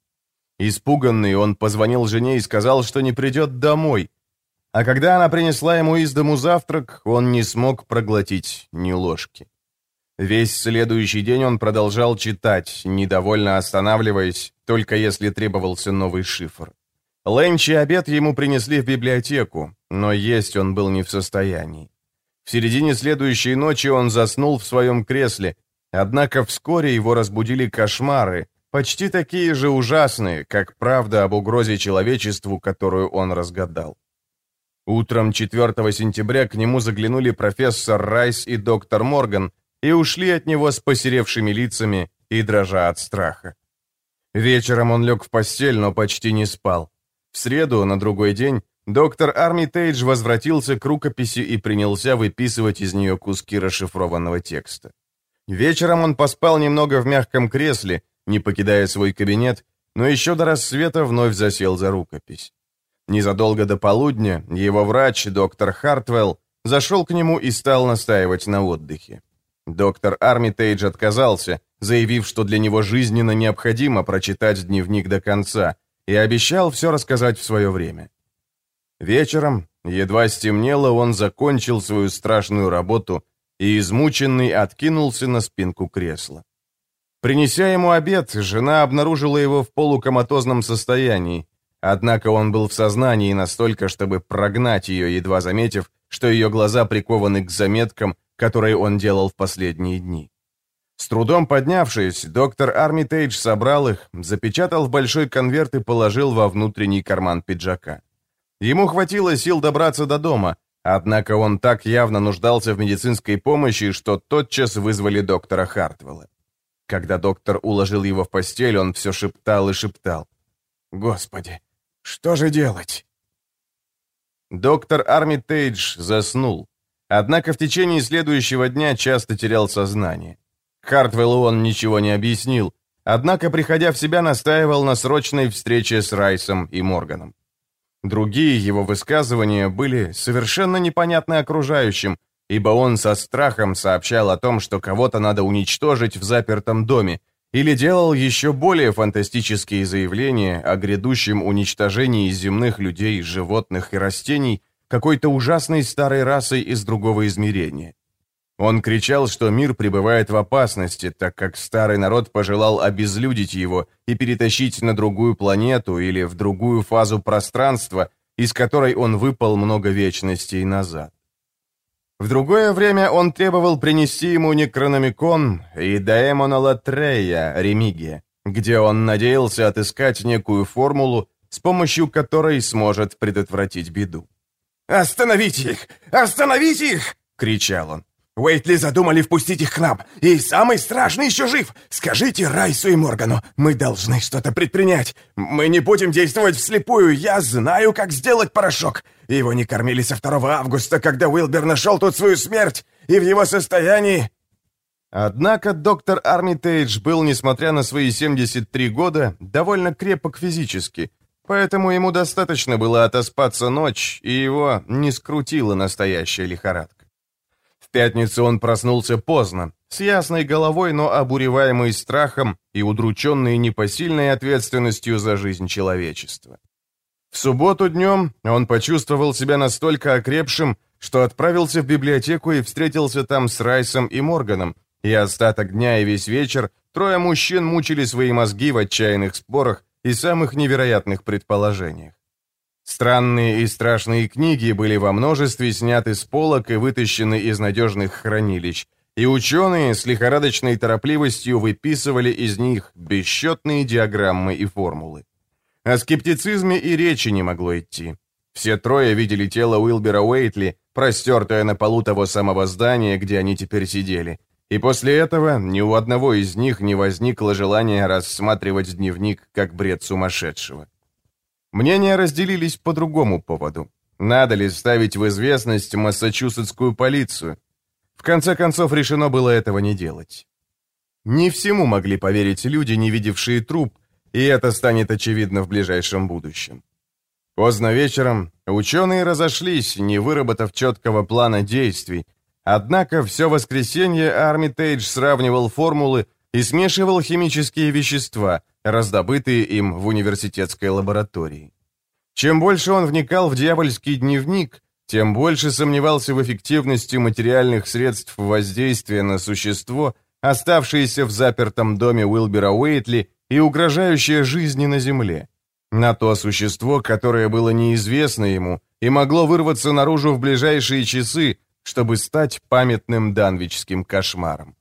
Испуганный, он позвонил жене и сказал, что не придет домой, а когда она принесла ему из дому завтрак, он не смог проглотить ни ложки. Весь следующий день он продолжал читать, недовольно останавливаясь, только если требовался новый шифр. Ленч и обед ему принесли в библиотеку, но есть он был не в состоянии. В середине следующей ночи он заснул в своем кресле, однако вскоре его разбудили кошмары, почти такие же ужасные, как правда об угрозе человечеству, которую он разгадал. Утром 4 сентября к нему заглянули профессор Райс и доктор Морган и ушли от него с посеревшими лицами и дрожа от страха. Вечером он лег в постель, но почти не спал. В среду, на другой день, доктор Армитейдж возвратился к рукописи и принялся выписывать из нее куски расшифрованного текста. Вечером он поспал немного в мягком кресле, не покидая свой кабинет, но еще до рассвета вновь засел за рукопись. Незадолго до полудня его врач, доктор Хартвелл, зашел к нему и стал настаивать на отдыхе. Доктор Армитейдж отказался, заявив, что для него жизненно необходимо прочитать дневник до конца, и обещал все рассказать в свое время. Вечером, едва стемнело, он закончил свою страшную работу и, измученный, откинулся на спинку кресла. Принеся ему обед, жена обнаружила его в полукоматозном состоянии, однако он был в сознании настолько, чтобы прогнать ее, едва заметив, что ее глаза прикованы к заметкам, которые он делал в последние дни. С трудом поднявшись, доктор Армитейдж собрал их, запечатал в большой конверт и положил во внутренний карман пиджака. Ему хватило сил добраться до дома, однако он так явно нуждался в медицинской помощи, что тотчас вызвали доктора Хартвелла. Когда доктор уложил его в постель, он все шептал и шептал. «Господи, что же делать?» Доктор Армитейдж заснул, однако в течение следующего дня часто терял сознание. Хартвеллу он ничего не объяснил, однако, приходя в себя, настаивал на срочной встрече с Райсом и Морганом. Другие его высказывания были совершенно непонятны окружающим, ибо он со страхом сообщал о том, что кого-то надо уничтожить в запертом доме, или делал еще более фантастические заявления о грядущем уничтожении земных людей, животных и растений какой-то ужасной старой расой из другого измерения. Он кричал, что мир пребывает в опасности, так как старый народ пожелал обезлюдить его и перетащить на другую планету или в другую фазу пространства, из которой он выпал много вечностей назад. В другое время он требовал принести ему Некрономикон и Даэмона Латрея Ремигия, где он надеялся отыскать некую формулу, с помощью которой сможет предотвратить беду. «Остановите их! Остановите их!» — кричал он. Уэйтли задумали впустить их к нам, и самый страшный еще жив. Скажите Райсу и Моргану, мы должны что-то предпринять. Мы не будем действовать вслепую, я знаю, как сделать порошок. Его не кормили со 2 августа, когда Уилбер нашел тут свою смерть, и в его состоянии...» Однако доктор Армитейдж был, несмотря на свои 73 года, довольно крепок физически, поэтому ему достаточно было отоспаться ночь, и его не скрутила настоящая лихорадка. В пятницу он проснулся поздно, с ясной головой, но обуреваемый страхом и удрученный непосильной ответственностью за жизнь человечества. В субботу днем он почувствовал себя настолько окрепшим, что отправился в библиотеку и встретился там с Райсом и Морганом, и остаток дня и весь вечер трое мужчин мучили свои мозги в отчаянных спорах и самых невероятных предположениях. Странные и страшные книги были во множестве сняты с полок и вытащены из надежных хранилищ, и ученые с лихорадочной торопливостью выписывали из них бесчетные диаграммы и формулы. О скептицизме и речи не могло идти. Все трое видели тело Уилбера Уэйтли, простертое на полу того самого здания, где они теперь сидели. И после этого ни у одного из них не возникло желания рассматривать дневник как бред сумасшедшего. Мнения разделились по другому поводу. Надо ли ставить в известность массачусетскую полицию? В конце концов, решено было этого не делать. Не всему могли поверить люди, не видевшие труп, и это станет очевидно в ближайшем будущем. Поздно вечером ученые разошлись, не выработав четкого плана действий, однако все воскресенье Армитейдж сравнивал формулы и смешивал химические вещества, раздобытые им в университетской лаборатории. Чем больше он вникал в дьявольский дневник, тем больше сомневался в эффективности материальных средств воздействия на существо, оставшееся в запертом доме Уилбера Уэйтли и угрожающее жизни на Земле. На то существо, которое было неизвестно ему и могло вырваться наружу в ближайшие часы, чтобы стать памятным данвичским кошмаром.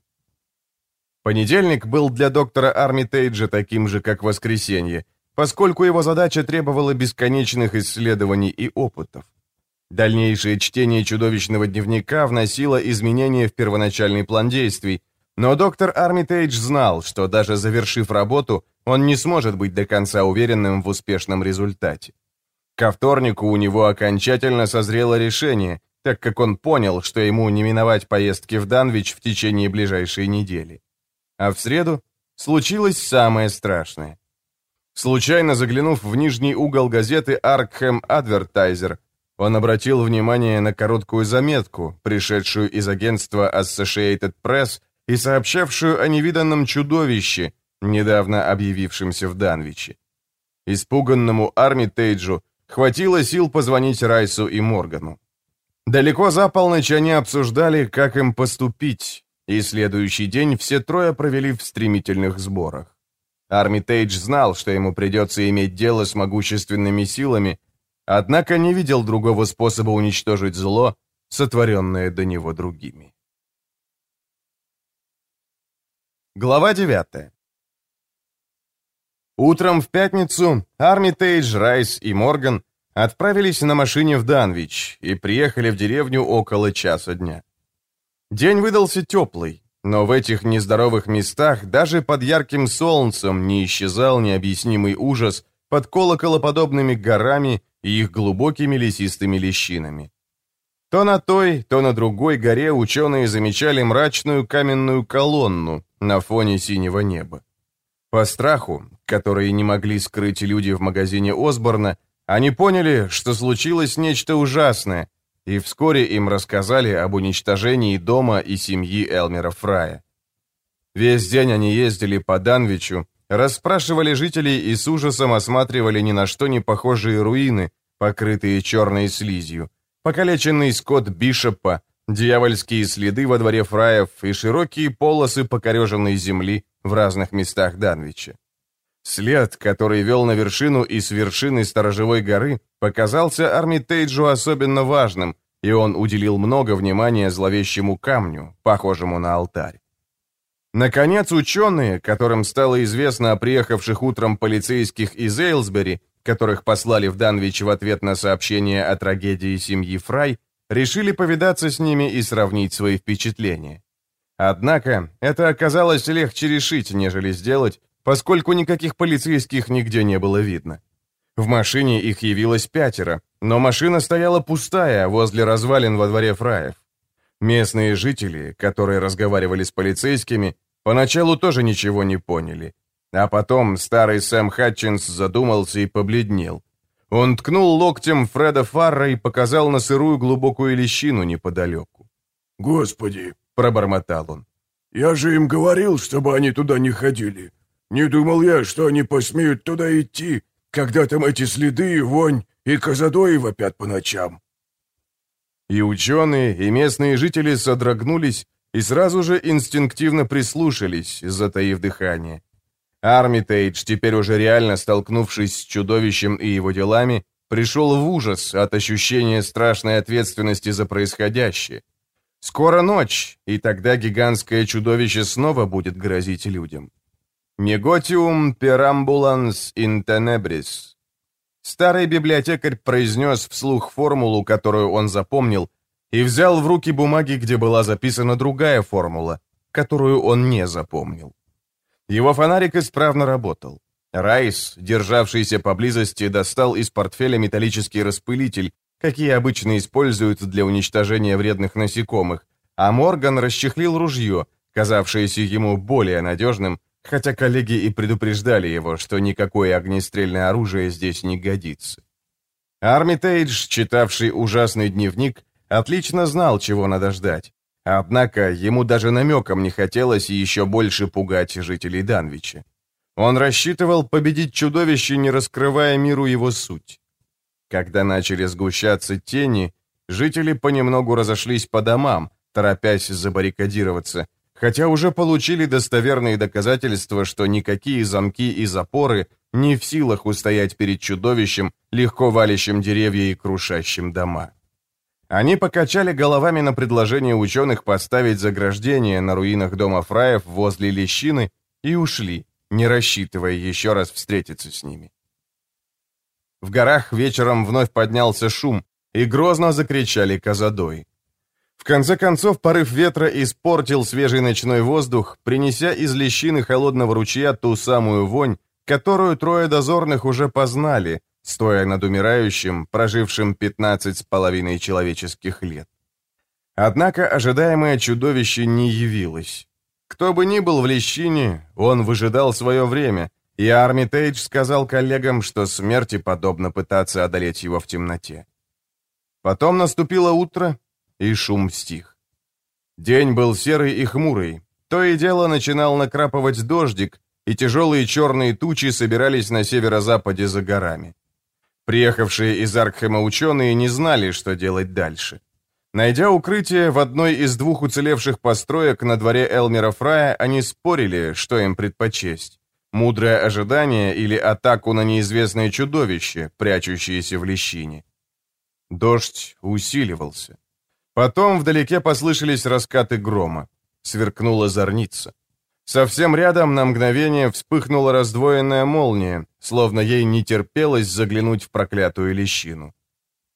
Понедельник был для доктора Армитейджа таким же, как воскресенье, поскольку его задача требовала бесконечных исследований и опытов. Дальнейшее чтение чудовищного дневника вносило изменения в первоначальный план действий, но доктор Армитейдж знал, что даже завершив работу, он не сможет быть до конца уверенным в успешном результате. Ко вторнику у него окончательно созрело решение, так как он понял, что ему не миновать поездки в Данвич в течение ближайшей недели. А в среду случилось самое страшное. Случайно заглянув в нижний угол газеты «Аркхэм Адвертайзер», он обратил внимание на короткую заметку, пришедшую из агентства Associated Press и сообщавшую о невиданном чудовище, недавно объявившемся в Данвиче. Испуганному Армитейджу хватило сил позвонить Райсу и Моргану. Далеко за полночь они обсуждали, как им поступить, и следующий день все трое провели в стремительных сборах. Армитейдж знал, что ему придется иметь дело с могущественными силами, однако не видел другого способа уничтожить зло, сотворенное до него другими. Глава 9 Утром в пятницу Армитейдж, Райс и Морган отправились на машине в Данвич и приехали в деревню около часа дня. День выдался теплый, но в этих нездоровых местах даже под ярким солнцем не исчезал необъяснимый ужас под куполоподобными горами и их глубокими лесистыми лощинами. То на той, то на другой горе ученые замечали мрачную каменную колонну на фоне синего неба. По страху, который не могли скрыть люди в магазине Осборна, они поняли, что случилось нечто ужасное, и вскоре им рассказали об уничтожении дома и семьи Элмера Фрая. Весь день они ездили по Данвичу, расспрашивали жителей и с ужасом осматривали ни на что не похожие руины, покрытые черной слизью, покалеченный скот Бишопа, дьявольские следы во дворе фраев и широкие полосы покореженной земли в разных местах Данвича. След, который вел на вершину и с вершины сторожевой горы, показался Армитейджу особенно важным, и он уделил много внимания зловещему камню, похожему на алтарь. Наконец, ученые, которым стало известно о приехавших утром полицейских из Эйлсбери, которых послали в Данвич в ответ на сообщение о трагедии семьи Фрай, решили повидаться с ними и сравнить свои впечатления. Однако это оказалось легче решить, нежели сделать, поскольку никаких полицейских нигде не было видно. В машине их явилось пятеро, но машина стояла пустая возле развалин во дворе фраев. Местные жители, которые разговаривали с полицейскими, поначалу тоже ничего не поняли. А потом старый Сэм Хатчинс задумался и побледнел. Он ткнул локтем Фреда Фарра и показал на сырую глубокую лещину неподалеку. «Господи!» — пробормотал он. «Я же им говорил, чтобы они туда не ходили. Не думал я, что они посмеют туда идти, когда там эти следы, вонь и козадои вопят по ночам». И ученые, и местные жители содрогнулись и сразу же инстинктивно прислушались, затаив дыхание. Армитейдж, теперь уже реально столкнувшись с чудовищем и его делами, пришел в ужас от ощущения страшной ответственности за происходящее. Скоро ночь, и тогда гигантское чудовище снова будет грозить людям. «Неготиум перамбуланс tenebris». Старый библиотекарь произнес вслух формулу, которую он запомнил, и взял в руки бумаги, где была записана другая формула, которую он не запомнил. Его фонарик исправно работал. Райс, державшийся поблизости, достал из портфеля металлический распылитель, какие обычно используют для уничтожения вредных насекомых, а Морган расчехлил ружье, казавшееся ему более надежным, хотя коллеги и предупреждали его, что никакое огнестрельное оружие здесь не годится. Армитейдж, читавший ужасный дневник, отлично знал, чего надо ждать. Однако ему даже намеком не хотелось еще больше пугать жителей Данвича. Он рассчитывал победить чудовище, не раскрывая миру его суть. Когда начали сгущаться тени, жители понемногу разошлись по домам, торопясь забаррикадироваться, хотя уже получили достоверные доказательства, что никакие замки и запоры не в силах устоять перед чудовищем, легко валящим деревья и крушащим дома. Они покачали головами на предложение ученых поставить заграждение на руинах дома фраев возле лещины и ушли, не рассчитывая еще раз встретиться с ними. В горах вечером вновь поднялся шум, и грозно закричали казадои. В конце концов, порыв ветра испортил свежий ночной воздух, принеся из лещины холодного ручья ту самую вонь, которую трое дозорных уже познали, стоя над умирающим, прожившим 15 с половиной человеческих лет. Однако ожидаемое чудовище не явилось. Кто бы ни был в лещине, он выжидал свое время, и Армитейдж сказал коллегам, что смерти подобно пытаться одолеть его в темноте. Потом наступило утро, и шум стих. День был серый и хмурый. То и дело начинал накрапывать дождик, и тяжелые черные тучи собирались на северо-западе за горами. Приехавшие из Аркхема ученые не знали, что делать дальше. Найдя укрытие в одной из двух уцелевших построек на дворе Элмера Фрая, они спорили, что им предпочесть. Мудрое ожидание или атаку на неизвестное чудовище, прячущееся в лещине. Дождь усиливался. Потом вдалеке послышались раскаты грома. Сверкнула зорница. Совсем рядом на мгновение вспыхнула раздвоенная молния, словно ей не терпелось заглянуть в проклятую лещину.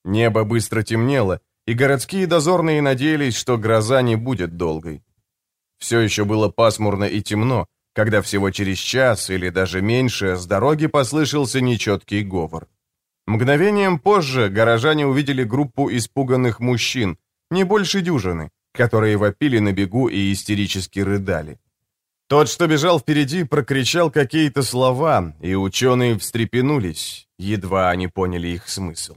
Небо быстро темнело, и городские дозорные надеялись, что гроза не будет долгой. Все еще было пасмурно и темно, когда всего через час или даже меньше с дороги послышался нечеткий говор. Мгновением позже горожане увидели группу испуганных мужчин, не больше дюжины, которые вопили на бегу и истерически рыдали. Тот, что бежал впереди, прокричал какие-то слова, и ученые встрепенулись, едва они поняли их смысл.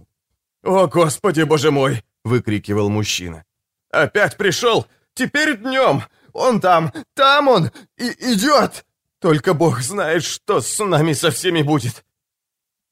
«О, Господи, Боже мой!» — выкрикивал мужчина. «Опять пришел! Теперь днем! Он там! Там он! И идет! Только Бог знает, что с нами со всеми будет!»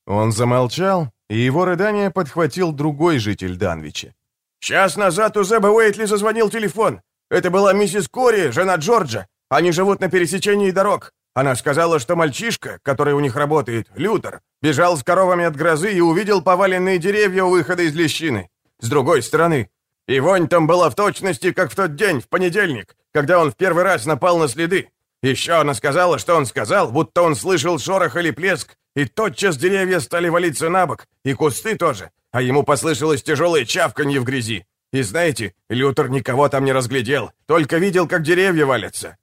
Он замолчал, и его рыдание подхватил другой житель Данвича. «Час назад у Зеба Уэйтли зазвонил телефон. Это была миссис Кори, жена Джорджа. Они живут на пересечении дорог. Она сказала, что мальчишка, который у них работает, Лютер, бежал с коровами от грозы и увидел поваленные деревья у выхода из лещины. С другой стороны. И вонь там была в точности, как в тот день, в понедельник, когда он в первый раз напал на следы. Еще она сказала, что он сказал, будто он слышал шорох или плеск, и тотчас деревья стали валиться на бок, и кусты тоже, а ему послышалось тяжелое чавканье в грязи. И знаете, Лютер никого там не разглядел, только видел, как деревья валятся.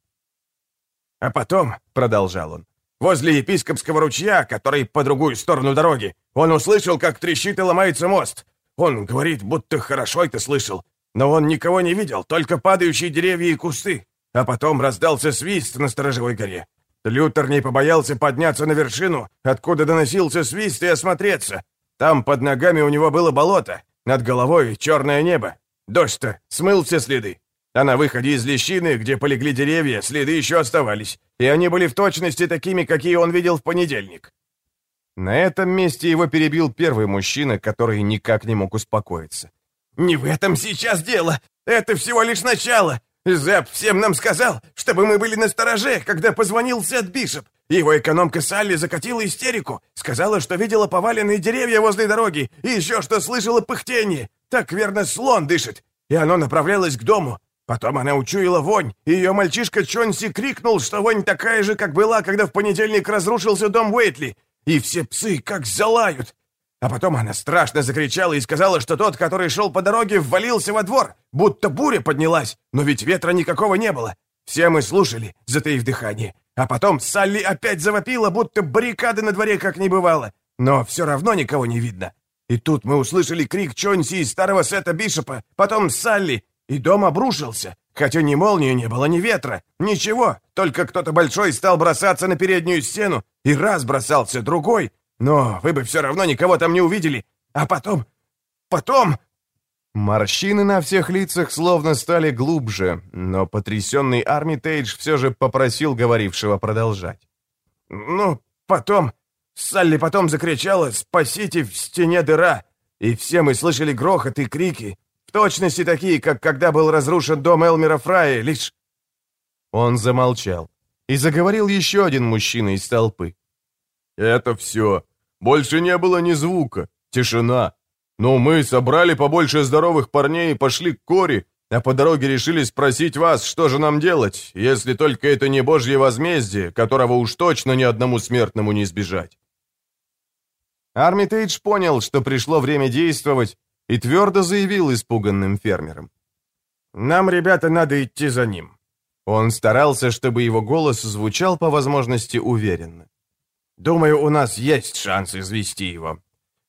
А потом, — продолжал он, — возле епископского ручья, который по другую сторону дороги, он услышал, как трещит и ломается мост. Он говорит, будто хорошо это слышал, но он никого не видел, только падающие деревья и кусты. А потом раздался свист на сторожевой горе. Лютер не побоялся подняться на вершину, откуда доносился свист, и осмотреться. Там под ногами у него было болото, над головой черное небо. Дождь-то смыл все следы. А на выходе из лещины, где полегли деревья, следы еще оставались, и они были в точности такими, какие он видел в понедельник. На этом месте его перебил первый мужчина, который никак не мог успокоиться. «Не в этом сейчас дело! Это всего лишь начало! Зэп всем нам сказал, чтобы мы были на стороже, когда позвонил Сет Бишоп. Его экономка Салли закатила истерику, сказала, что видела поваленные деревья возле дороги и еще что слышала пыхтение. Так верно слон дышит. И оно направлялось к дому. Потом она учуяла вонь, и ее мальчишка Чонси крикнул, что вонь такая же, как была, когда в понедельник разрушился дом Уэйтли. И все псы как залают. А потом она страшно закричала и сказала, что тот, который шел по дороге, ввалился во двор, будто буря поднялась, но ведь ветра никакого не было. Все мы слушали, затаив дыхание. А потом Салли опять завопила, будто баррикады на дворе как не бывало. Но все равно никого не видно. И тут мы услышали крик Чонси из старого сета Бишопа, потом Салли, и дом обрушился. Хотя ни молнии не было, ни ветра, ничего. Только кто-то большой стал бросаться на переднюю стену, и раз бросался, другой. Но вы бы все равно никого там не увидели. А потом... Потом... Морщины на всех лицах словно стали глубже, но потрясенный Армитейдж все же попросил говорившего продолжать. «Ну, потом... Салли потом закричала «Спасите, в стене дыра!» И все мы слышали грохот и крики, в точности такие, как когда был разрушен дом Элмера Фрая, лишь...» Он замолчал, и заговорил еще один мужчина из толпы. «Это все. Больше не было ни звука. Тишина. Ну, мы собрали побольше здоровых парней и пошли к Кори, а по дороге решили спросить вас, что же нам делать, если только это не божье возмездие, которого уж точно ни одному смертному не избежать. Армитейдж понял, что пришло время действовать, и твердо заявил испуганным фермерам. «Нам, ребята, надо идти за ним». Он старался, чтобы его голос звучал по возможности уверенно. «Думаю, у нас есть шанс извести его.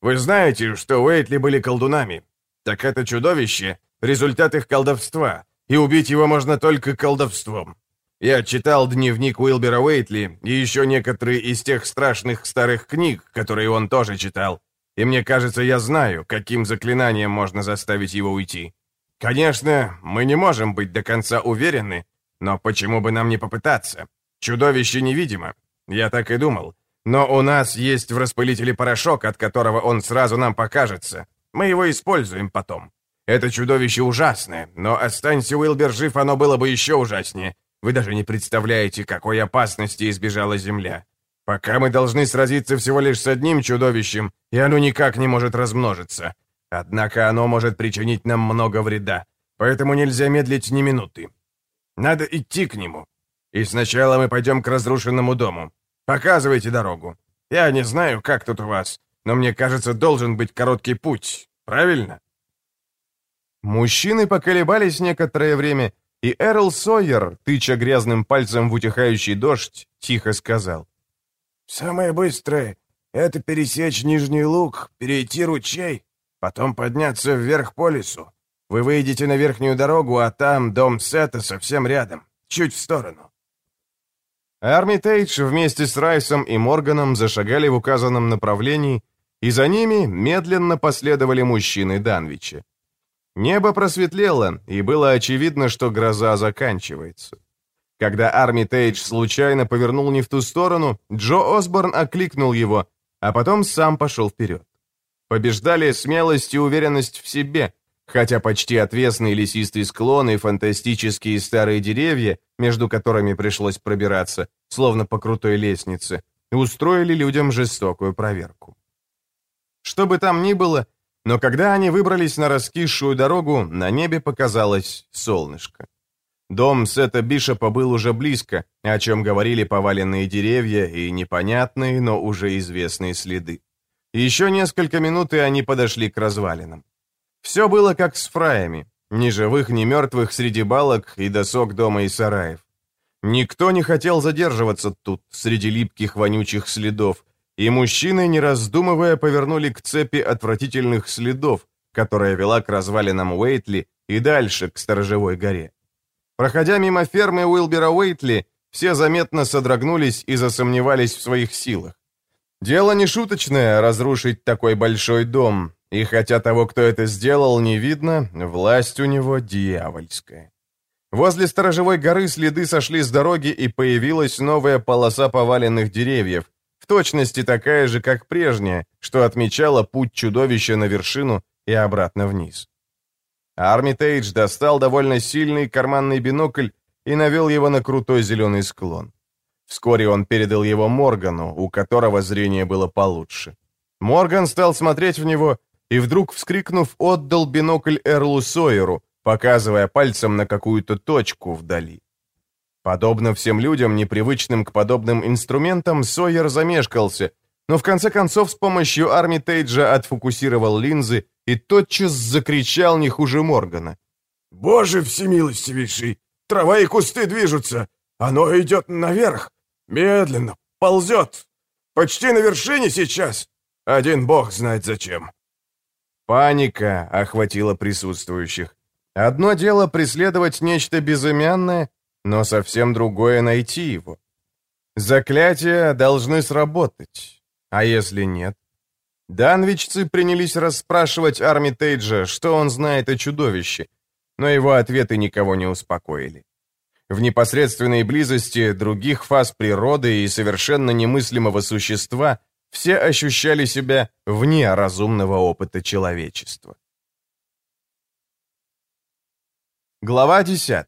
Вы знаете, что Уэйтли были колдунами. Так это чудовище — результат их колдовства, и убить его можно только колдовством. Я читал дневник Уилбера Уэйтли и еще некоторые из тех страшных старых книг, которые он тоже читал. И мне кажется, я знаю, каким заклинанием можно заставить его уйти. Конечно, мы не можем быть до конца уверены, но почему бы нам не попытаться? Чудовище невидимо. я так и думал. Но у нас есть в распылителе порошок, от которого он сразу нам покажется. Мы его используем потом. Это чудовище ужасное, но останься Уилбер жив, оно было бы еще ужаснее. Вы даже не представляете, какой опасности избежала Земля. Пока мы должны сразиться всего лишь с одним чудовищем, и оно никак не может размножиться. Однако оно может причинить нам много вреда, поэтому нельзя медлить ни минуты. Надо идти к нему. И сначала мы пойдем к разрушенному дому. Показывайте дорогу. Я не знаю, как тут у вас, но мне кажется, должен быть короткий путь. Правильно?» Мужчины поколебались некоторое время, и Эрл Сойер, тыча грязным пальцем в утихающий дождь, тихо сказал. «Самое быстрое — это пересечь Нижний Луг, перейти ручей, потом подняться вверх по лесу. Вы выйдете на верхнюю дорогу, а там дом Сета совсем рядом, чуть в сторону. Армитейдж вместе с Райсом и Морганом зашагали в указанном направлении, и за ними медленно последовали мужчины Данвича. Небо просветлело, и было очевидно, что гроза заканчивается. Когда Армитейдж случайно повернул не в ту сторону, Джо Осборн окликнул его, а потом сам пошел вперед. Побеждали смелость и уверенность в себе, хотя почти отвесные лесистые склоны и фантастические старые деревья, между которыми пришлось пробираться, словно по крутой лестнице, устроили людям жестокую проверку. Что бы там ни было, но когда они выбрались на раскисшую дорогу, на небе показалось солнышко. Дом Сета Бишопа был уже близко, о чем говорили поваленные деревья и непонятные, но уже известные следы. Еще несколько минут, и они подошли к развалинам. Все было как с фраями, ни живых, ни мертвых среди балок и досок дома и сараев. Никто не хотел задерживаться тут, среди липких вонючих следов, и мужчины, не раздумывая, повернули к цепи отвратительных следов, которая вела к развалинам Уэйтли и дальше, к Сторожевой горе. Проходя мимо фермы Уилбера Уэйтли, все заметно содрогнулись и засомневались в своих силах. Дело не шуточное разрушить такой большой дом, и хотя того, кто это сделал, не видно, власть у него дьявольская. Возле сторожевой горы следы сошли с дороги, и появилась новая полоса поваленных деревьев, в точности такая же, как прежняя, что отмечала путь чудовища на вершину и обратно вниз. Армитейдж достал довольно сильный карманный бинокль и навел его на крутой зеленый склон. Вскоре он передал его Моргану, у которого зрение было получше. Морган стал смотреть в него и вдруг, вскрикнув, отдал бинокль Эрлу Сойеру, показывая пальцем на какую-то точку вдали. Подобно всем людям, непривычным к подобным инструментам, Сойер замешкался, но в конце концов с помощью Арми Тейджа отфокусировал линзы и тотчас закричал не хуже Моргана. «Боже всемилостивейший! Трава и кусты движутся! Оно идет наверх! Медленно, ползет. Почти на вершине сейчас. Один бог знает зачем. Паника охватила присутствующих. Одно дело преследовать нечто безымянное, но совсем другое найти его. Заклятия должны сработать. А если нет? Данвичцы принялись расспрашивать Армитейджа, что он знает о чудовище, но его ответы никого не успокоили. В непосредственной близости других фаз природы и совершенно немыслимого существа все ощущали себя вне разумного опыта человечества. Глава 10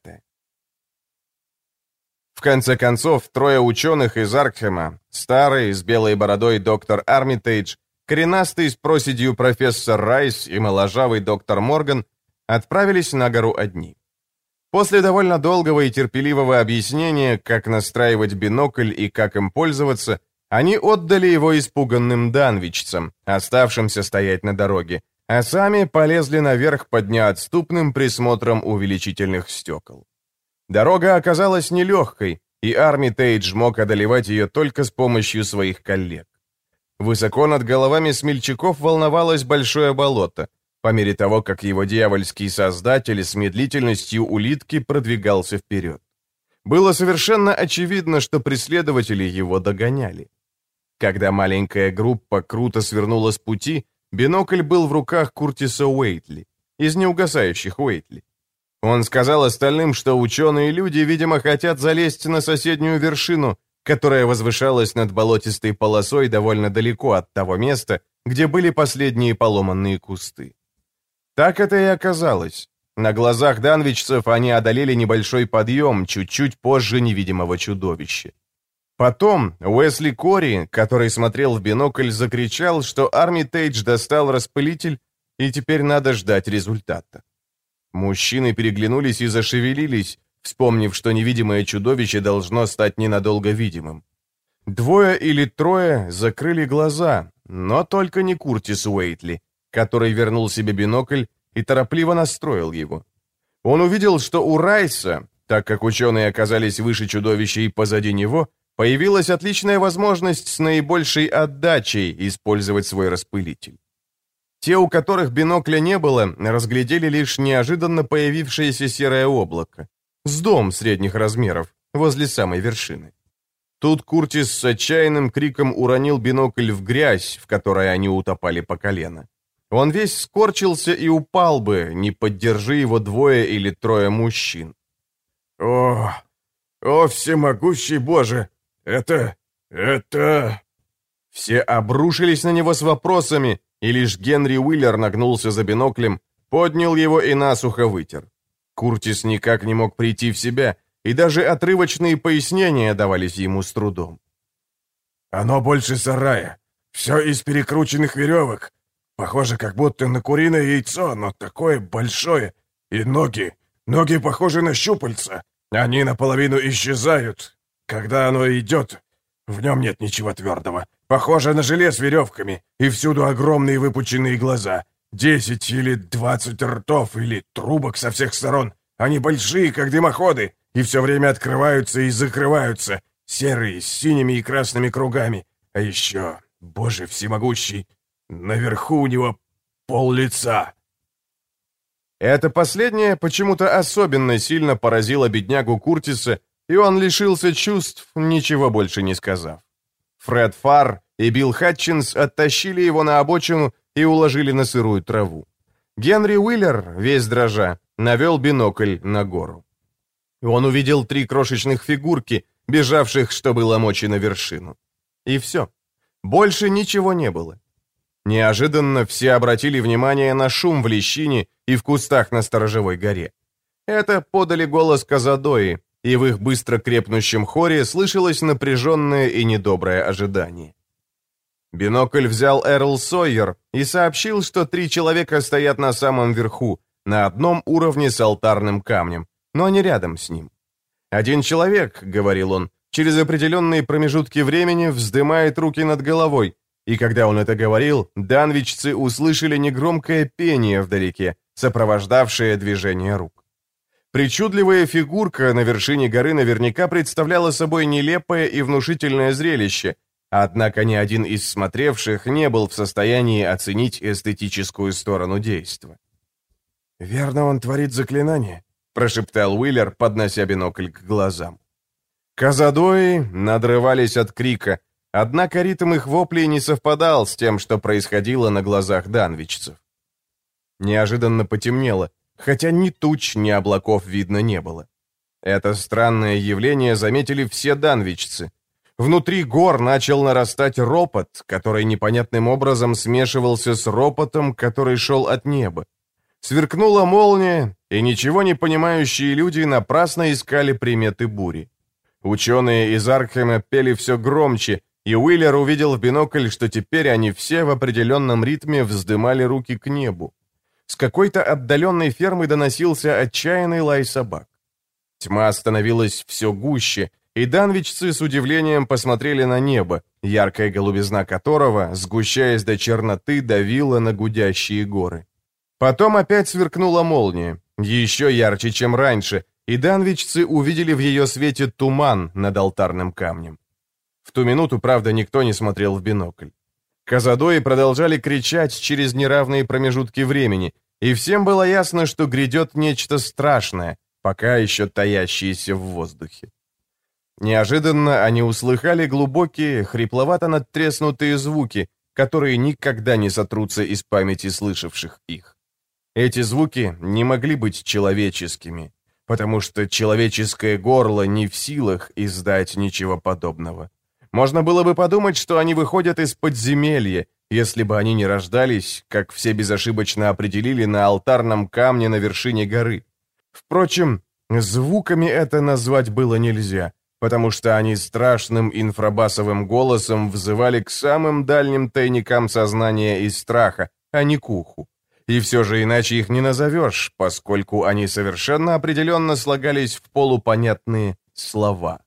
В конце концов, трое ученых из Аркхема, старый, с белой бородой доктор Армитейдж, коренастый с проседью профессор Райс и моложавый доктор Морган, отправились на гору одни. После довольно долгого и терпеливого объяснения, как настраивать бинокль и как им пользоваться, они отдали его испуганным данвичцам, оставшимся стоять на дороге, а сами полезли наверх под неотступным присмотром увеличительных стекол. Дорога оказалась нелегкой, и Арми Тейдж мог одолевать ее только с помощью своих коллег. Высоко над головами смельчаков волновалось большое болото — по мере того, как его дьявольский создатель с медлительностью улитки продвигался вперед. Было совершенно очевидно, что преследователи его догоняли. Когда маленькая группа круто свернула с пути, бинокль был в руках Куртиса Уэйтли, из неугасающих Уэйтли. Он сказал остальным, что ученые люди, видимо, хотят залезть на соседнюю вершину, которая возвышалась над болотистой полосой довольно далеко от того места, где были последние поломанные кусты. Так это и оказалось. На глазах данвичцев они одолели небольшой подъем чуть-чуть позже невидимого чудовища. Потом Уэсли Кори, который смотрел в бинокль, закричал, что Арми Тейдж достал распылитель, и теперь надо ждать результата. Мужчины переглянулись и зашевелились, вспомнив, что невидимое чудовище должно стать ненадолго видимым. Двое или трое закрыли глаза, но только не Куртис Уэйтли, который вернул себе бинокль и торопливо настроил его. Он увидел, что у Райса, так как ученые оказались выше чудовища и позади него, появилась отличная возможность с наибольшей отдачей использовать свой распылитель. Те, у которых бинокля не было, разглядели лишь неожиданно появившееся серое облако. С дом средних размеров, возле самой вершины. Тут Куртис с отчаянным криком уронил бинокль в грязь, в которой они утопали по колено. Он весь скорчился и упал бы, не поддержи его двое или трое мужчин. «О, о, всемогущий Боже! Это... это...» Все обрушились на него с вопросами, и лишь Генри Уиллер нагнулся за биноклем, поднял его и насухо вытер. Куртис никак не мог прийти в себя, и даже отрывочные пояснения давались ему с трудом. «Оно больше сарая. Все из перекрученных веревок. Похоже, как будто на куриное яйцо, но такое большое. И ноги. Ноги похожи на щупальца. Они наполовину исчезают. Когда оно идет, в нем нет ничего твердого. Похоже на желе с веревками, и всюду огромные выпученные глаза. Десять или двадцать ртов или трубок со всех сторон. Они большие, как дымоходы, и все время открываются и закрываются, серые, с синими и красными кругами. А еще, боже всемогущий, наверху у него пол лица. Это последнее почему-то особенно сильно поразило беднягу Куртиса, и он лишился чувств, ничего больше не сказав. Фред Фарр и Билл Хатчинс оттащили его на обочину и уложили на сырую траву. Генри Уиллер, весь дрожа, навел бинокль на гору. Он увидел три крошечных фигурки, бежавших, что было на вершину. И все. Больше ничего не было. Неожиданно все обратили внимание на шум в лещине и в кустах на Сторожевой горе. Это подали голос Казадои, и в их быстро крепнущем хоре слышалось напряженное и недоброе ожидание. Бинокль взял Эрл Сойер и сообщил, что три человека стоят на самом верху, на одном уровне с алтарным камнем, но не рядом с ним. «Один человек», — говорил он, — «через определенные промежутки времени вздымает руки над головой, и когда он это говорил, данвичцы услышали негромкое пение вдалеке, сопровождавшее движение рук. Причудливая фигурка на вершине горы наверняка представляла собой нелепое и внушительное зрелище, однако ни один из смотревших не был в состоянии оценить эстетическую сторону действа. «Верно, он творит заклинание», — прошептал Уиллер, поднося бинокль к глазам. Казадои надрывались от крика, однако ритм их воплей не совпадал с тем, что происходило на глазах данвичцев. Неожиданно потемнело, хотя ни туч, ни облаков видно не было. Это странное явление заметили все данвичцы. Внутри гор начал нарастать ропот, который непонятным образом смешивался с ропотом, который шел от неба. Сверкнула молния, и ничего не понимающие люди напрасно искали приметы бури. Ученые из Аркхема пели все громче, и Уиллер увидел в бинокль, что теперь они все в определенном ритме вздымали руки к небу. С какой-то отдаленной фермы доносился отчаянный лай собак. Тьма становилась все гуще, и данвичцы с удивлением посмотрели на небо, яркая голубизна которого, сгущаясь до черноты, давила на гудящие горы. Потом опять сверкнула молния, еще ярче, чем раньше, и данвичцы увидели в ее свете туман над алтарным камнем. В ту минуту, правда, никто не смотрел в бинокль. Казадои продолжали кричать через неравные промежутки времени, и всем было ясно, что грядет нечто страшное, пока еще таящееся в воздухе. Неожиданно они услыхали глубокие, хрипловато надтреснутые звуки, которые никогда не сотрутся из памяти слышавших их. Эти звуки не могли быть человеческими. потому что человеческое горло не в силах издать ничего подобного. Можно было бы подумать, что они выходят из подземелья, если бы они не рождались, как все безошибочно определили, на алтарном камне на вершине горы. Впрочем, звуками это назвать было нельзя, потому что они страшным инфрабасовым голосом взывали к самым дальним тайникам сознания и страха, а не к уху. И все же иначе их не назовешь, поскольку они совершенно определенно слагались в полупонятные слова.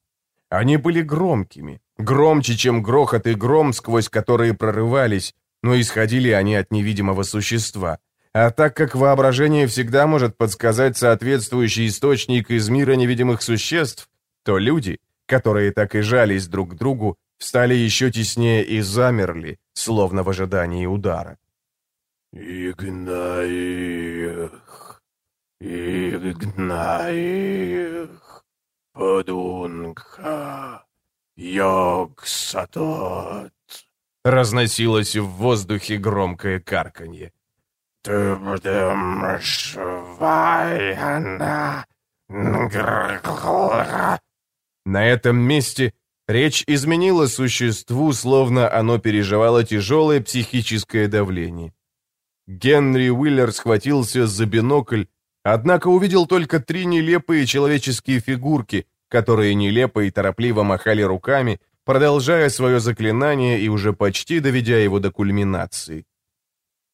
Они были громкими, громче, чем грохот и гром, сквозь которые прорывались, но исходили они от невидимого существа. А так как воображение всегда может подсказать соответствующий источник из мира невидимых существ, то люди, которые так и жались друг к другу, стали еще теснее и замерли, словно в ожидании удара. «Игнай их! Игнай! Подунка! Йог-сатот!» Разносилось в воздухе громкое карканье. «Ты будешь вайна!» На этом месте речь изменила существу, словно оно переживало тяжелое психическое давление. Генри Уиллер схватился за бинокль, однако увидел только три нелепые человеческие фигурки, которые нелепо и торопливо махали руками, продолжая свое заклинание и уже почти доведя его до кульминации.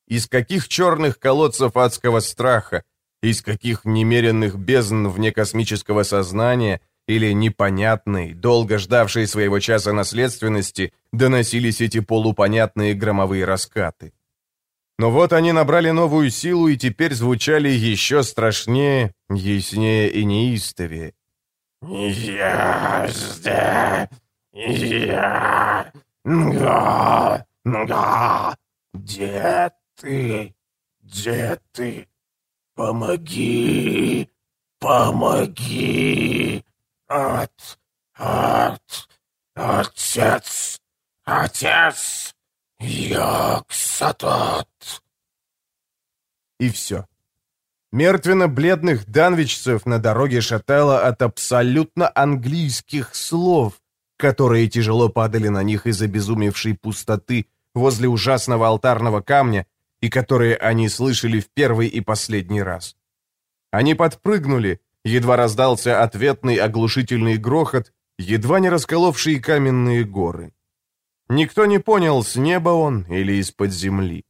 Из каких черных колодцев адского страха, из каких немеренных бездн вне космического сознания или непонятной, долго ждавшей своего часа наследственности доносились эти полупонятные громовые раскаты. Но вот они набрали новую силу и теперь звучали еще страшнее, яснее и неистовее. «Я здесь! Я... Нга! Нга! Где ты? Где ты? Помоги! Помоги! От... От... Отец! Отец! Йоксатот!» И все. Мертвенно-бледных данвичцев на дороге шатало от абсолютно английских слов, которые тяжело падали на них из обезумевшей пустоты возле ужасного алтарного камня и которые они слышали в первый и последний раз. Они подпрыгнули, едва раздался ответный оглушительный грохот, едва не расколовшие каменные горы. Никто не понял, с неба он или из-под земли.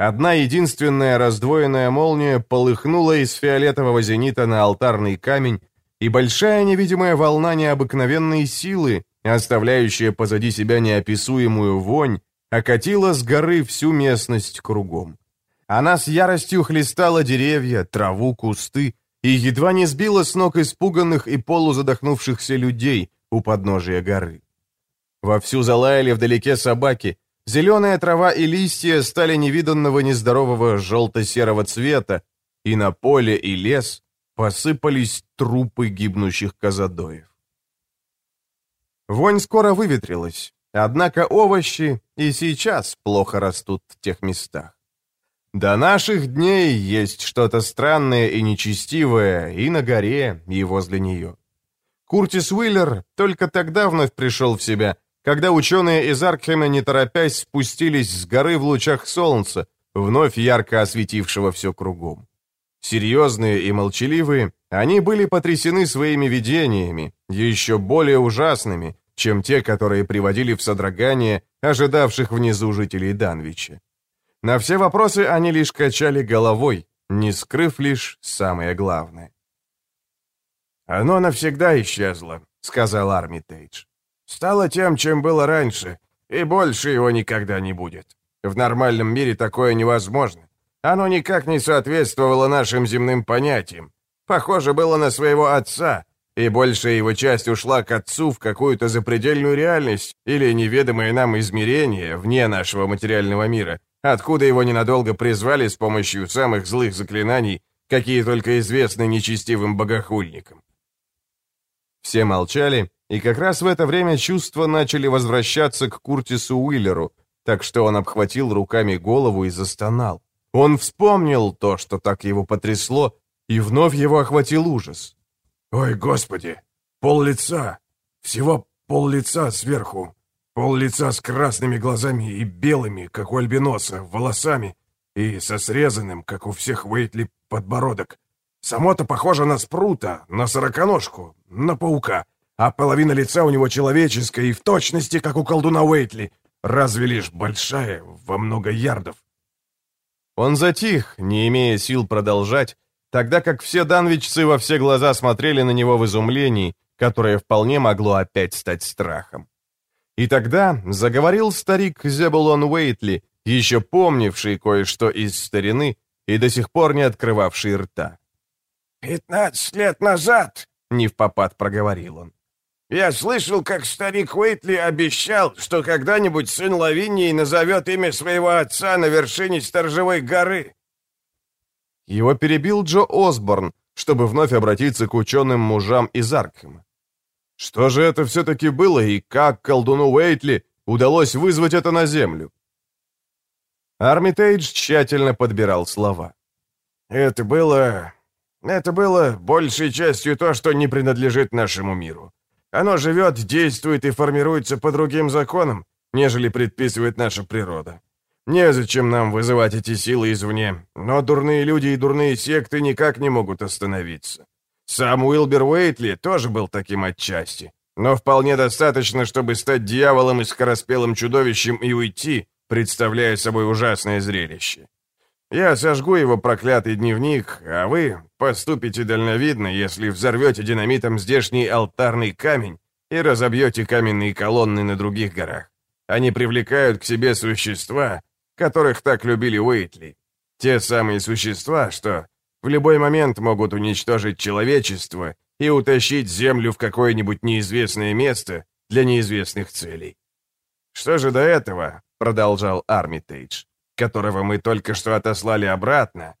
Одна единственная раздвоенная молния полыхнула из фиолетового зенита на алтарный камень, и большая невидимая волна необыкновенной силы, оставляющая позади себя неописуемую вонь, окатила с горы всю местность кругом. Она с яростью хлестала деревья, траву, кусты и едва не сбила с ног испуганных и полузадохнувшихся людей у подножия горы. Вовсю залаяли вдалеке собаки. Зеленая трава и листья стали невиданного нездорового желто-серого цвета, и на поле и лес посыпались трупы гибнущих казадоев. Вонь скоро выветрилась, однако овощи и сейчас плохо растут в тех местах. До наших дней есть что-то странное и нечестивое и на горе, и возле нее. Куртис Уиллер только тогда вновь пришел в себя, когда ученые из Аркхема, не торопясь, спустились с горы в лучах солнца, вновь ярко осветившего все кругом. Серьезные и молчаливые, они были потрясены своими видениями, еще более ужасными, чем те, которые приводили в содрогание ожидавших внизу жителей Данвича. На все вопросы они лишь качали головой, не скрыв лишь самое главное. «Оно навсегда исчезло», — сказал Армитейдж. Стало тем, чем было раньше, и больше его никогда не будет. В нормальном мире такое невозможно. Оно никак не соответствовало нашим земным понятиям. Похоже было на своего отца, и большая его часть ушла к отцу в какую-то запредельную реальность или неведомое нам измерение вне нашего материального мира, откуда его ненадолго призвали с помощью самых злых заклинаний, какие только известны нечестивым богохульникам. Все молчали, и как раз в это время чувства начали возвращаться к Куртису Уиллеру, так что он обхватил руками голову и застонал. Он вспомнил то, что так его потрясло, и вновь его охватил ужас. Ой, господи! Пол лица! Всего пол лица сверху. Пол лица с красными глазами и белыми, как у альбиноса, волосами, и со срезанным, как у всех Уэйтли, подбородок. Само-то похоже на спрута, на сороконожку, на паука, а половина лица у него человеческая и в точности, как у колдуна Уэйтли, разве лишь большая, во много ярдов. Он затих, не имея сил продолжать, тогда как все данвичцы во все глаза смотрели на него в изумлении, которое вполне могло опять стать страхом. И тогда заговорил старик Зебулон Уэйтли, еще помнивший кое-что из старины и до сих пор не открывавший рта. «Пятнадцать лет назад», — не в попад проговорил он, «я слышал, как старик Уэйтли обещал, что когда-нибудь сын Лавинии назовет имя своего отца на вершине Сторожевой горы». Его перебил Джо Осборн, чтобы вновь обратиться к ученым мужам из Аркхема. Что же это все-таки было, и как колдуну Уэйтли удалось вызвать это на землю? Армитейдж тщательно подбирал слова. «Это было это было большей частью то, что не принадлежит нашему миру. Оно живет, действует и формируется по другим законам, нежели предписывает наша природа. Незачем нам вызывать эти силы извне, но дурные люди и дурные секты никак не могут остановиться. Сам Уилбер Уэйтли тоже был таким отчасти, но вполне достаточно, чтобы стать дьяволом и скороспелым чудовищем и уйти, представляя собой ужасное зрелище. Я сожгу его проклятый дневник, а вы поступите дальновидно, если взорвете динамитом здешний алтарный камень и разобьете каменные колонны на других горах. Они привлекают к себе существа, которых так любили Уэйтли. Те самые существа, что в любой момент могут уничтожить человечество и утащить Землю в какое-нибудь неизвестное место для неизвестных целей. Что же до этого, продолжал Армитейдж, которого мы только что отослали обратно,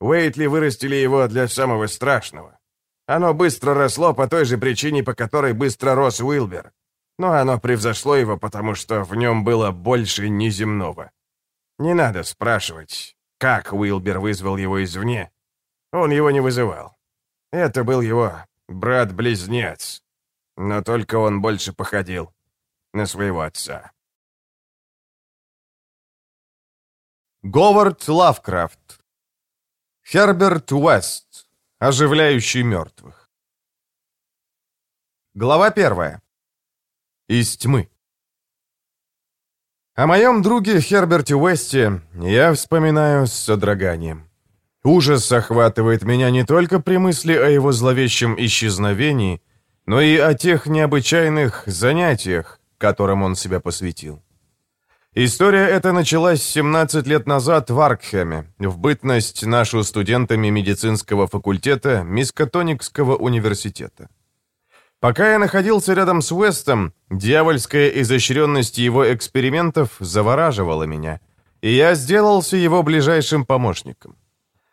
Уэйтли вырастили его для самого страшного. Оно быстро росло по той же причине, по которой быстро рос Уилбер. Но оно превзошло его, потому что в нем было больше неземного. Не надо спрашивать, как Уилбер вызвал его извне. Он его не вызывал. Это был его брат-близнец. Но только он больше походил на своего отца. Говард Лавкрафт. Херберт Уэст. Оживляющий мертвых. Глава первая. Из тьмы. О моем друге Херберте Уэсте я вспоминаю с содроганием. Ужас охватывает меня не только при мысли о его зловещем исчезновении, но и о тех необычайных занятиях, которым он себя посвятил. История эта началась 17 лет назад в Аркхеме, в бытность нашу студентами медицинского факультета Мискатоникского университета. Пока я находился рядом с Уэстом, дьявольская изощренность его экспериментов завораживала меня, и я сделался его ближайшим помощником.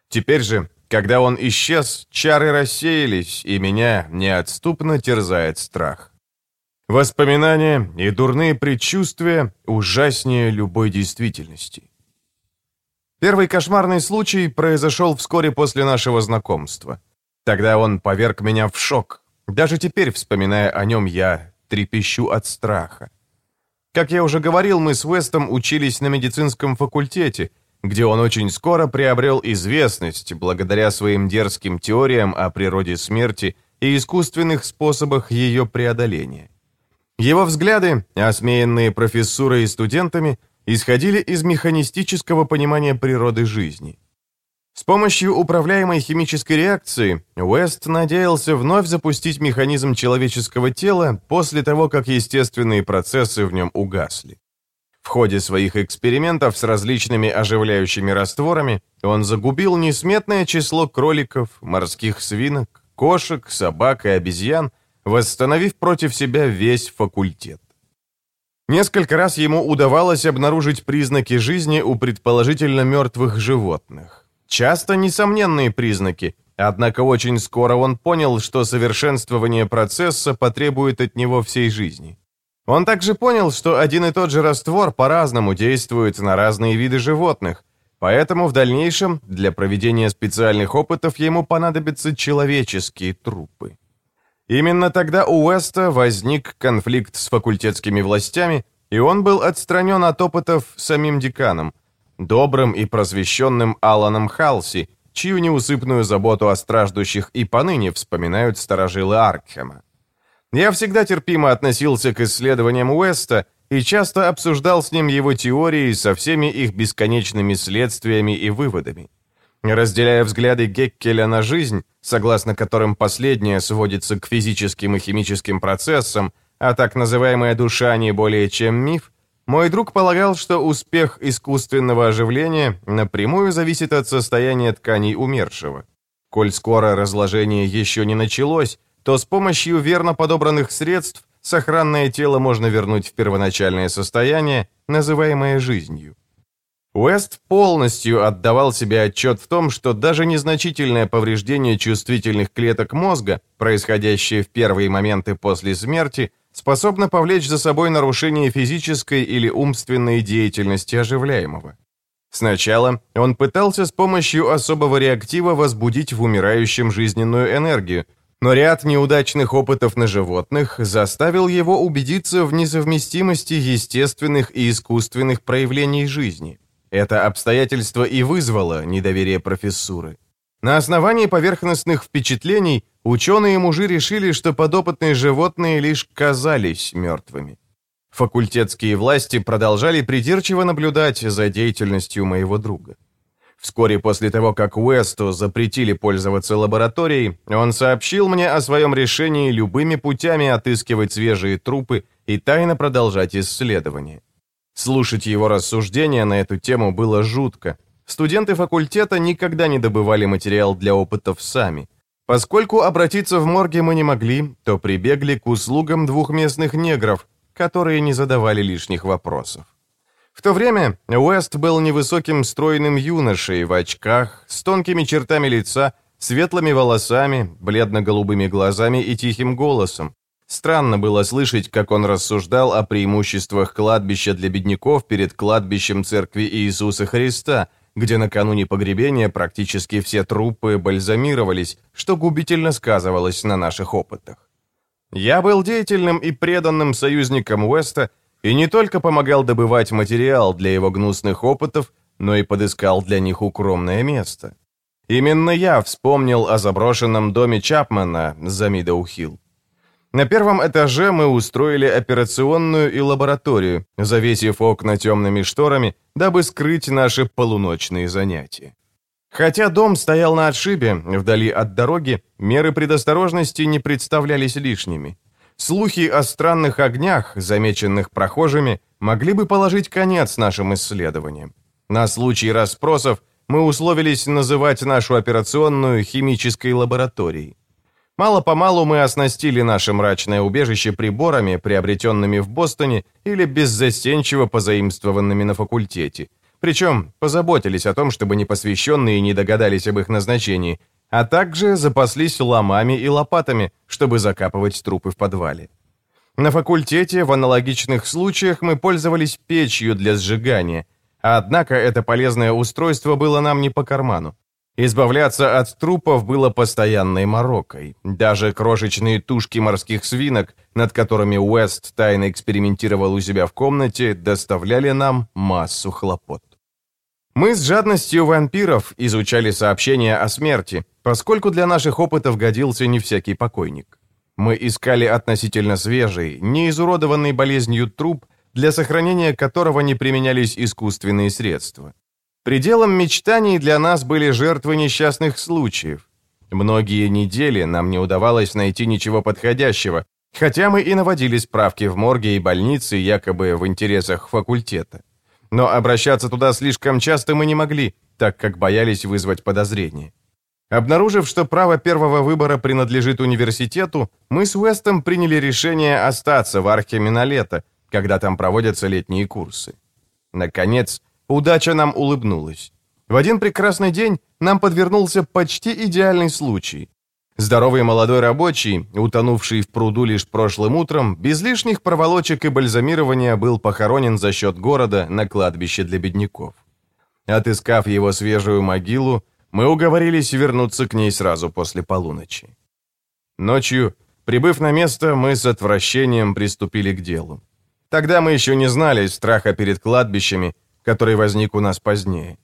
Теперь же, когда он исчез, чары рассеялись, и меня неотступно терзает страх. Воспоминания и дурные предчувствия ужаснее любой действительности. Первый кошмарный случай произошел вскоре после нашего знакомства. Тогда он поверг меня в шок. Даже теперь, вспоминая о нем, я трепещу от страха. Как я уже говорил, мы с Уэстом учились на медицинском факультете, где он очень скоро приобрел известность благодаря своим дерзким теориям о природе смерти и искусственных способах ее преодоления. Его взгляды, осмеянные профессурой и студентами, исходили из механистического понимания природы жизни. С помощью управляемой химической реакции Уэст надеялся вновь запустить механизм человеческого тела после того, как естественные процессы в нем угасли. В ходе своих экспериментов с различными оживляющими растворами он загубил несметное число кроликов, морских свинок, кошек, собак и обезьян, восстановив против себя весь факультет. Несколько раз ему удавалось обнаружить признаки жизни у предположительно мертвых животных. Часто несомненные признаки, однако очень скоро он понял, что совершенствование процесса потребует от него всей жизни. Он также понял, что один и тот же раствор по-разному действует на разные виды животных, поэтому в дальнейшем для проведения специальных опытов ему понадобятся человеческие трупы. Именно тогда у Уэста возник конфликт с факультетскими властями, и он был отстранен от опытов самим деканом, добрым и просвещенным Аланом Халси, чью неусыпную заботу о страждущих и поныне вспоминают старожилы Аркхема. Я всегда терпимо относился к исследованиям Уэста и часто обсуждал с ним его теории со всеми их бесконечными следствиями и выводами. Разделяя взгляды Геккеля на жизнь, согласно которым последняя сводится к физическим и химическим процессам, а так называемая душа не более чем миф, мой друг полагал, что успех искусственного оживления напрямую зависит от состояния тканей умершего. Коль скоро разложение еще не началось, то с помощью верно подобранных средств сохранное тело можно вернуть в первоначальное состояние, называемое жизнью. Уэст полностью отдавал себе отчет в том, что даже незначительное повреждение чувствительных клеток мозга, происходящее в первые моменты после смерти, способно повлечь за собой нарушение физической или умственной деятельности оживляемого. Сначала он пытался с помощью особого реактива возбудить в умирающем жизненную энергию, но ряд неудачных опытов на животных заставил его убедиться в несовместимости естественных и искусственных проявлений жизни. Это обстоятельство и вызвало недоверие профессуры. На основании поверхностных впечатлений ученые-мужи решили, что подопытные животные лишь казались мертвыми. Факультетские власти продолжали придирчиво наблюдать за деятельностью моего друга. Вскоре после того, как Уэсту запретили пользоваться лабораторией, он сообщил мне о своем решении любыми путями отыскивать свежие трупы и тайно продолжать исследования. Слушать его рассуждения на эту тему было жутко. Студенты факультета никогда не добывали материал для опытов сами. Поскольку обратиться в морге мы не могли, то прибегли к услугам двух местных негров, которые не задавали лишних вопросов. В то время Уэст был невысоким стройным юношей в очках, с тонкими чертами лица, светлыми волосами, бледно-голубыми глазами и тихим голосом. Странно было слышать, как он рассуждал о преимуществах кладбища для бедняков перед кладбищем Церкви Иисуса Христа, где накануне погребения практически все трупы бальзамировались, что губительно сказывалось на наших опытах. Я был деятельным и преданным союзником Уэста и не только помогал добывать материал для его гнусных опытов, но и подыскал для них укромное место. Именно я вспомнил о заброшенном доме Чапмана за Мидоухилл. На первом этаже мы устроили операционную и лабораторию, завесив окна темными шторами, дабы скрыть наши полуночные занятия. Хотя дом стоял на отшибе, вдали от дороги, меры предосторожности не представлялись лишними. Слухи о странных огнях, замеченных прохожими, могли бы положить конец нашим исследованиям. На случай расспросов мы условились называть нашу операционную химической лабораторией. Мало-помалу мы оснастили наше мрачное убежище приборами, приобретенными в Бостоне или беззастенчиво позаимствованными на факультете. Причем позаботились о том, чтобы непосвященные не догадались об их назначении, а также запаслись ломами и лопатами, чтобы закапывать трупы в подвале. На факультете в аналогичных случаях мы пользовались печью для сжигания, однако это полезное устройство было нам не по карману. Избавляться от трупов было постоянной морокой. Даже крошечные тушки морских свинок, над которыми Уэст тайно экспериментировал у себя в комнате, доставляли нам массу хлопот. Мы с жадностью вампиров изучали сообщения о смерти, поскольку для наших опытов годился не всякий покойник. Мы искали относительно свежий, не изуродованный болезнью труп, для сохранения которого не применялись искусственные средства. Пределом мечтаний для нас были жертвы несчастных случаев. Многие недели нам не удавалось найти ничего подходящего, хотя мы и наводили справки в морге и больнице якобы в интересах факультета. Но обращаться туда слишком часто мы не могли, так как боялись вызвать подозрения. Обнаружив, что право первого выбора принадлежит университету, мы с Уэстом приняли решение остаться в Археме на лето, когда там проводятся летние курсы. Наконец, удача нам улыбнулась. В один прекрасный день нам подвернулся почти идеальный случай. Здоровый молодой рабочий, утонувший в пруду лишь прошлым утром, без лишних проволочек и бальзамирования был похоронен за счет города на кладбище для бедняков. Отыскав его свежую могилу, мы уговорились вернуться к ней сразу после полуночи. Ночью Прибыв на место, мы с отвращением приступили к делу. Тогда мы еще не знали страха перед кладбищами, который возник у нас позднее.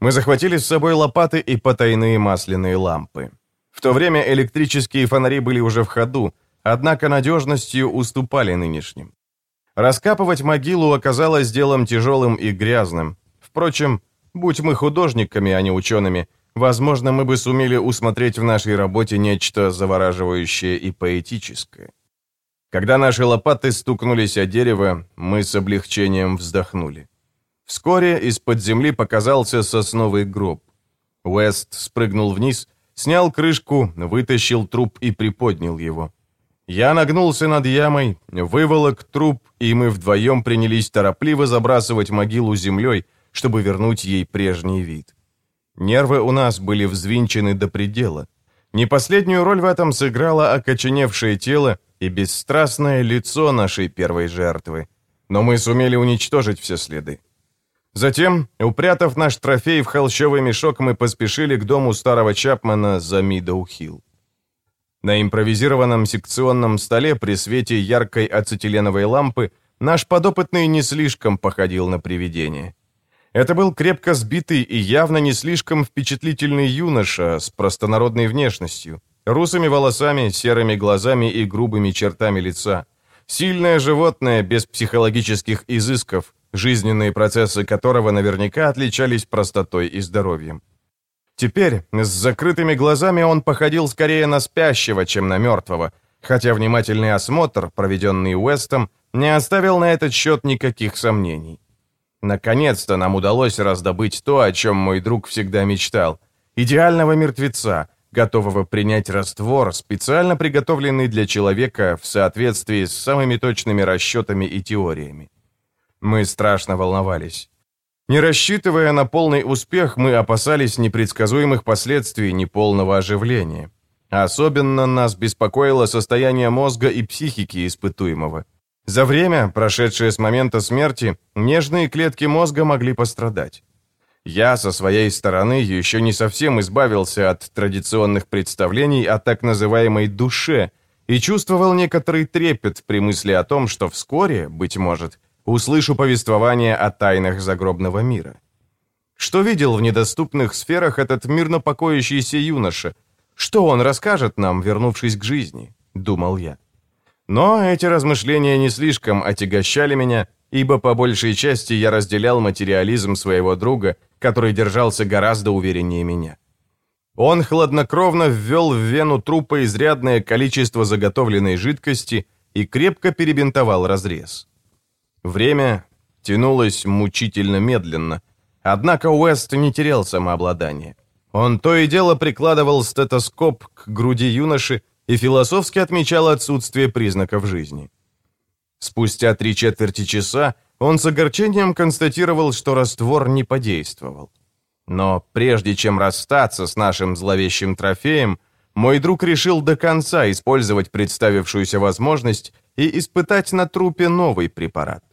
Мы захватили с собой лопаты и потайные масляные лампы. В то время электрические фонари были уже в ходу, однако надежностью уступали нынешним. Раскапывать могилу оказалось делом тяжелым и грязным. Впрочем, будь мы художниками, а не учеными, возможно, мы бы сумели усмотреть в нашей работе нечто завораживающее и поэтическое. Когда наши лопаты стукнулись о дерево, мы с облегчением вздохнули. Вскоре из-под земли показался сосновый гроб. Уэст спрыгнул вниз, снял крышку, вытащил труп и приподнял его. Я нагнулся над ямой, выволок труп, и мы вдвоем принялись торопливо забрасывать могилу землей, чтобы вернуть ей прежний вид. Нервы у нас были взвинчены до предела. Не последнюю роль в этом сыграло окоченевшее тело и бесстрастное лицо нашей первой жертвы. Но мы сумели уничтожить все следы. Затем, упрятав наш трофей в холщовый мешок, мы поспешили к дому старого Чапмана за Мидоу-Хилл. На импровизированном секционном столе при свете яркой ацетиленовой лампы наш подопытный не слишком походил на привидение. Это был крепко сбитый и явно не слишком впечатлительный юноша с простонародной внешностью, русыми волосами, серыми глазами и грубыми чертами лица. Сильное животное без психологических изысков, жизненные процессы которого наверняка отличались простотой и здоровьем. Теперь с закрытыми глазами он походил скорее на спящего, чем на мертвого, хотя внимательный осмотр, проведенный Уэстом, не оставил на этот счет никаких сомнений. Наконец-то нам удалось раздобыть то, о чем мой друг всегда мечтал. Идеального мертвеца, готового принять раствор, специально приготовленный для человека в соответствии с самыми точными расчетами и теориями. Мы страшно волновались. Не рассчитывая на полный успех, мы опасались непредсказуемых последствий неполного оживления. Особенно нас беспокоило состояние мозга и психики испытуемого. За время, прошедшее с момента смерти, нежные клетки мозга могли пострадать. Я, со своей стороны, еще не совсем избавился от традиционных представлений о так называемой «душе» и чувствовал некоторый трепет при мысли о том, что вскоре, быть может, услышу повествование о тайнах загробного мира. Что видел в недоступных сферах этот мирно покоящийся юноша? Что он расскажет нам, вернувшись к жизни? Думал я. Но эти размышления не слишком отягощали меня, ибо по большей части я разделял материализм своего друга, который держался гораздо увереннее меня. Он хладнокровно ввел в вену трупа изрядное количество заготовленной жидкости и крепко перебинтовал разрез. Время тянулось мучительно медленно, однако Уэст не терял самообладание. Он то и дело прикладывал стетоскоп к груди юноши и философски отмечал отсутствие признаков жизни. Спустя три четверти часа он с огорчением констатировал, что раствор не подействовал. Но прежде чем расстаться с нашим зловещим трофеем, мой друг решил до конца использовать представившуюся возможность и испытать на трупе новый препарат.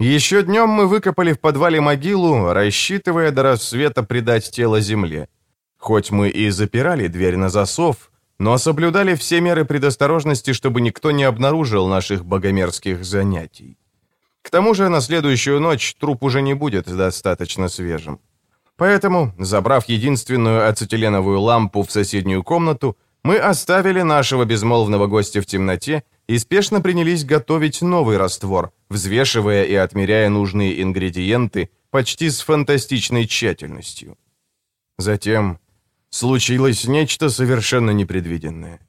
Еще днем мы выкопали в подвале могилу, рассчитывая до рассвета предать тело земле. Хоть мы и запирали дверь на засов, но соблюдали все меры предосторожности, чтобы никто не обнаружил наших богомерзких занятий. К тому же на следующую ночь труп уже не будет достаточно свежим. Поэтому, забрав единственную ацетиленовую лампу в соседнюю комнату, мы оставили нашего безмолвного гостя в темноте и спешно принялись готовить новый раствор, взвешивая и отмеряя нужные ингредиенты почти с фантастичной тщательностью. Затем случилось нечто совершенно непредвиденное.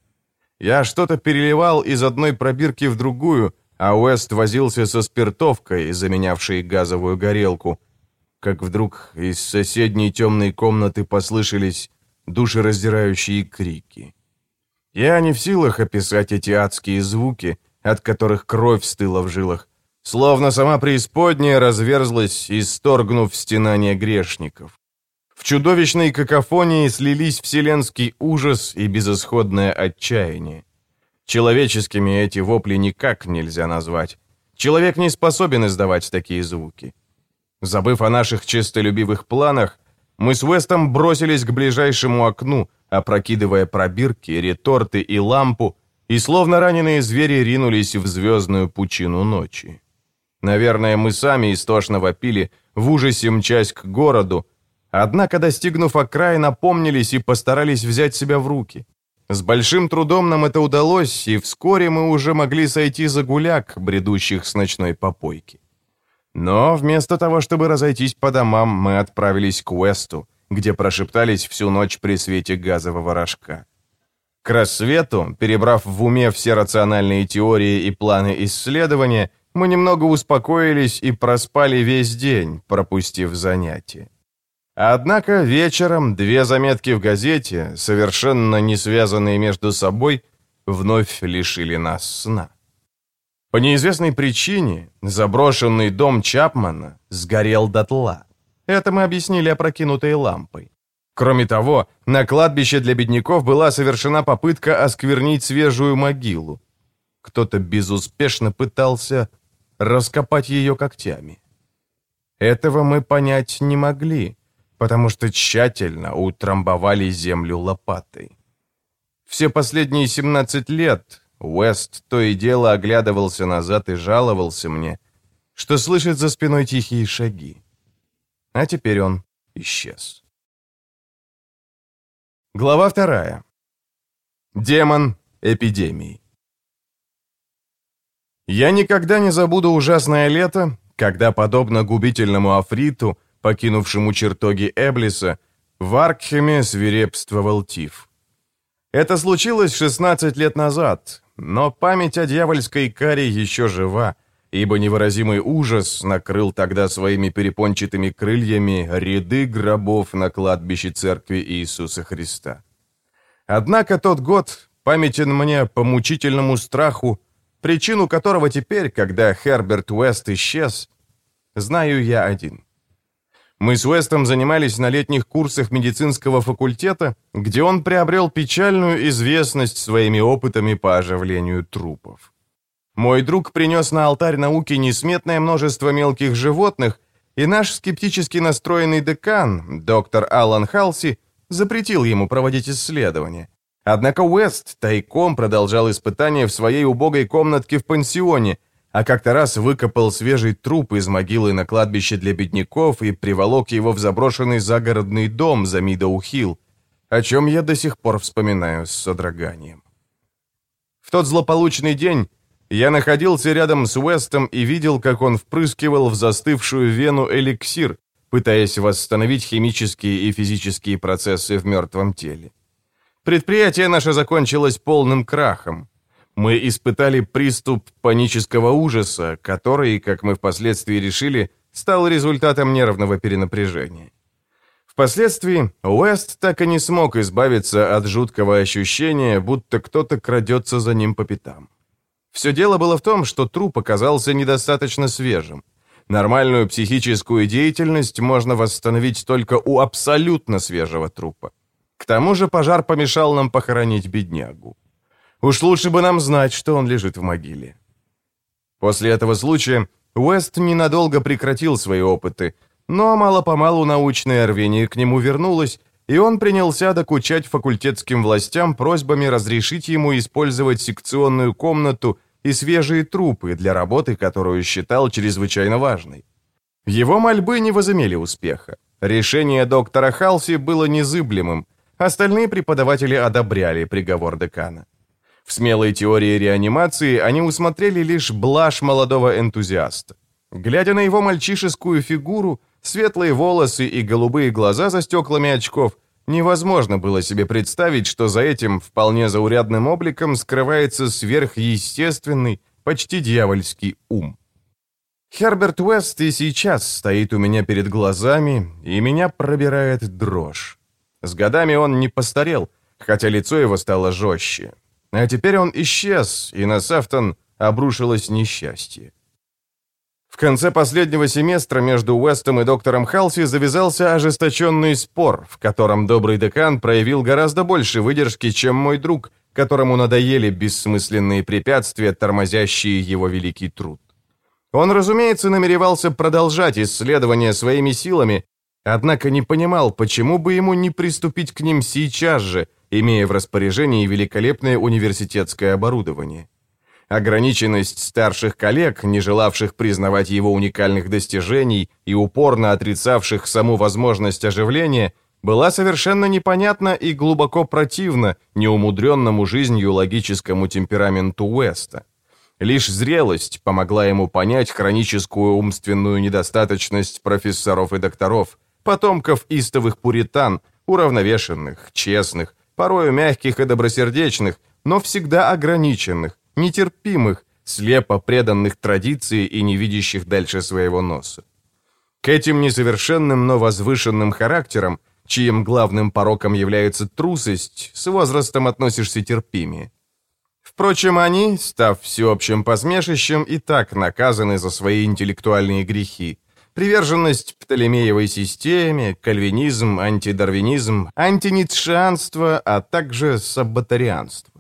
Я что-то переливал из одной пробирки в другую, а Уэст возился со спиртовкой, заменявшей газовую горелку, как вдруг из соседней темной комнаты послышались душераздирающие крики. Я не в силах описать эти адские звуки, от которых кровь стыла в жилах, словно сама преисподняя разверзлась, исторгнув стенания грешников. В чудовищной какофонии слились вселенский ужас и безысходное отчаяние. Человеческими эти вопли никак нельзя назвать. Человек не способен издавать такие звуки. Забыв о наших честолюбивых планах, мы с Уэстом бросились к ближайшему окну, опрокидывая пробирки, реторты и лампу, и словно раненые звери ринулись в звездную пучину ночи. Наверное, мы сами истошно вопили, в ужасе мчась к городу, однако, достигнув окраина, напомнились и постарались взять себя в руки. С большим трудом нам это удалось, и вскоре мы уже могли сойти за гуляк, бредущих с ночной попойки. Но вместо того, чтобы разойтись по домам, мы отправились к Уэсту, где прошептались всю ночь при свете газового рожка. К рассвету, перебрав в уме все рациональные теории и планы исследования, мы немного успокоились и проспали весь день, пропустив занятия. Однако вечером две заметки в газете, совершенно не связанные между собой, вновь лишили нас сна. По неизвестной причине заброшенный дом Чапмана сгорел дотла. Это мы объяснили опрокинутой лампой. Кроме того, на кладбище для бедняков была совершена попытка осквернить свежую могилу. Кто-то безуспешно пытался раскопать ее когтями. Этого мы понять не могли, потому что тщательно утрамбовали землю лопатой. Все последние 17 лет Уэст то и дело оглядывался назад и жаловался мне, что слышит за спиной тихие шаги. А теперь он исчез. Глава вторая. Демон эпидемии. Я никогда не забуду ужасное лето, когда, подобно губительному африту, покинувшему чертоги Эблиса, в Аркхеме свирепствовал тиф. Это случилось 16 лет назад, но память о дьявольской каре еще жива, ибо невыразимый ужас накрыл тогда своими перепончатыми крыльями ряды гробов на кладбище церкви Иисуса Христа. Однако тот год памятен мне по мучительному страху, причину которого теперь, когда Херберт Уэст исчез, знаю я один. Мы с Уэстом занимались на летних курсах медицинского факультета, где он приобрел печальную известность своими опытами по оживлению трупов. Мой друг принес на алтарь науки несметное множество мелких животных, и наш скептически настроенный декан, доктор Алан Халси, запретил ему проводить исследования. Однако Уэст тайком продолжал испытания в своей убогой комнатке в пансионе, а как-то раз выкопал свежий труп из могилы на кладбище для бедняков и приволок его в заброшенный загородный дом за Мидоу-Хилл, о чем я до сих пор вспоминаю с содроганием. В тот злополучный день я находился рядом с Уэстом и видел, как он впрыскивал в застывшую вену эликсир, пытаясь восстановить химические и физические процессы в мертвом теле. Предприятие наше закончилось полным крахом. Мы испытали приступ панического ужаса, который, как мы впоследствии решили, стал результатом нервного перенапряжения. Впоследствии Уэст так и не смог избавиться от жуткого ощущения, будто кто-то крадется за ним по пятам. Все дело было в том, что труп оказался недостаточно свежим. Нормальную психическую деятельность можно восстановить только у абсолютно свежего трупа. К тому же пожар помешал нам похоронить беднягу. Уж лучше бы нам знать, что он лежит в могиле. После этого случая Уэст ненадолго прекратил свои опыты, но мало-помалу научное рвение к нему вернулось, и он принялся докучать факультетским властям просьбами разрешить ему использовать секционную комнату и свежие трупы для работы, которую считал чрезвычайно важной. Его мольбы не возымели успеха. Решение доктора Халси было незыблемым, остальные преподаватели одобряли приговор декана. В смелой теории реанимации они усмотрели лишь блажь молодого энтузиаста. Глядя на его мальчишескую фигуру, светлые волосы и голубые глаза за стеклами очков, невозможно было себе представить, что за этим вполне заурядным обликом скрывается сверхъестественный, почти дьявольский ум. Херберт Уэст и сейчас стоит у меня перед глазами, и меня пробирает дрожь. С годами он не постарел, хотя лицо его стало жестче. А теперь он исчез, и на Сафтон обрушилось несчастье. В конце последнего семестра между Уэстом и доктором Халси завязался ожесточенный спор, в котором добрый декан проявил гораздо больше выдержки, чем мой друг, которому надоели бессмысленные препятствия, тормозящие его великий труд. Он, разумеется, намеревался продолжать исследования своими силами, однако не понимал, почему бы ему не приступить к ним сейчас же, имея в распоряжении великолепное университетское оборудование. Ограниченность старших коллег, не желавших признавать его уникальных достижений и упорно отрицавших саму возможность оживления, была совершенно непонятна и глубоко противна неумудренному жизнью логическому темпераменту Уэста. Лишь зрелость помогла ему понять хроническую умственную недостаточность профессоров и докторов, потомков истовых пуритан, уравновешенных, честных, порою мягких и добросердечных, но всегда ограниченных, нетерпимых, слепо преданных традиции и не видящих дальше своего носа. К этим несовершенным, но возвышенным характерам, чьим главным пороком является трусость, с возрастом относишься терпимее. Впрочем, они, став всеобщим посмешищем, и так наказаны за свои интеллектуальные грехи. Приверженность Птолемеевой системе, кальвинизм, антидарвинизм, антиницшеанство, а также саббатарианство.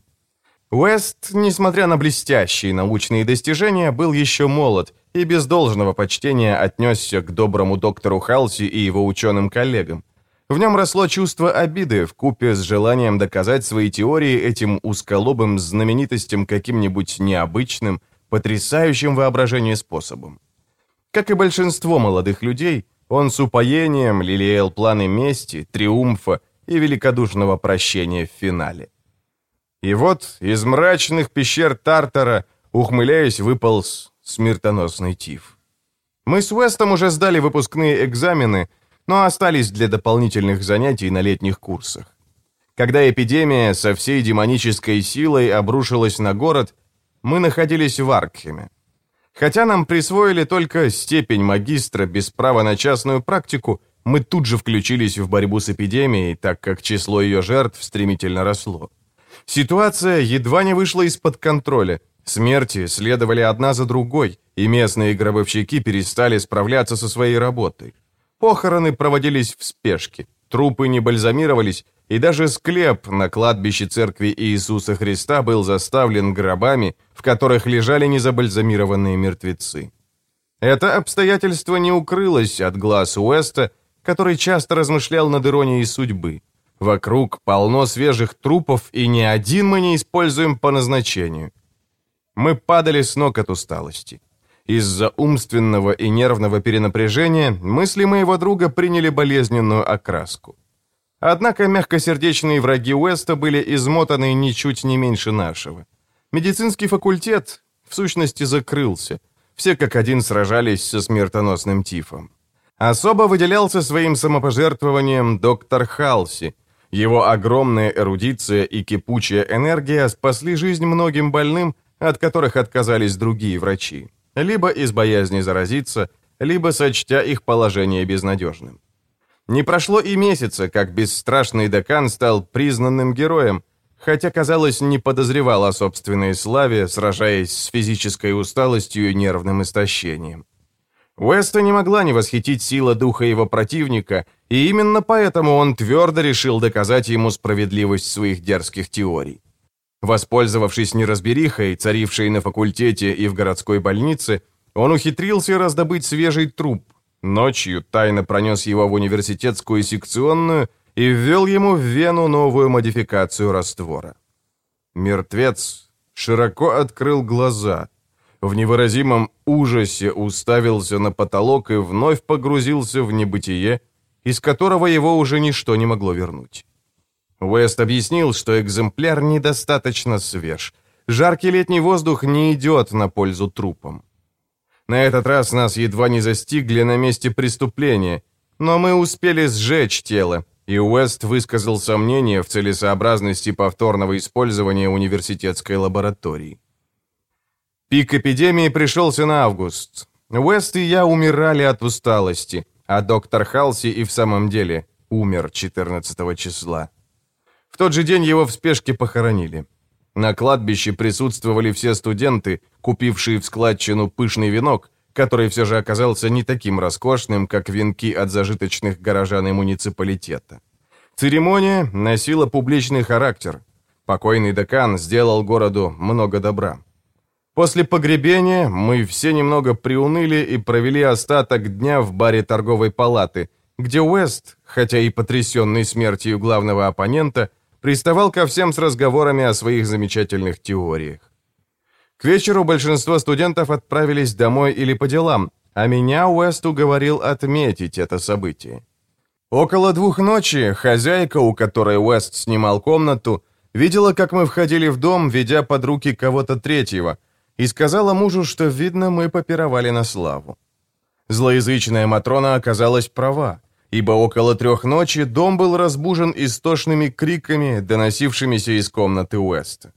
Уэст, несмотря на блестящие научные достижения, был еще молод и без должного почтения отнесся к доброму доктору Халси и его ученым коллегам. В нем росло чувство обиды в купе с желанием доказать свои теории этим узколобым знаменитостям каким-нибудь необычным, потрясающим воображение способом. Как и большинство молодых людей, он с упоением лелеял планы мести, триумфа и великодушного прощения в финале. И вот из мрачных пещер Тартара, ухмыляясь, выполз смертоносный тиф. Мы с Уэстом уже сдали выпускные экзамены — но остались для дополнительных занятий на летних курсах. Когда эпидемия со всей демонической силой обрушилась на город, мы находились в Аркхеме. Хотя нам присвоили только степень магистра без права на частную практику, мы тут же включились в борьбу с эпидемией, так как число ее жертв стремительно росло. Ситуация едва не вышла из-под контроля. Смерти следовали одна за другой, и местные гробовщики перестали справляться со своей работой. Похороны проводились в спешке, трупы не бальзамировались, и даже склеп на кладбище церкви Иисуса Христа был заставлен гробами, в которых лежали незабальзамированные мертвецы. Это обстоятельство не укрылось от глаз Уэста, который часто размышлял над иронией судьбы. Вокруг полно свежих трупов, и ни один мы не используем по назначению. Мы падали с ног от усталости. Из-за умственного и нервного перенапряжения мысли моего друга приняли болезненную окраску. Однако мягкосердечные враги Уэста были измотаны ничуть не меньше нашего. Медицинский факультет, в сущности, закрылся. Все как один сражались со смертоносным тифом. Особо выделялся своим самопожертвованием доктор Халси. Его огромная эрудиция и кипучая энергия спасли жизнь многим больным, от которых отказались другие врачи либо из боязни заразиться, либо сочтя их положение безнадежным. Не прошло и месяца, как бесстрашный декан стал признанным героем, хотя, казалось, не подозревал о собственной славе, сражаясь с физической усталостью и нервным истощением. Уэста не могла не восхитить сила духа его противника, и именно поэтому он твердо решил доказать ему справедливость своих дерзких теорий. Воспользовавшись неразберихой, царившей на факультете и в городской больнице, он ухитрился раздобыть свежий труп. Ночью тайно пронес его в университетскую секционную и ввел ему в вену новую модификацию раствора. Мертвец широко открыл глаза, в невыразимом ужасе уставился на потолок и вновь погрузился в небытие, из которого его уже ничто не могло вернуть. Уэст объяснил, что экземпляр недостаточно свеж. Жаркий летний воздух не идет на пользу трупам. На этот раз нас едва не застигли на месте преступления, но мы успели сжечь тело, и Уэст высказал сомнение в целесообразности повторного использования университетской лаборатории. Пик эпидемии пришелся на август. Уэст и я умирали от усталости, а доктор Халси и в самом деле умер 14 числа. В тот же день его в спешке похоронили. На кладбище присутствовали все студенты, купившие в складчину пышный венок, который все же оказался не таким роскошным, как венки от зажиточных горожан и муниципалитета. Церемония носила публичный характер. Покойный декан сделал городу много добра. После погребения мы все немного приуныли и провели остаток дня в баре торговой палаты, где Уэст, хотя и потрясенный смертью главного оппонента, приставал ко всем с разговорами о своих замечательных теориях. К вечеру большинство студентов отправились домой или по делам, а меня Уэст уговорил отметить это событие. Около двух ночи хозяйка, у которой Уэст снимал комнату, видела, как мы входили в дом, ведя под руки кого-то третьего, и сказала мужу, что, видно, мы попировали на славу. Злоязычная Матрона оказалась права, ибо около трех ночи дом был разбужен истошными криками, доносившимися из комнаты Уэста.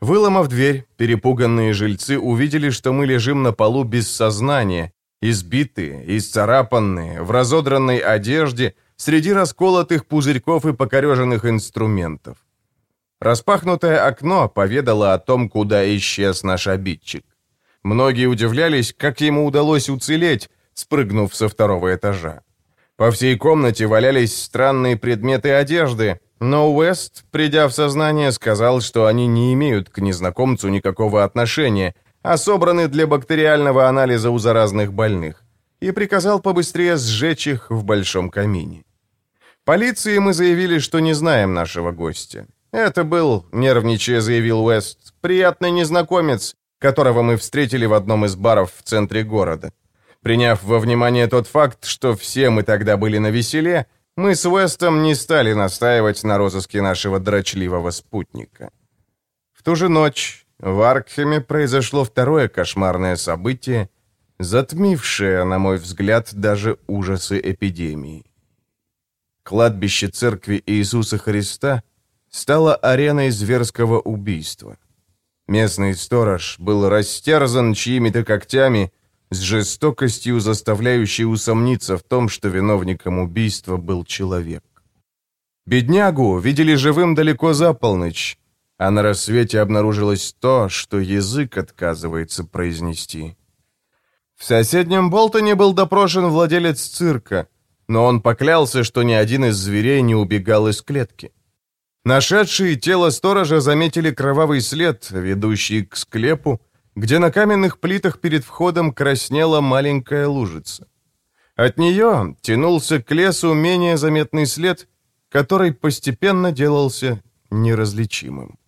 Выломав дверь, перепуганные жильцы увидели, что мы лежим на полу без сознания, избитые, исцарапанные, в разодранной одежде, среди расколотых пузырьков и покореженных инструментов. Распахнутое окно поведало о том, куда исчез наш обидчик. Многие удивлялись, как ему удалось уцелеть, спрыгнув со второго этажа. По всей комнате валялись странные предметы одежды, но Уэст, придя в сознание, сказал, что они не имеют к незнакомцу никакого отношения, а собраны для бактериального анализа у заразных больных, и приказал побыстрее сжечь их в большом камине. Полиции мы заявили, что не знаем нашего гостя. Это был, нервничая заявил Уэст, приятный незнакомец, которого мы встретили в одном из баров в центре города. Приняв во внимание тот факт, что все мы тогда были на веселе, мы с Уэстом не стали настаивать на розыске нашего дрочливого спутника. В ту же ночь в Аркхеме произошло второе кошмарное событие, затмившее, на мой взгляд, даже ужасы эпидемии. Кладбище церкви Иисуса Христа стало ареной зверского убийства. Местный сторож был растерзан чьими-то когтями, с жестокостью, заставляющей усомниться в том, что виновником убийства был человек. Беднягу видели живым далеко за полночь, а на рассвете обнаружилось то, что язык отказывается произнести. В соседнем Болтоне был допрошен владелец цирка, но он поклялся, что ни один из зверей не убегал из клетки. Нашедшие тело сторожа заметили кровавый след, ведущий к склепу, где на каменных плитах перед входом краснела маленькая лужица. От нее тянулся к лесу менее заметный след, который постепенно делался неразличимым.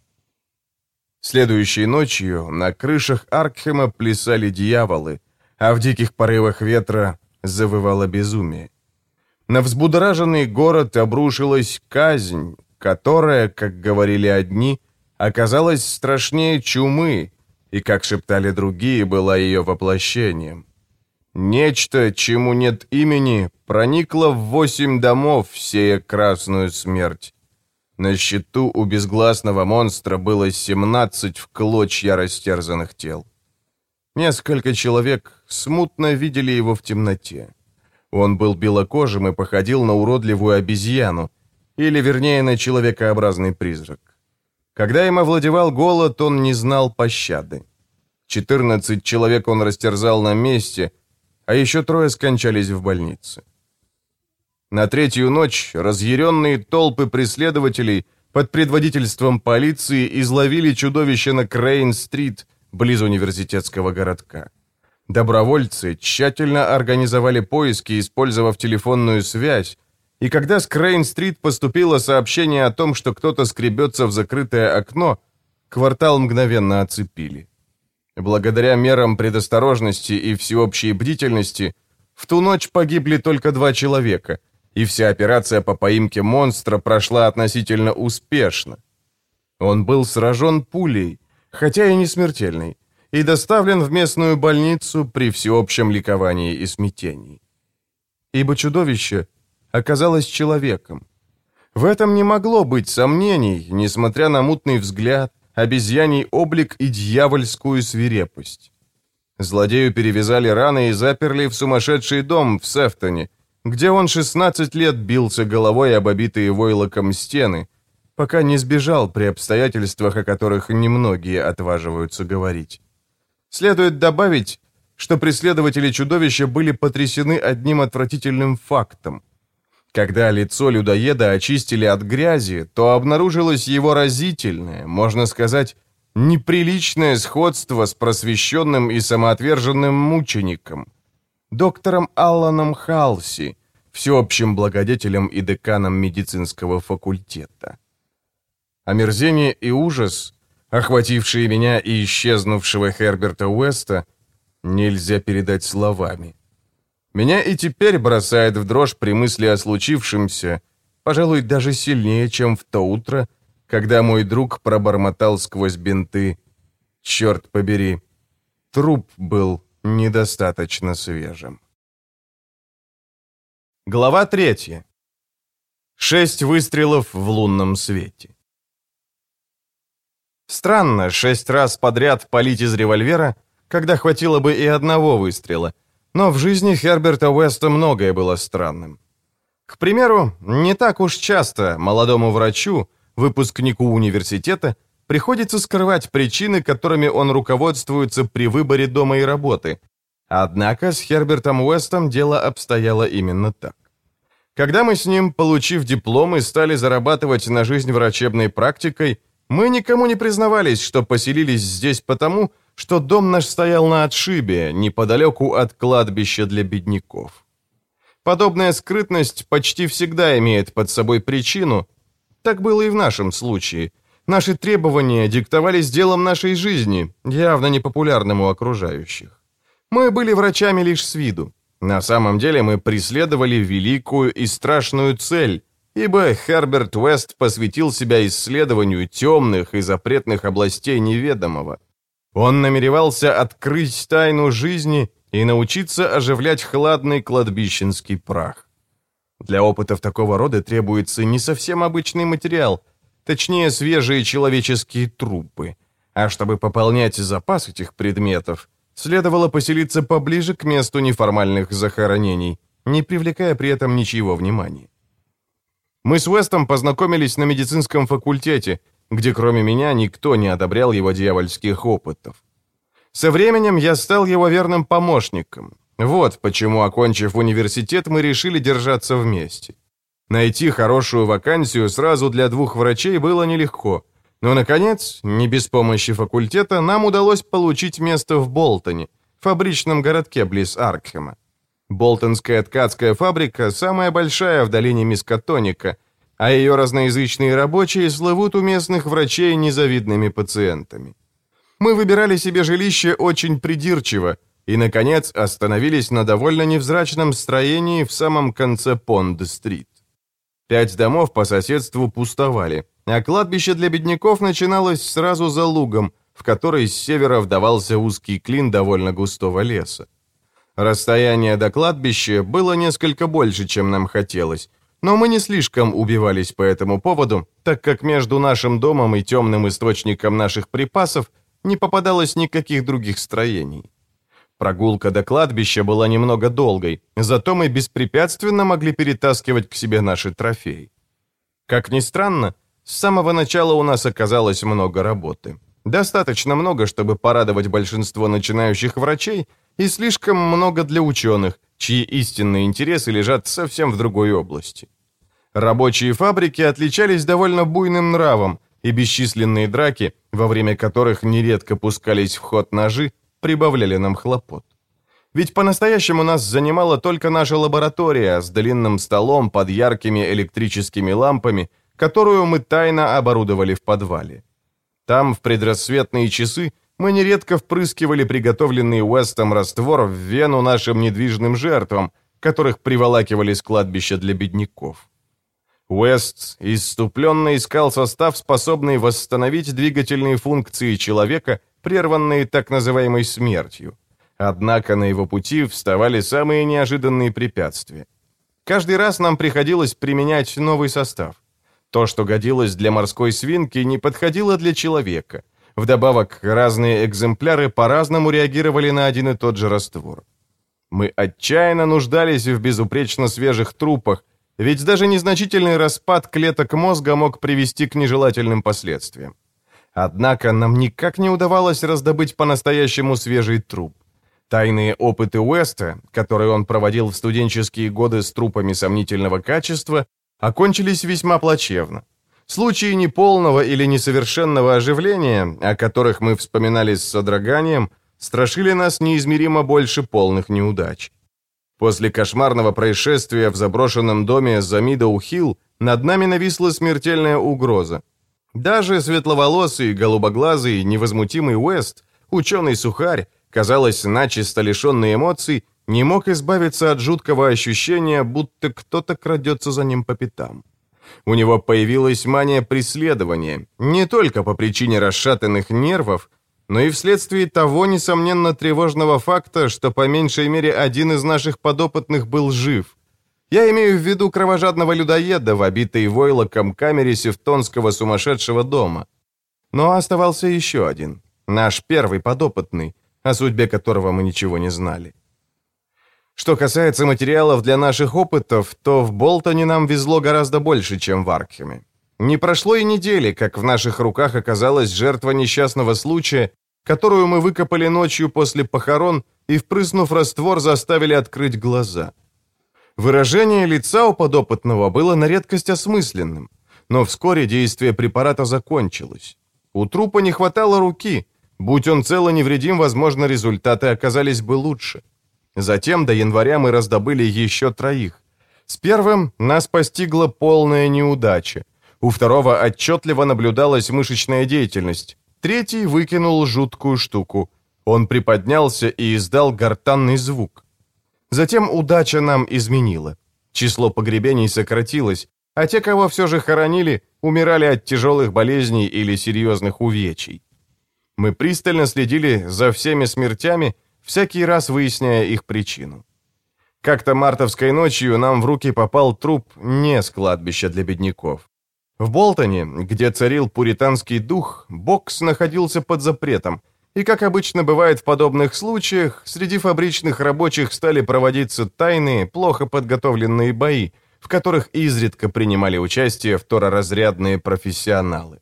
Следующей ночью на крышах Аркхема плясали дьяволы, а в диких порывах ветра завывало безумие. На взбудораженный город обрушилась казнь, которая, как говорили одни, оказалась страшнее чумы, и, как шептали другие, была ее воплощением. Нечто, чему нет имени, проникло в восемь домов, сея красную смерть. На счету у безгласного монстра было семнадцать в клочья растерзанных тел. Несколько человек смутно видели его в темноте. Он был белокожим и походил на уродливую обезьяну, или, вернее, на человекообразный призрак. Когда им овладевал голод, он не знал пощады. 14 человек он растерзал на месте, а еще трое скончались в больнице. На третью ночь разъяренные толпы преследователей под предводительством полиции изловили чудовище на Крейн-стрит, близ университетского городка. Добровольцы тщательно организовали поиски, использовав телефонную связь, и когда с Крейн-стрит поступило сообщение о том, что кто-то скребется в закрытое окно, квартал мгновенно оцепили. Благодаря мерам предосторожности и всеобщей бдительности, в ту ночь погибли только два человека, и вся операция по поимке монстра прошла относительно успешно. Он был сражен пулей, хотя и не смертельной, и доставлен в местную больницу при всеобщем ликовании и смятении. Ибо чудовище оказалось человеком. В этом не могло быть сомнений, несмотря на мутный взгляд, обезьяний облик и дьявольскую свирепость. Злодею перевязали раны и заперли в сумасшедший дом в Сефтоне, где он 16 лет бился головой об обитые войлоком стены, пока не сбежал при обстоятельствах, о которых немногие отваживаются говорить. Следует добавить, что преследователи чудовища были потрясены одним отвратительным фактом. Когда лицо людоеда очистили от грязи, то обнаружилось его разительное, можно сказать, неприличное сходство с просвещенным и самоотверженным мучеником, доктором Алланом Халси, всеобщим благодетелем и деканом медицинского факультета. Омерзение и ужас, охватившие меня и исчезнувшего Херберта Уэста, нельзя передать словами. Меня и теперь бросает в дрожь при мысли о случившемся, пожалуй, даже сильнее, чем в то утро, когда мой друг пробормотал сквозь бинты «Черт побери, труп был недостаточно свежим». Глава третья. Шесть выстрелов в лунном свете. Странно шесть раз подряд палить из револьвера, когда хватило бы и одного выстрела, но в жизни Херберта Уэста многое было странным. К примеру, не так уж часто молодому врачу, выпускнику университета, приходится скрывать причины, которыми он руководствуется при выборе дома и работы, Однако с Хербертом Уэстом дело обстояло именно так. Когда мы с ним, получив диплом и стали зарабатывать на жизнь врачебной практикой, мы никому не признавались, что поселились здесь потому, что дом наш стоял на отшибе, неподалеку от кладбища для бедняков. Подобная скрытность почти всегда имеет под собой причину. Так было и в нашем случае. Наши требования диктовались делом нашей жизни, явно непопулярным у окружающих. Мы были врачами лишь с виду. На самом деле мы преследовали великую и страшную цель, ибо Херберт Уэст посвятил себя исследованию темных и запретных областей неведомого. Он намеревался открыть тайну жизни и научиться оживлять хладный кладбищенский прах. Для опытов такого рода требуется не совсем обычный материал, точнее свежие человеческие трупы. А чтобы пополнять запас этих предметов, Следовало поселиться поближе к месту неформальных захоронений, не привлекая при этом ничего внимания. Мы с Уэстом познакомились на медицинском факультете, где кроме меня никто не одобрял его дьявольских опытов. Со временем я стал его верным помощником. Вот почему, окончив университет, мы решили держаться вместе. Найти хорошую вакансию сразу для двух врачей было нелегко – но, наконец, не без помощи факультета, нам удалось получить место в Болтоне, фабричном городке близ Аркхема. Болтонская ткацкая фабрика самая большая в долине Мискатоника, а ее разноязычные рабочие слывут у местных врачей незавидными пациентами. Мы выбирали себе жилище очень придирчиво и, наконец, остановились на довольно невзрачном строении в самом конце Понд-стрит. Пять домов по соседству пустовали – а кладбище для бедняков начиналось сразу за лугом, в который с севера вдавался узкий клин довольно густого леса. Расстояние до кладбища было несколько больше, чем нам хотелось, но мы не слишком убивались по этому поводу, так как между нашим домом и темным источником наших припасов не попадалось никаких других строений. Прогулка до кладбища была немного долгой, зато мы беспрепятственно могли перетаскивать к себе наши трофеи. Как ни странно, с самого начала у нас оказалось много работы. Достаточно много, чтобы порадовать большинство начинающих врачей, и слишком много для ученых, чьи истинные интересы лежат совсем в другой области. Рабочие фабрики отличались довольно буйным нравом, и бесчисленные драки, во время которых нередко пускались в ход ножи, прибавляли нам хлопот. Ведь по-настоящему нас занимала только наша лаборатория с длинным столом под яркими электрическими лампами, которую мы тайно оборудовали в подвале. Там, в предрассветные часы, мы нередко впрыскивали приготовленный Уэстом раствор в вену нашим недвижным жертвам, которых приволакивали с кладбища для бедняков. Уэст иступленно искал состав, способный восстановить двигательные функции человека, прерванные так называемой смертью. Однако на его пути вставали самые неожиданные препятствия. Каждый раз нам приходилось применять новый состав. То, что годилось для морской свинки, не подходило для человека. Вдобавок, разные экземпляры по-разному реагировали на один и тот же раствор. Мы отчаянно нуждались в безупречно свежих трупах, ведь даже незначительный распад клеток мозга мог привести к нежелательным последствиям. Однако нам никак не удавалось раздобыть по-настоящему свежий труп. Тайные опыты Уэста, которые он проводил в студенческие годы с трупами сомнительного качества, окончились весьма плачевно. Случаи неполного или несовершенного оживления, о которых мы вспоминали с содроганием, страшили нас неизмеримо больше полных неудач. После кошмарного происшествия в заброшенном доме за Мидоу-Хилл над нами нависла смертельная угроза. Даже светловолосый, голубоглазый, невозмутимый Уэст, ученый-сухарь, казалось, начисто лишенный эмоций, не мог избавиться от жуткого ощущения, будто кто-то крадется за ним по пятам. У него появилась мания преследования, не только по причине расшатанных нервов, но и вследствие того, несомненно, тревожного факта, что по меньшей мере один из наших подопытных был жив. Я имею в виду кровожадного людоеда в обитой войлоком камере севтонского сумасшедшего дома. Но оставался еще один, наш первый подопытный, о судьбе которого мы ничего не знали. Что касается материалов для наших опытов, то в Болтоне нам везло гораздо больше, чем в Аркхеме. Не прошло и недели, как в наших руках оказалась жертва несчастного случая, которую мы выкопали ночью после похорон и, впрыснув раствор, заставили открыть глаза. Выражение лица у подопытного было на редкость осмысленным, но вскоре действие препарата закончилось. У трупа не хватало руки. Будь он цел и невредим, возможно, результаты оказались бы лучше. Затем до января мы раздобыли еще троих. С первым нас постигла полная неудача. У второго отчетливо наблюдалась мышечная деятельность. Третий выкинул жуткую штуку. Он приподнялся и издал гортанный звук. Затем удача нам изменила. Число погребений сократилось, а те, кого все же хоронили, умирали от тяжелых болезней или серьезных увечий. Мы пристально следили за всеми смертями, всякий раз выясняя их причину. Как-то мартовской ночью нам в руки попал труп не с кладбища для бедняков. В Болтоне, где царил пуританский дух, бокс находился под запретом, и, как обычно бывает в подобных случаях, среди фабричных рабочих стали проводиться тайные, плохо подготовленные бои, в которых изредка принимали участие второразрядные профессионалы.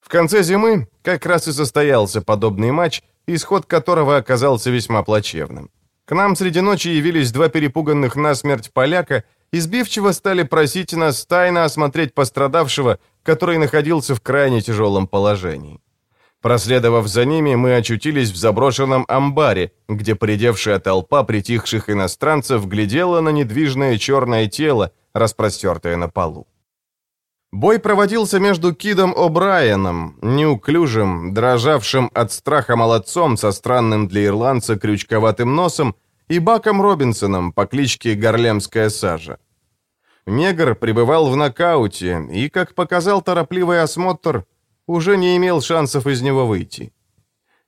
В конце зимы как раз и состоялся подобный матч, исход которого оказался весьма плачевным. К нам среди ночи явились два перепуганных насмерть поляка и сбивчиво стали просить нас тайно осмотреть пострадавшего, который находился в крайне тяжелом положении. Проследовав за ними, мы очутились в заброшенном амбаре, где поредевшая толпа притихших иностранцев глядела на недвижное черное тело, распростертое на полу. Бой проводился между Кидом О'Брайеном, неуклюжим, дрожавшим от страха молодцом со странным для ирландца крючковатым носом, и Баком Робинсоном по кличке Гарлемская сажа. Негр пребывал в нокауте и, как показал торопливый осмотр, уже не имел шансов из него выйти.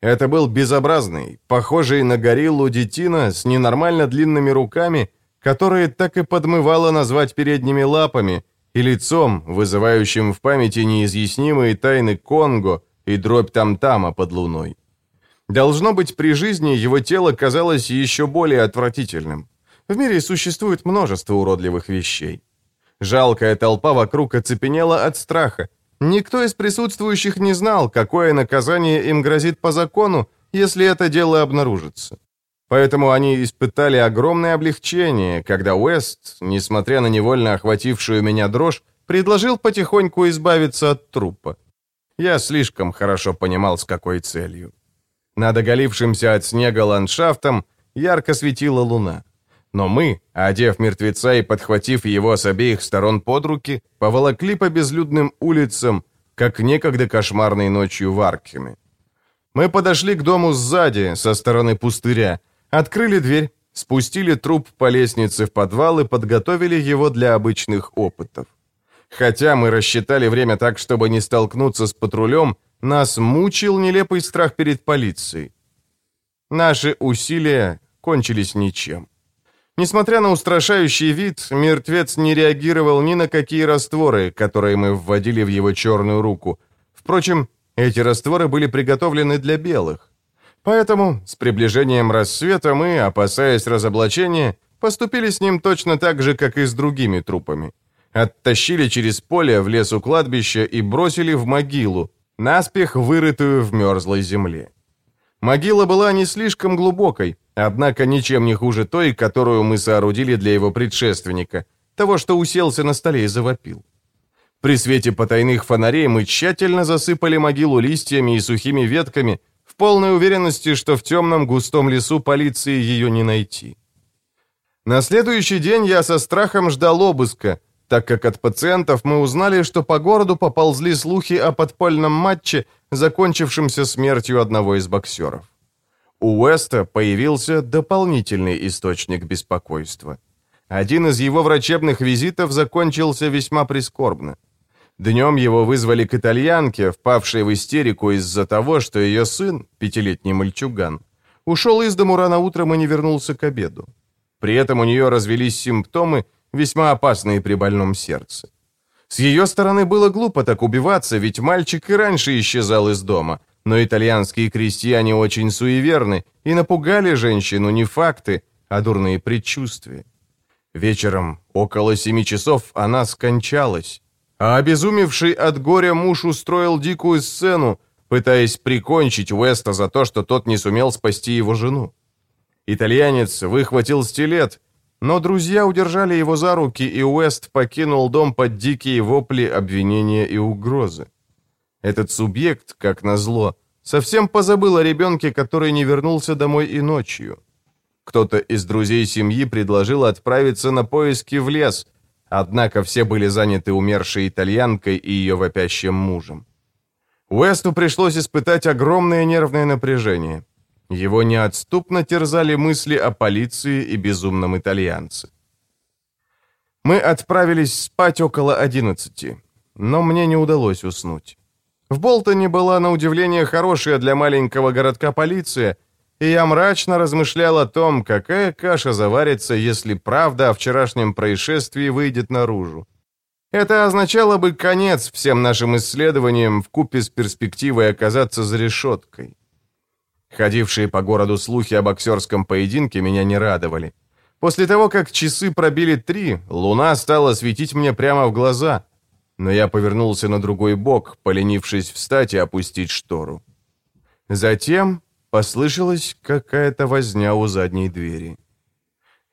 Это был безобразный, похожий на гориллу детина с ненормально длинными руками, которые так и подмывало назвать передними лапами – и лицом, вызывающим в памяти неизъяснимые тайны Конго и дробь там-тама под луной. Должно быть, при жизни его тело казалось еще более отвратительным. В мире существует множество уродливых вещей. Жалкая толпа вокруг оцепенела от страха. Никто из присутствующих не знал, какое наказание им грозит по закону, если это дело обнаружится. Поэтому они испытали огромное облегчение, когда Уэст, несмотря на невольно охватившую меня дрожь, предложил потихоньку избавиться от трупа. Я слишком хорошо понимал, с какой целью. Над оголившимся от снега ландшафтом ярко светила луна. Но мы, одев мертвеца и подхватив его с обеих сторон под руки, поволокли по безлюдным улицам, как некогда кошмарной ночью в Аркхеме. Мы подошли к дому сзади, со стороны пустыря, Открыли дверь, спустили труп по лестнице в подвал и подготовили его для обычных опытов. Хотя мы рассчитали время так, чтобы не столкнуться с патрулем, нас мучил нелепый страх перед полицией. Наши усилия кончились ничем. Несмотря на устрашающий вид, мертвец не реагировал ни на какие растворы, которые мы вводили в его черную руку. Впрочем, эти растворы были приготовлены для белых. Поэтому с приближением рассвета мы, опасаясь разоблачения, поступили с ним точно так же, как и с другими трупами. Оттащили через поле в лес у кладбища и бросили в могилу, наспех вырытую в мерзлой земле. Могила была не слишком глубокой, однако ничем не хуже той, которую мы соорудили для его предшественника, того, что уселся на столе и завопил. При свете потайных фонарей мы тщательно засыпали могилу листьями и сухими ветками, в полной уверенности, что в темном густом лесу полиции ее не найти. На следующий день я со страхом ждал обыска, так как от пациентов мы узнали, что по городу поползли слухи о подпольном матче, закончившемся смертью одного из боксеров. У Уэста появился дополнительный источник беспокойства. Один из его врачебных визитов закончился весьма прискорбно. Днем его вызвали к итальянке, впавшей в истерику из-за того, что ее сын, пятилетний мальчуган, ушел из дому рано утром и не вернулся к обеду. При этом у нее развелись симптомы, весьма опасные при больном сердце. С ее стороны было глупо так убиваться, ведь мальчик и раньше исчезал из дома, но итальянские крестьяне очень суеверны и напугали женщину не факты, а дурные предчувствия. Вечером, около семи часов, она скончалась, а обезумевший от горя муж устроил дикую сцену, пытаясь прикончить Уэста за то, что тот не сумел спасти его жену. Итальянец выхватил стилет, но друзья удержали его за руки, и Уэст покинул дом под дикие вопли, обвинения и угрозы. Этот субъект, как назло, совсем позабыл о ребенке, который не вернулся домой и ночью. Кто-то из друзей семьи предложил отправиться на поиски в лес, однако все были заняты умершей итальянкой и ее вопящим мужем. Уэсту пришлось испытать огромное нервное напряжение. Его неотступно терзали мысли о полиции и безумном итальянце. Мы отправились спать около одиннадцати, но мне не удалось уснуть. В Болтоне была, на удивление, хорошая для маленького городка полиция, и я мрачно размышлял о том, какая каша заварится, если правда о вчерашнем происшествии выйдет наружу. Это означало бы конец всем нашим исследованиям в купе с перспективой оказаться за решеткой. Ходившие по городу слухи о боксерском поединке меня не радовали. После того, как часы пробили три, луна стала светить мне прямо в глаза, но я повернулся на другой бок, поленившись встать и опустить штору. Затем послышалась какая-то возня у задней двери.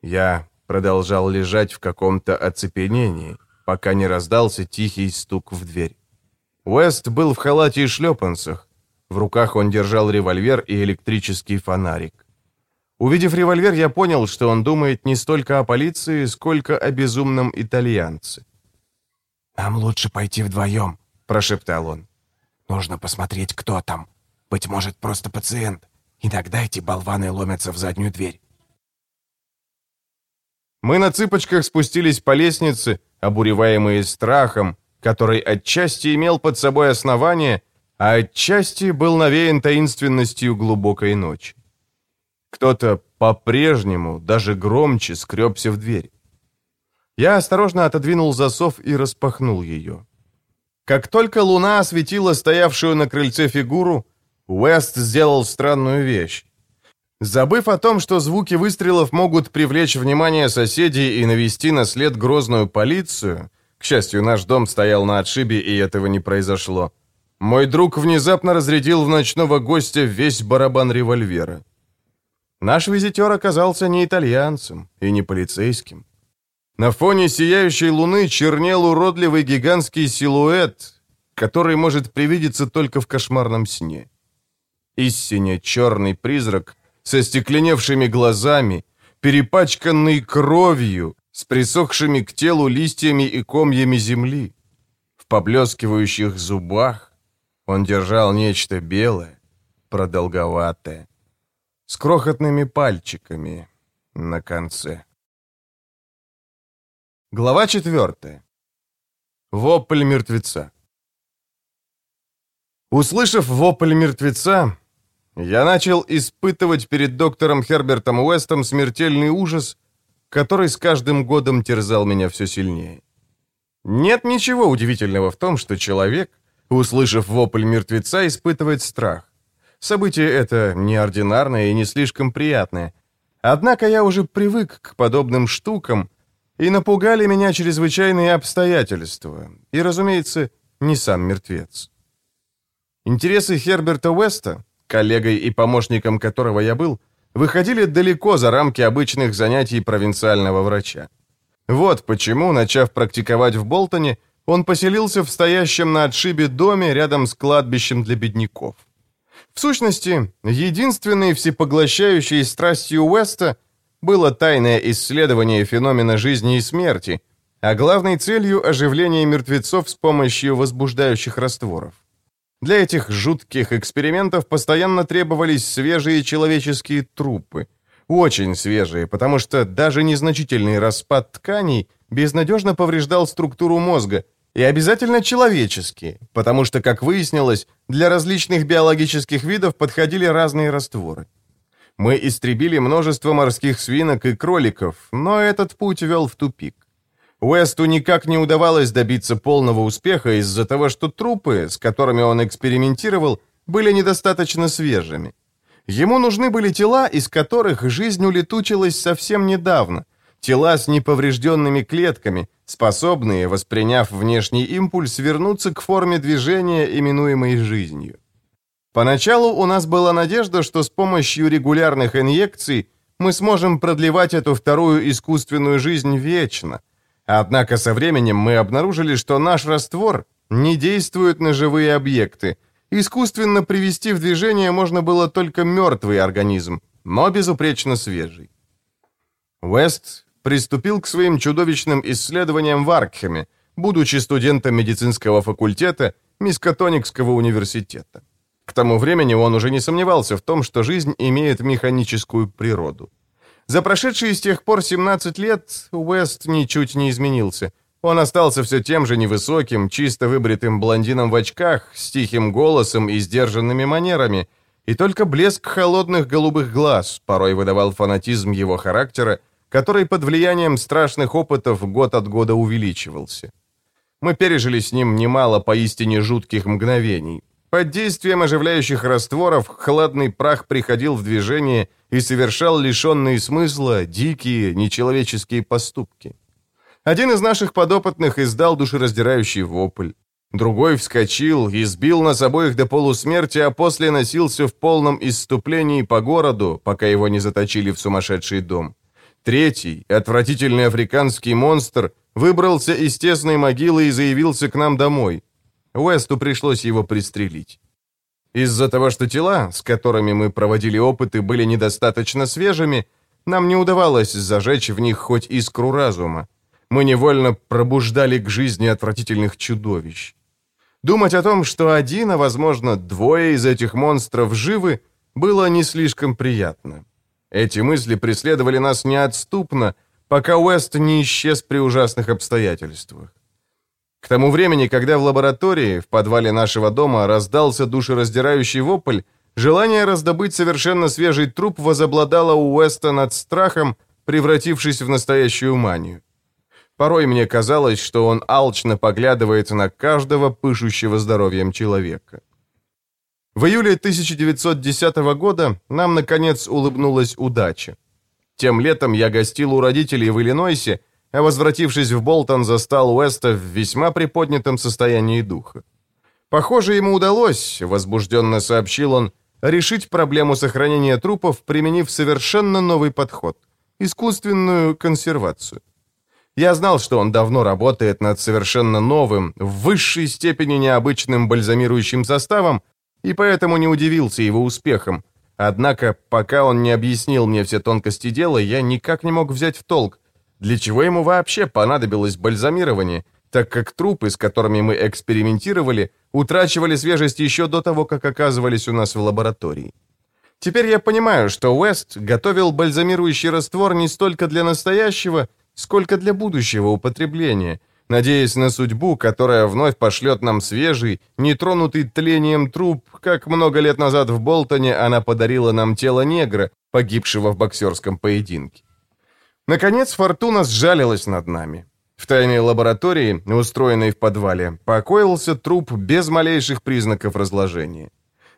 Я продолжал лежать в каком-то оцепенении — пока не раздался тихий стук в дверь. Уэст был в халате и шлепанцах. В руках он держал револьвер и электрический фонарик. Увидев револьвер, я понял, что он думает не столько о полиции, сколько о безумном итальянце. «Нам лучше пойти вдвоем», — прошептал он. «Нужно посмотреть, кто там. Быть может, просто пациент. Иногда эти болваны ломятся в заднюю дверь». Мы на цыпочках спустились по лестнице, обуреваемые страхом, который отчасти имел под собой основание, а отчасти был навеян таинственностью глубокой ночи. Кто-то по-прежнему, даже громче, скребся в дверь. Я осторожно отодвинул засов и распахнул ее. Как только луна осветила стоявшую на крыльце фигуру, Уэст сделал странную вещь. Забыв о том, что звуки выстрелов могут привлечь внимание соседей и навести на след грозную полицию, к счастью, наш дом стоял на отшибе, и этого не произошло, мой друг внезапно разрядил в ночного гостя весь барабан револьвера. Наш визитер оказался не итальянцем и не полицейским. На фоне сияющей луны чернел уродливый гигантский силуэт, который может привидеться только в кошмарном сне. Истинно черный призрак — со стекленевшими глазами, перепачканный кровью, с присохшими к телу листьями и комьями земли. В поблескивающих зубах он держал нечто белое, продолговатое, с крохотными пальчиками на конце. Глава четвертая. Вопль мертвеца. Услышав вопль мертвеца, я начал испытывать перед доктором Хербертом Уэстом смертельный ужас, который с каждым годом терзал меня все сильнее. Нет ничего удивительного в том, что человек, услышав вопль мертвеца, испытывает страх. Событие это неординарное и не слишком приятное. Однако я уже привык к подобным штукам, и напугали меня чрезвычайные обстоятельства, и, разумеется, не сам мертвец. Интересы Херберта Уэста коллегой и помощником которого я был, выходили далеко за рамки обычных занятий провинциального врача. Вот почему, начав практиковать в Болтоне, он поселился в стоящем на отшибе доме рядом с кладбищем для бедняков. В сущности, единственной всепоглощающей страстью Уэста было тайное исследование феномена жизни и смерти, а главной целью – оживление мертвецов с помощью возбуждающих растворов. Для этих жутких экспериментов постоянно требовались свежие человеческие трупы. Очень свежие, потому что даже незначительный распад тканей безнадежно повреждал структуру мозга, и обязательно человеческие, потому что, как выяснилось, для различных биологических видов подходили разные растворы. Мы истребили множество морских свинок и кроликов, но этот путь вел в тупик. Уэсту никак не удавалось добиться полного успеха из-за того, что трупы, с которыми он экспериментировал, были недостаточно свежими. Ему нужны были тела, из которых жизнь улетучилась совсем недавно, тела с неповрежденными клетками, способные, восприняв внешний импульс, вернуться к форме движения, именуемой жизнью. Поначалу у нас была надежда, что с помощью регулярных инъекций мы сможем продлевать эту вторую искусственную жизнь вечно – Однако со временем мы обнаружили, что наш раствор не действует на живые объекты. Искусственно привести в движение можно было только мертвый организм, но безупречно свежий. Уэст приступил к своим чудовищным исследованиям в Аркхеме, будучи студентом медицинского факультета Мискотоникского университета. К тому времени он уже не сомневался в том, что жизнь имеет механическую природу. За прошедшие с тех пор 17 лет Уэст ничуть не изменился. Он остался все тем же невысоким, чисто выбритым блондином в очках, с тихим голосом и сдержанными манерами, и только блеск холодных голубых глаз порой выдавал фанатизм его характера, который под влиянием страшных опытов год от года увеличивался. Мы пережили с ним немало поистине жутких мгновений. Под действием оживляющих растворов хладный прах приходил в движение и совершал лишенные смысла дикие, нечеловеческие поступки. Один из наших подопытных издал душераздирающий вопль. Другой вскочил и сбил нас обоих до полусмерти, а после носился в полном исступлении по городу, пока его не заточили в сумасшедший дом. Третий, отвратительный африканский монстр, выбрался из тесной могилы и заявился к нам домой. Уэсту пришлось его пристрелить. Из-за того, что тела, с которыми мы проводили опыты, были недостаточно свежими, нам не удавалось зажечь в них хоть искру разума. Мы невольно пробуждали к жизни отвратительных чудовищ. Думать о том, что один, а возможно двое из этих монстров живы, было не слишком приятно. Эти мысли преследовали нас неотступно, пока Уэст не исчез при ужасных обстоятельствах. К тому времени, когда в лаборатории, в подвале нашего дома, раздался душераздирающий вопль, желание раздобыть совершенно свежий труп возобладало у Уэста над страхом, превратившись в настоящую манию. Порой мне казалось, что он алчно поглядывает на каждого пышущего здоровьем человека. В июле 1910 года нам, наконец, улыбнулась удача. Тем летом я гостил у родителей в Иллинойсе, а возвратившись в Болтон, застал Уэста в весьма приподнятом состоянии духа. Похоже, ему удалось, возбужденно сообщил он, решить проблему сохранения трупов, применив совершенно новый подход – искусственную консервацию. Я знал, что он давно работает над совершенно новым, в высшей степени необычным бальзамирующим составом, и поэтому не удивился его успехам. Однако, пока он не объяснил мне все тонкости дела, я никак не мог взять в толк, для чего ему вообще понадобилось бальзамирование, так как трупы, с которыми мы экспериментировали, утрачивали свежесть еще до того, как оказывались у нас в лаборатории. Теперь я понимаю, что Уэст готовил бальзамирующий раствор не столько для настоящего, сколько для будущего употребления, надеясь на судьбу, которая вновь пошлет нам свежий, нетронутый тлением труп, как много лет назад в Болтоне она подарила нам тело негра, погибшего в боксерском поединке. Наконец, Фортуна сжалилась над нами. В тайной лаборатории, устроенной в подвале, покоился труп без малейших признаков разложения.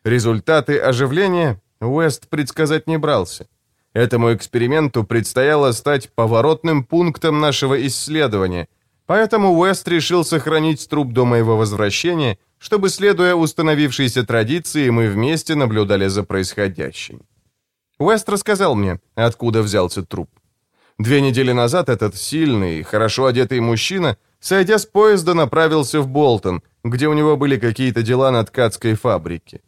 Результаты оживления Уэст предсказать не брался. Этому эксперименту предстояло стать поворотным пунктом нашего исследования, поэтому Уэст решил сохранить труп до моего возвращения, чтобы, следуя установившейся традиции, мы вместе наблюдали за происходящим. Уэст рассказал мне, откуда взялся труп. Две недели назад этот сильный, хорошо одетый мужчина, сойдя с поезда, направился в Болтон, где у него были какие-то дела на ткацкой фабрике.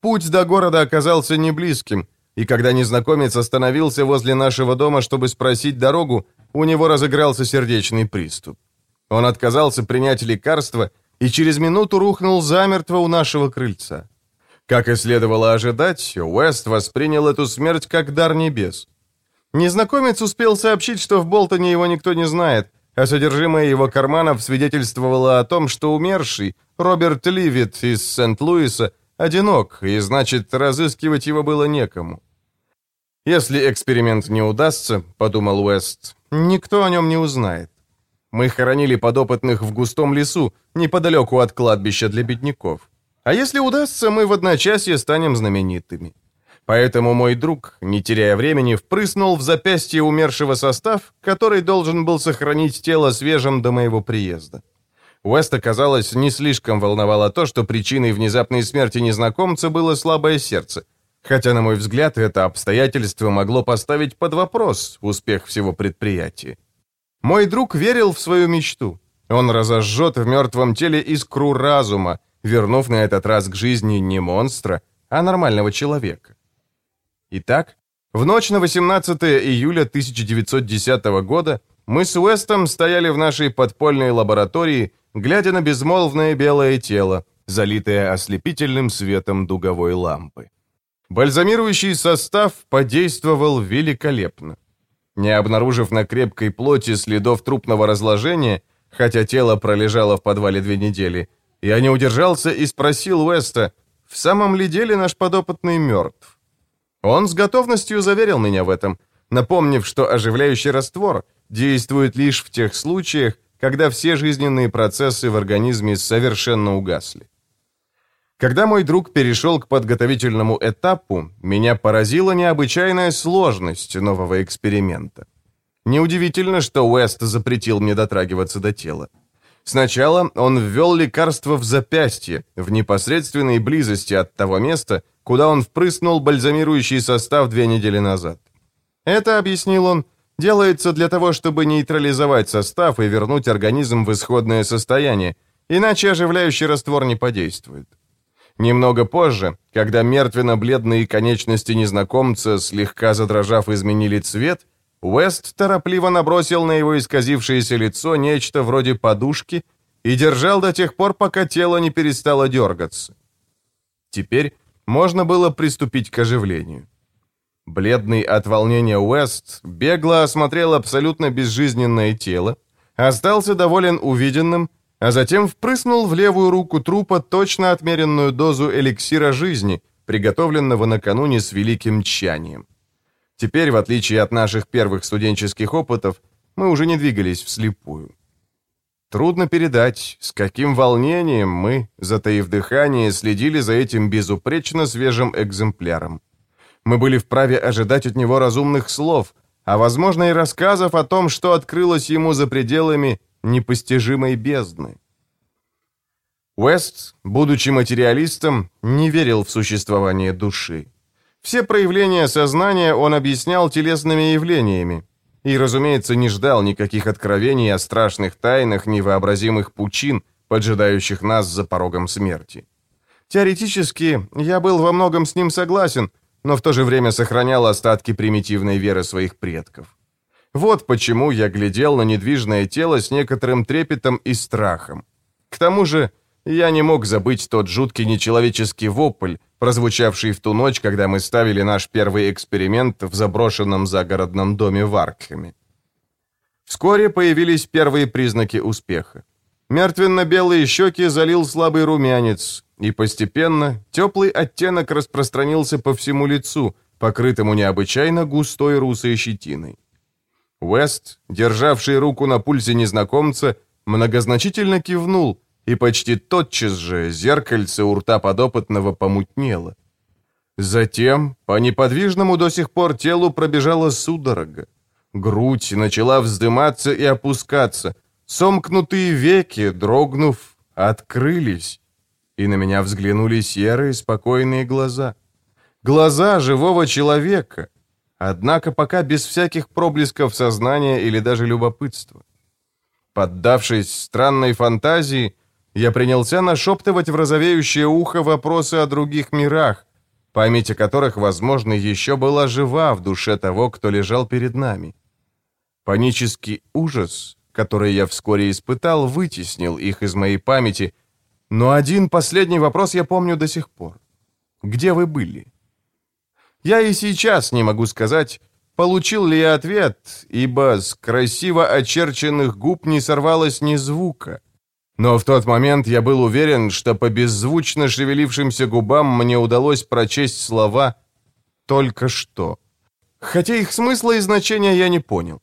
Путь до города оказался не близким, и когда незнакомец остановился возле нашего дома, чтобы спросить дорогу, у него разыгрался сердечный приступ. Он отказался принять лекарство и через минуту рухнул замертво у нашего крыльца. Как и следовало ожидать, Уэст воспринял эту смерть как дар небес. Незнакомец успел сообщить, что в Болтоне его никто не знает, а содержимое его карманов свидетельствовало о том, что умерший, Роберт Ливит из Сент-Луиса, одинок, и значит, разыскивать его было некому. «Если эксперимент не удастся, — подумал Уэст, — никто о нем не узнает. Мы хоронили подопытных в густом лесу, неподалеку от кладбища для бедняков. А если удастся, мы в одночасье станем знаменитыми. Поэтому мой друг, не теряя времени, впрыснул в запястье умершего состав, который должен был сохранить тело свежим до моего приезда. Уэста, казалось, не слишком волновало то, что причиной внезапной смерти незнакомца было слабое сердце, хотя, на мой взгляд, это обстоятельство могло поставить под вопрос успех всего предприятия. Мой друг верил в свою мечту. Он разожжет в мертвом теле искру разума, вернув на этот раз к жизни не монстра, а нормального человека. Итак, в ночь на 18 июля 1910 года мы с Уэстом стояли в нашей подпольной лаборатории, глядя на безмолвное белое тело, залитое ослепительным светом дуговой лампы. Бальзамирующий состав подействовал великолепно. Не обнаружив на крепкой плоти следов трупного разложения, хотя тело пролежало в подвале две недели, я не удержался и спросил Уэста, в самом ли деле наш подопытный мертв. Он с готовностью заверил меня в этом, напомнив, что оживляющий раствор действует лишь в тех случаях, когда все жизненные процессы в организме совершенно угасли. Когда мой друг перешел к подготовительному этапу, меня поразила необычайная сложность нового эксперимента. Неудивительно, что Уэст запретил мне дотрагиваться до тела. Сначала он ввел лекарство в запястье, в непосредственной близости от того места, куда он впрыснул бальзамирующий состав две недели назад. Это, объяснил он, делается для того, чтобы нейтрализовать состав и вернуть организм в исходное состояние, иначе оживляющий раствор не подействует. Немного позже, когда мертвенно-бледные конечности незнакомца, слегка задрожав, изменили цвет, Уэст торопливо набросил на его исказившееся лицо нечто вроде подушки и держал до тех пор, пока тело не перестало дергаться. Теперь можно было приступить к оживлению. Бледный от волнения Уэст бегло осмотрел абсолютно безжизненное тело, остался доволен увиденным а затем впрыснул в левую руку трупа точно отмеренную дозу эликсира жизни, приготовленного накануне с великим тщанием. Теперь, в отличие от наших первых студенческих опытов, мы уже не двигались вслепую. Трудно передать, с каким волнением мы, затаив дыхание, следили за этим безупречно свежим экземпляром. Мы были вправе ожидать от него разумных слов, а, возможно, и рассказов о том, что открылось ему за пределами непостижимой бездны. Уэст, будучи материалистом, не верил в существование души. Все проявления сознания он объяснял телесными явлениями и, разумеется, не ждал никаких откровений о страшных тайнах невообразимых пучин, поджидающих нас за порогом смерти. Теоретически, я был во многом с ним согласен, но в то же время сохранял остатки примитивной веры своих предков. Вот почему я глядел на недвижное тело с некоторым трепетом и страхом. К тому же я не мог забыть тот жуткий нечеловеческий вопль, прозвучавший в ту ночь, когда мы ставили наш первый эксперимент в заброшенном загородном доме в Аркхеме. Вскоре появились первые признаки успеха. Мертвенно-белые щеки залил слабый румянец, и постепенно теплый оттенок распространился по всему лицу, покрытому необычайно густой русой щетиной. Уэст, державший руку на пульсе незнакомца, многозначительно кивнул, и почти тотчас же зеркальце у рта подопытного помутнело. Затем по неподвижному до сих пор телу пробежала судорога. Грудь начала вздыматься и опускаться. Сомкнутые веки, дрогнув, открылись, и на меня взглянули серые спокойные глаза. Глаза живого человека, однако пока без всяких проблесков сознания или даже любопытства. Поддавшись странной фантазии, я принялся нашептывать в розовеющее ухо вопросы о других мирах, память о которых, возможно, еще была жива в душе того, кто лежал перед нами. Панический ужас, который я вскоре испытал, вытеснил их из моей памяти, но один последний вопрос я помню до сих пор. Где вы были? Я и сейчас не могу сказать, получил ли я ответ, ибо с красиво очерченных губ не сорвалось ни звука. Но в тот момент я был уверен, что по беззвучно шевелившимся губам мне удалось прочесть слова «только что». Хотя их смысла и значения я не понял.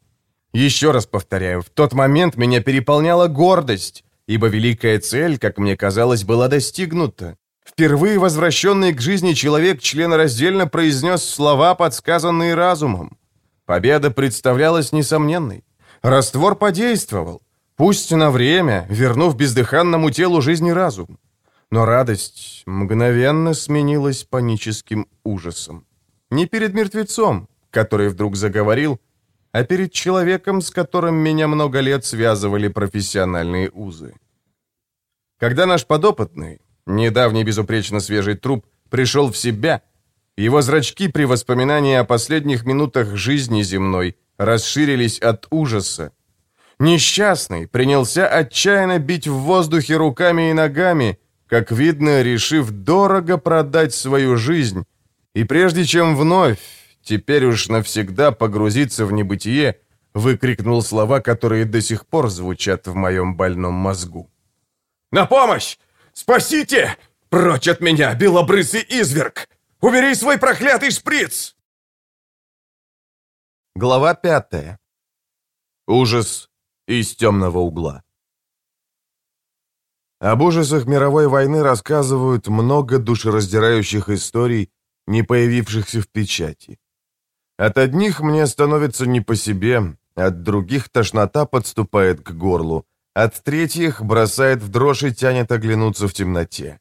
Еще раз повторяю, в тот момент меня переполняла гордость, ибо великая цель, как мне казалось, была достигнута. Впервые возвращенный к жизни человек членораздельно произнес слова, подсказанные разумом. Победа представлялась несомненной. Раствор подействовал. Пусть на время, вернув бездыханному телу жизни разум. Но радость мгновенно сменилась паническим ужасом. Не перед мертвецом, который вдруг заговорил, а перед человеком, с которым меня много лет связывали профессиональные узы. Когда наш подопытный, недавний безупречно свежий труп, пришел в себя, его зрачки при воспоминании о последних минутах жизни земной расширились от ужаса, Несчастный принялся отчаянно бить в воздухе руками и ногами, как видно, решив дорого продать свою жизнь, и прежде чем вновь, теперь уж навсегда погрузиться в небытие, выкрикнул слова, которые до сих пор звучат в моем больном мозгу. «На помощь! Спасите! Прочь от меня, белобрысый изверг! Убери свой проклятый шприц!» Глава пятая. Ужас из темного угла. Об ужасах мировой войны рассказывают много душераздирающих историй, не появившихся в печати. От одних мне становится не по себе, от других тошнота подступает к горлу, от третьих бросает в дрожь и тянет оглянуться в темноте.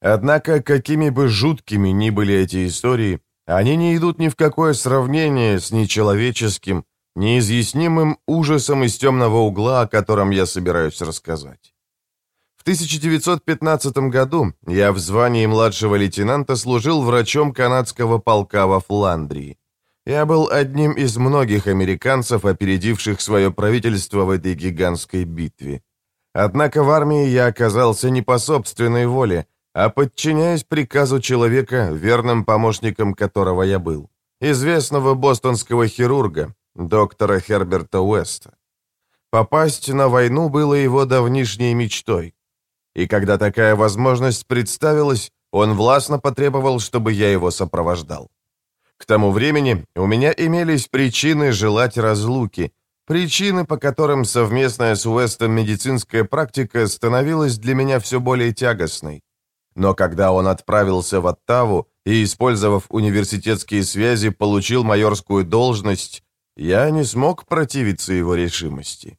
Однако, какими бы жуткими ни были эти истории, они не идут ни в какое сравнение с нечеловеческим, неизъяснимым ужасом из темного угла, о котором я собираюсь рассказать. В 1915 году я в звании младшего лейтенанта служил врачом канадского полка во Фландрии. Я был одним из многих американцев, опередивших свое правительство в этой гигантской битве. Однако в армии я оказался не по собственной воле, а подчиняясь приказу человека, верным помощником которого я был, известного бостонского хирурга, доктора Херберта Уэста. Попасть на войну было его давнишней мечтой. И когда такая возможность представилась, он властно потребовал, чтобы я его сопровождал. К тому времени у меня имелись причины желать разлуки, причины, по которым совместная с Уэстом медицинская практика становилась для меня все более тягостной. Но когда он отправился в Оттаву и, использовав университетские связи, получил майорскую должность, я не смог противиться его решимости.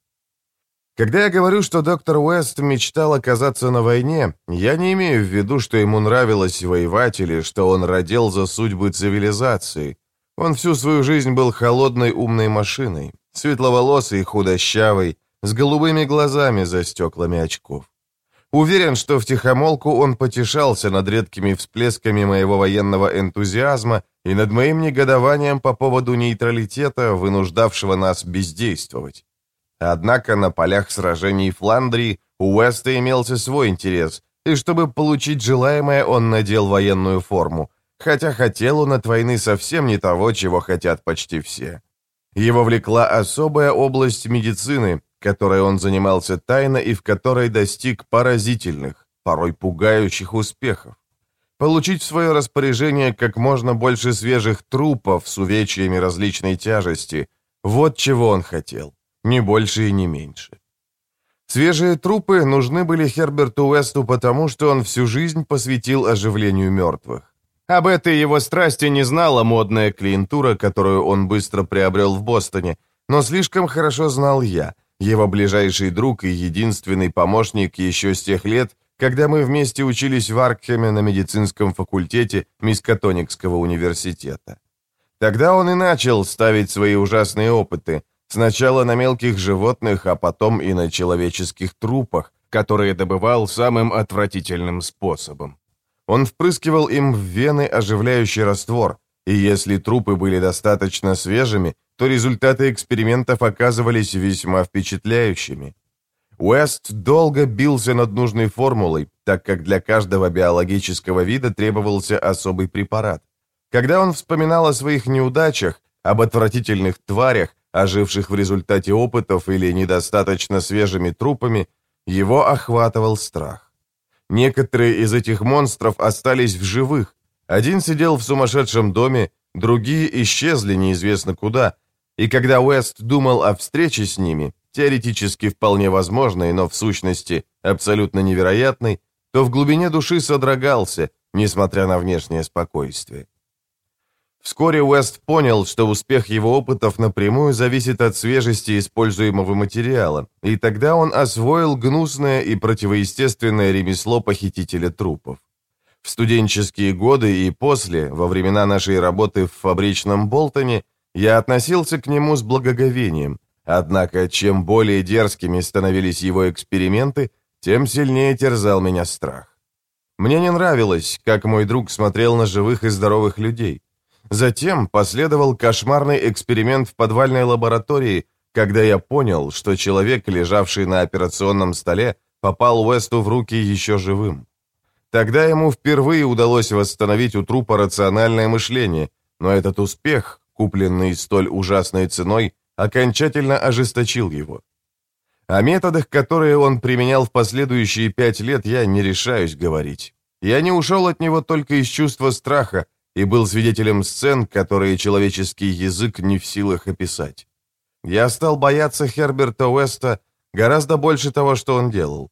Когда я говорю, что доктор Уэст мечтал оказаться на войне, я не имею в виду, что ему нравилось воевать или что он родил за судьбы цивилизации. Он всю свою жизнь был холодной умной машиной, светловолосый и худощавый, с голубыми глазами за стеклами очков. Уверен, что в тихомолку он потешался над редкими всплесками моего военного энтузиазма и над моим негодованием по поводу нейтралитета, вынуждавшего нас бездействовать. Однако на полях сражений Фландрии у Уэста имелся свой интерес, и чтобы получить желаемое, он надел военную форму, хотя хотел он от войны совсем не того, чего хотят почти все. Его влекла особая область медицины, которой он занимался тайно и в которой достиг поразительных, порой пугающих успехов. Получить в свое распоряжение как можно больше свежих трупов с увечьями различной тяжести – вот чего он хотел, ни больше и не меньше. Свежие трупы нужны были Херберту Уэсту потому, что он всю жизнь посвятил оживлению мертвых. Об этой его страсти не знала модная клиентура, которую он быстро приобрел в Бостоне, но слишком хорошо знал я – его ближайший друг и единственный помощник еще с тех лет, когда мы вместе учились в Аркхеме на медицинском факультете Мискатоникского университета. Тогда он и начал ставить свои ужасные опыты, сначала на мелких животных, а потом и на человеческих трупах, которые добывал самым отвратительным способом. Он впрыскивал им в вены оживляющий раствор, И если трупы были достаточно свежими, то результаты экспериментов оказывались весьма впечатляющими. Уэст долго бился над нужной формулой, так как для каждого биологического вида требовался особый препарат. Когда он вспоминал о своих неудачах, об отвратительных тварях, оживших в результате опытов или недостаточно свежими трупами, его охватывал страх. Некоторые из этих монстров остались в живых. Один сидел в сумасшедшем доме, другие исчезли неизвестно куда, и когда Уэст думал о встрече с ними, теоретически вполне возможной, но в сущности абсолютно невероятной, то в глубине души содрогался, несмотря на внешнее спокойствие. Вскоре Уэст понял, что успех его опытов напрямую зависит от свежести используемого материала, и тогда он освоил гнусное и противоестественное ремесло похитителя трупов. В студенческие годы и после, во времена нашей работы в фабричном Болтоне, я относился к нему с благоговением, однако чем более дерзкими становились его эксперименты, тем сильнее терзал меня страх. Мне не нравилось, как мой друг смотрел на живых и здоровых людей. Затем последовал кошмарный эксперимент в подвальной лаборатории, когда я понял, что человек, лежавший на операционном столе, попал Уэсту в руки еще живым. Тогда ему впервые удалось восстановить у трупа рациональное мышление, но этот успех, купленный столь ужасной ценой, окончательно ожесточил его. О методах, которые он применял в последующие пять лет, я не решаюсь говорить. Я не ушел от него только из чувства страха, и был свидетелем сцен, которые человеческий язык не в силах описать. Я стал бояться Херберта Уэста гораздо больше того, что он делал.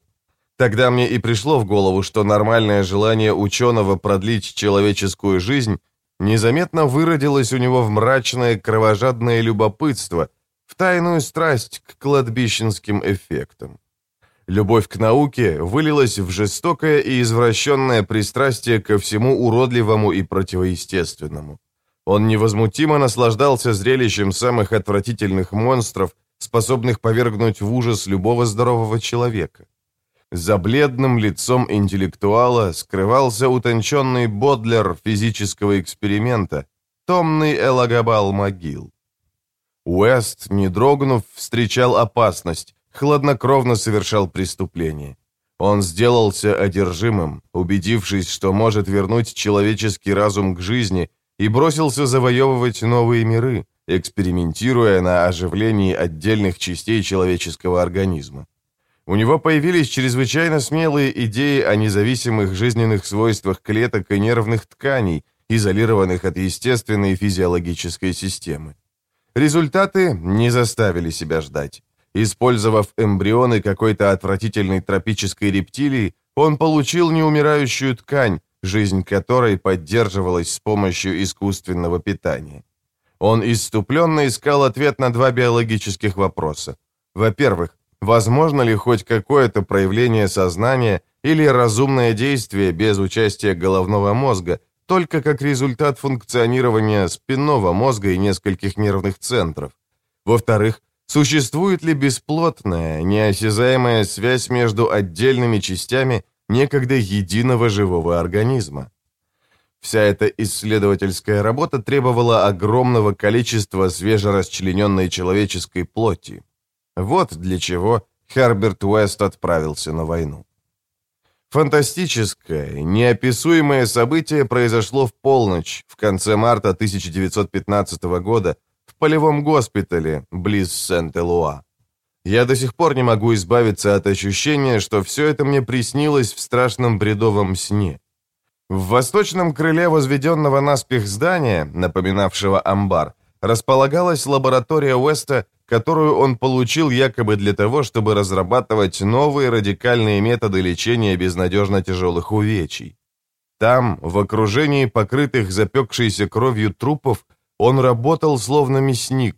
Тогда мне и пришло в голову, что нормальное желание ученого продлить человеческую жизнь незаметно выродилось у него в мрачное кровожадное любопытство, в тайную страсть к кладбищенским эффектам. Любовь к науке вылилась в жестокое и извращенное пристрастие ко всему уродливому и противоестественному. Он невозмутимо наслаждался зрелищем самых отвратительных монстров, способных повергнуть в ужас любого здорового человека. За бледным лицом интеллектуала скрывался утонченный бодлер физического эксперимента, томный элагабал могил. Уэст, не дрогнув, встречал опасность, хладнокровно совершал преступление. Он сделался одержимым, убедившись, что может вернуть человеческий разум к жизни, и бросился завоевывать новые миры, экспериментируя на оживлении отдельных частей человеческого организма. У него появились чрезвычайно смелые идеи о независимых жизненных свойствах клеток и нервных тканей, изолированных от естественной физиологической системы. Результаты не заставили себя ждать. Использовав эмбрионы какой-то отвратительной тропической рептилии, он получил неумирающую ткань, жизнь которой поддерживалась с помощью искусственного питания. Он иступленно искал ответ на два биологических вопроса. Во-первых, возможно ли хоть какое-то проявление сознания или разумное действие без участия головного мозга, только как результат функционирования спинного мозга и нескольких нервных центров? Во-вторых, Существует ли бесплотная, неосязаемая связь между отдельными частями некогда единого живого организма? Вся эта исследовательская работа требовала огромного количества свежерасчлененной человеческой плоти. Вот для чего Херберт Уэст отправился на войну. Фантастическое, неописуемое событие произошло в полночь, в конце марта 1915 года, в полевом госпитале близ Сент-Элуа. Я до сих пор не могу избавиться от ощущения, что все это мне приснилось в страшном бредовом сне. В восточном крыле возведенного наспех здания, напоминавшего амбар, располагалась лаборатория Уэста, которую он получил якобы для того, чтобы разрабатывать новые радикальные методы лечения безнадежно тяжелых увечий. Там, в окружении покрытых запекшейся кровью трупов, он работал словно мясник.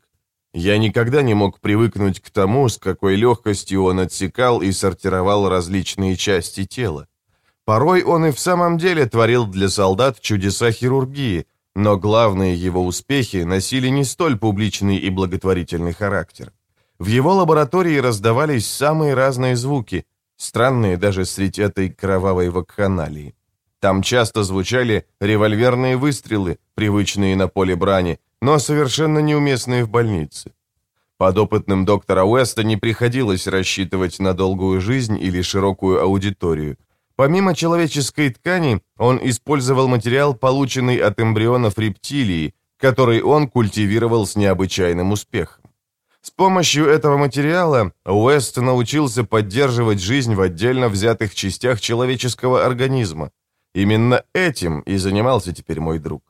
Я никогда не мог привыкнуть к тому, с какой легкостью он отсекал и сортировал различные части тела. Порой он и в самом деле творил для солдат чудеса хирургии, но главные его успехи носили не столь публичный и благотворительный характер. В его лаборатории раздавались самые разные звуки, странные даже среди этой кровавой вакханалии. Там часто звучали револьверные выстрелы, привычные на поле брани, но совершенно неуместные в больнице. Подопытным доктора Уэста не приходилось рассчитывать на долгую жизнь или широкую аудиторию. Помимо человеческой ткани, он использовал материал, полученный от эмбрионов рептилии, который он культивировал с необычайным успехом. С помощью этого материала Уэст научился поддерживать жизнь в отдельно взятых частях человеческого организма. Именно этим и занимался теперь мой друг.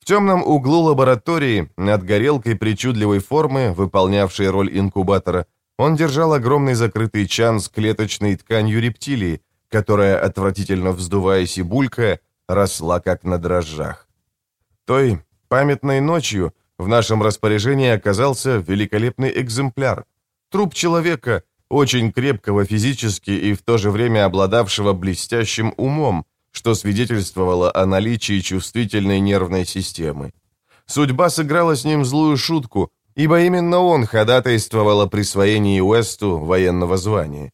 В темном углу лаборатории, над горелкой причудливой формы, выполнявшей роль инкубатора, он держал огромный закрытый чан с клеточной тканью рептилии, которая, отвратительно вздуваясь и булькая, росла как на дрожжах. Той памятной ночью в нашем распоряжении оказался великолепный экземпляр. Труп человека, очень крепкого физически и в то же время обладавшего блестящим умом, что свидетельствовало о наличии чувствительной нервной системы. Судьба сыграла с ним злую шутку, ибо именно он ходатайствовал о присвоении Уэсту военного звания.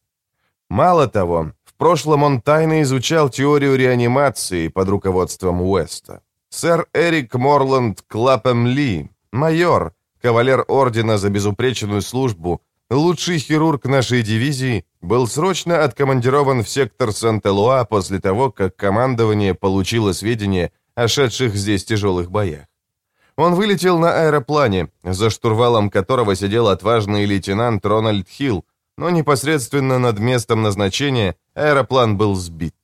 Мало того, прошлом он тайно изучал теорию реанимации под руководством Уэста. Сэр Эрик Морланд Клапем Ли, майор, кавалер ордена за безупречную службу, лучший хирург нашей дивизии, был срочно откомандирован в сектор Санта-Луа после того, как командование получило сведения о шедших здесь тяжелых боях. Он вылетел на аэроплане, за штурвалом которого сидел отважный лейтенант Рональд Хилл, но непосредственно над местом назначения аэроплан был сбит.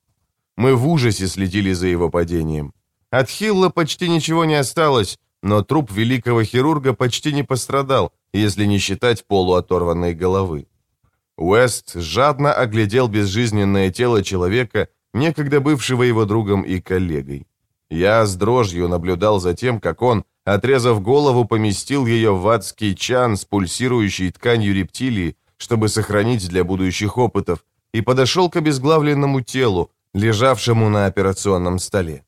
Мы в ужасе следили за его падением. От Хилла почти ничего не осталось, но труп великого хирурга почти не пострадал, если не считать полуоторванной головы. Уэст жадно оглядел безжизненное тело человека, некогда бывшего его другом и коллегой. Я с дрожью наблюдал за тем, как он, отрезав голову, поместил ее в адский чан с пульсирующей тканью рептилии, чтобы сохранить для будущих опытов, и подошел к обезглавленному телу, лежавшему на операционном столе.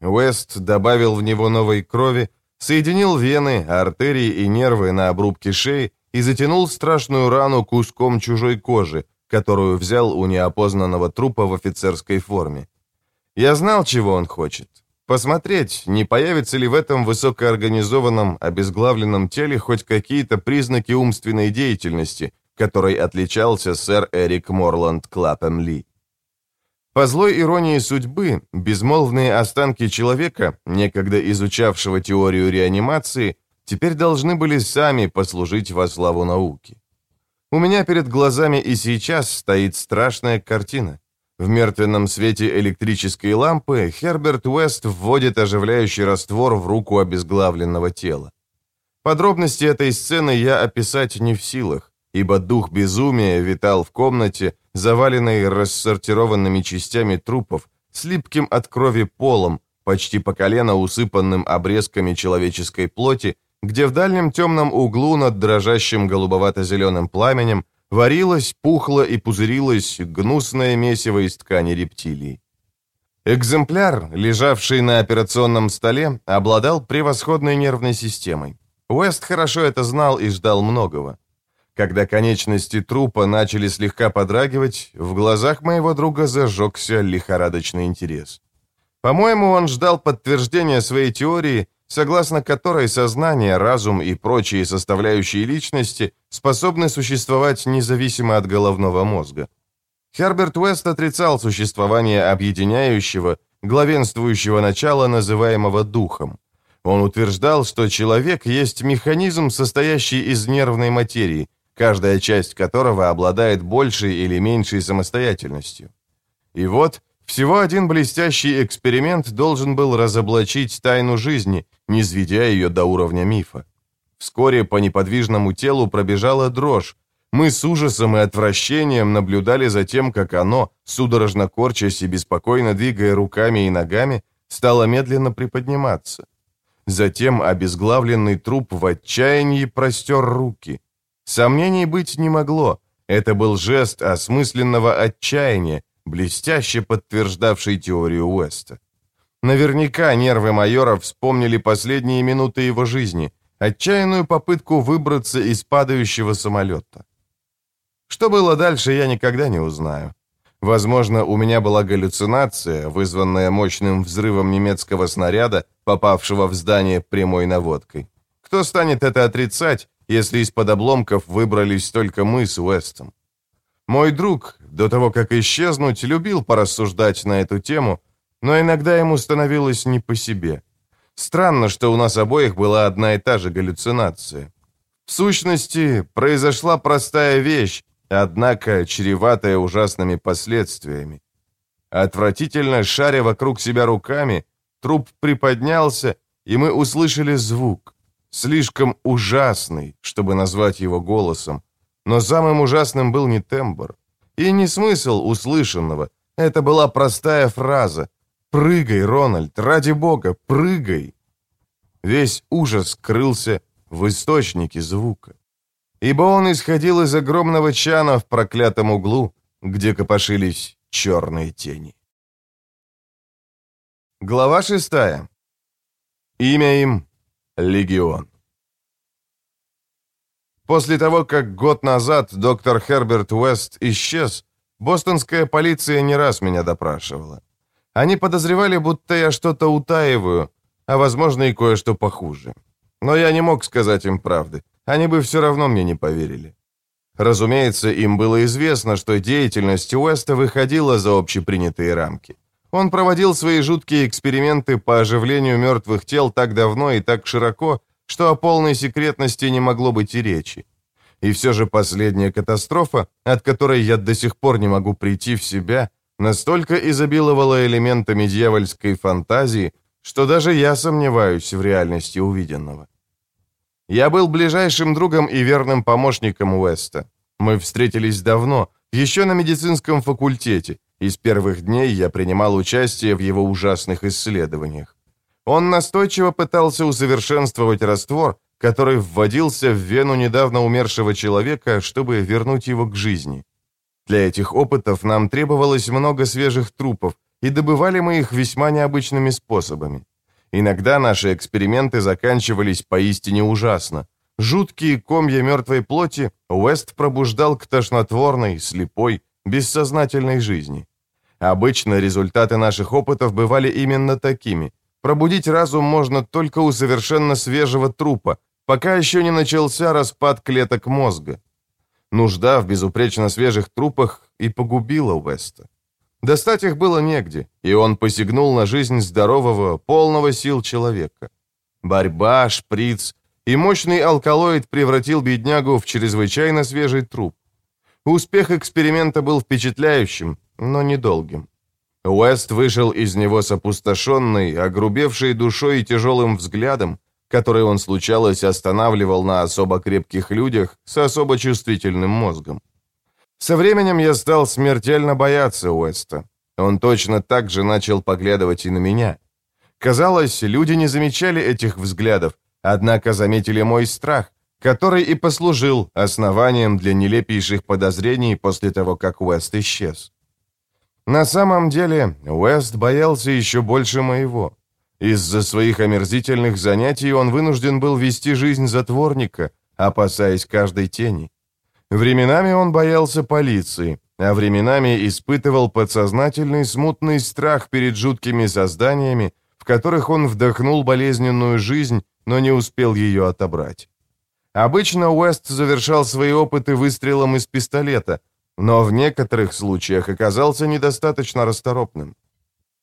Уэст добавил в него новой крови, соединил вены, артерии и нервы на обрубке шеи и затянул страшную рану куском чужой кожи, которую взял у неопознанного трупа в офицерской форме. Я знал, чего он хочет. Посмотреть, не появятся ли в этом высокоорганизованном, обезглавленном теле хоть какие-то признаки умственной деятельности, которой отличался сэр Эрик Морланд Клаппем Ли. По злой иронии судьбы, безмолвные останки человека, некогда изучавшего теорию реанимации, теперь должны были сами послужить во славу науки. У меня перед глазами и сейчас стоит страшная картина. В мертвенном свете электрической лампы Херберт Уэст вводит оживляющий раствор в руку обезглавленного тела. Подробности этой сцены я описать не в силах, ибо дух безумия витал в комнате, заваленной рассортированными частями трупов, с липким от крови полом, почти по колено усыпанным обрезками человеческой плоти где в дальнем темном углу над дрожащим голубовато-зеленым пламенем варилось, пухло и пузырилось гнусное месиво из ткани рептилии. Экземпляр, лежавший на операционном столе, обладал превосходной нервной системой. Уэст хорошо это знал и ждал многого. Когда конечности трупа начали слегка подрагивать, в глазах моего друга зажегся лихорадочный интерес. По-моему, он ждал подтверждения своей теории согласно которой сознание, разум и прочие составляющие личности способны существовать независимо от головного мозга. Херберт Уэст отрицал существование объединяющего, главенствующего начала, называемого духом. Он утверждал, что человек есть механизм, состоящий из нервной материи, каждая часть которого обладает большей или меньшей самостоятельностью. И вот всего один блестящий эксперимент должен был разоблачить тайну жизни, не сведя ее до уровня мифа. Вскоре по неподвижному телу пробежала дрожь. Мы с ужасом и отвращением наблюдали за тем, как оно, судорожно корчась и беспокойно двигая руками и ногами, стало медленно приподниматься. Затем обезглавленный труп в отчаянии простер руки. Сомнений быть не могло. Это был жест осмысленного отчаяния, блестяще подтверждавший теорию Уэста. Наверняка нервы майора вспомнили последние минуты его жизни, отчаянную попытку выбраться из падающего самолета. Что было дальше, я никогда не узнаю. Возможно, у меня была галлюцинация, вызванная мощным взрывом немецкого снаряда, попавшего в здание прямой наводкой. Кто станет это отрицать, если из-под обломков выбрались только мы с Уэстом? Мой друг, до того, как исчезнуть, любил порассуждать на эту тему, но иногда ему становилось не по себе. Странно, что у нас обоих была одна и та же галлюцинация. В сущности, произошла простая вещь, однако чреватая ужасными последствиями. Отвратительно шаря вокруг себя руками, труп приподнялся, и мы услышали звук, слишком ужасный, чтобы назвать его голосом. Но самым ужасным был не тембр и не смысл услышанного. Это была простая фраза «Прыгай, Рональд, ради бога, прыгай!» Весь ужас скрылся в источнике звука ибо он исходил из огромного чана в проклятом углу, где копошились черные тени. Глава шестая. Имя им — Легион. После того, как год назад доктор Херберт Уэст исчез, бостонская полиция не раз меня допрашивала. Они подозревали, будто я что-то утаиваю, а, возможно, и кое-что похуже. Но я не мог сказать им правды они бы все равно мне не поверили. Разумеется, им было известно, что деятельность Уэста выходила за общепринятые рамки. Он проводил свои жуткие эксперименты по оживлению мертвых тел так давно и так широко, что о полной секретности не могло быть и речи. И все же последняя катастрофа, от которой я до сих пор не могу прийти в себя, настолько изобиловала элементами дьявольской фантазии, что даже я сомневаюсь в реальности увиденного. Я был ближайшим другом и верным помощником Уэста. Мы встретились давно, еще на медицинском факультете, и с первых дней я принимал участие в его ужасных исследованиях. Он настойчиво пытался усовершенствовать раствор, который вводился в вену недавно умершего человека, чтобы вернуть его к жизни. Для этих опытов нам требовалось много свежих трупов, и добывали мы их весьма необычными способами. Иногда наши эксперименты заканчивались поистине ужасно. Жуткие комья мертвой плоти Уэст пробуждал к тошнотворной, слепой, бессознательной жизни. Обычно результаты наших опытов бывали именно такими. Пробудить разум можно только у совершенно свежего трупа, пока еще не начался распад клеток мозга. Нужда в безупречно свежих трупах и погубила Уэста. Достать их было негде, и он посягнул на жизнь здорового, полного сил человека. Борьба, шприц и мощный алкалоид превратил беднягу в чрезвычайно свежий труп. Успех эксперимента был впечатляющим, но недолгим. Уэст вышел из него с опустошенной, огрубевшей душой и тяжелым взглядом, который он случалось останавливал на особо крепких людях с особо чувствительным мозгом. Со временем я стал смертельно бояться Уэста. Он точно так же начал поглядывать и на меня. Казалось, люди не замечали этих взглядов, однако заметили мой страх, который и послужил основанием для нелепейших подозрений после того, как Уэст исчез. На самом деле, Уэст боялся еще больше моего. Из-за своих омерзительных занятий он вынужден был вести жизнь затворника, опасаясь каждой тени. Временами он боялся полиции, а временами испытывал подсознательный смутный страх перед жуткими созданиями, в которых он вдохнул болезненную жизнь, но не успел ее отобрать. Обычно Уэст завершал свои опыты выстрелом из пистолета, но в некоторых случаях оказался недостаточно расторопным.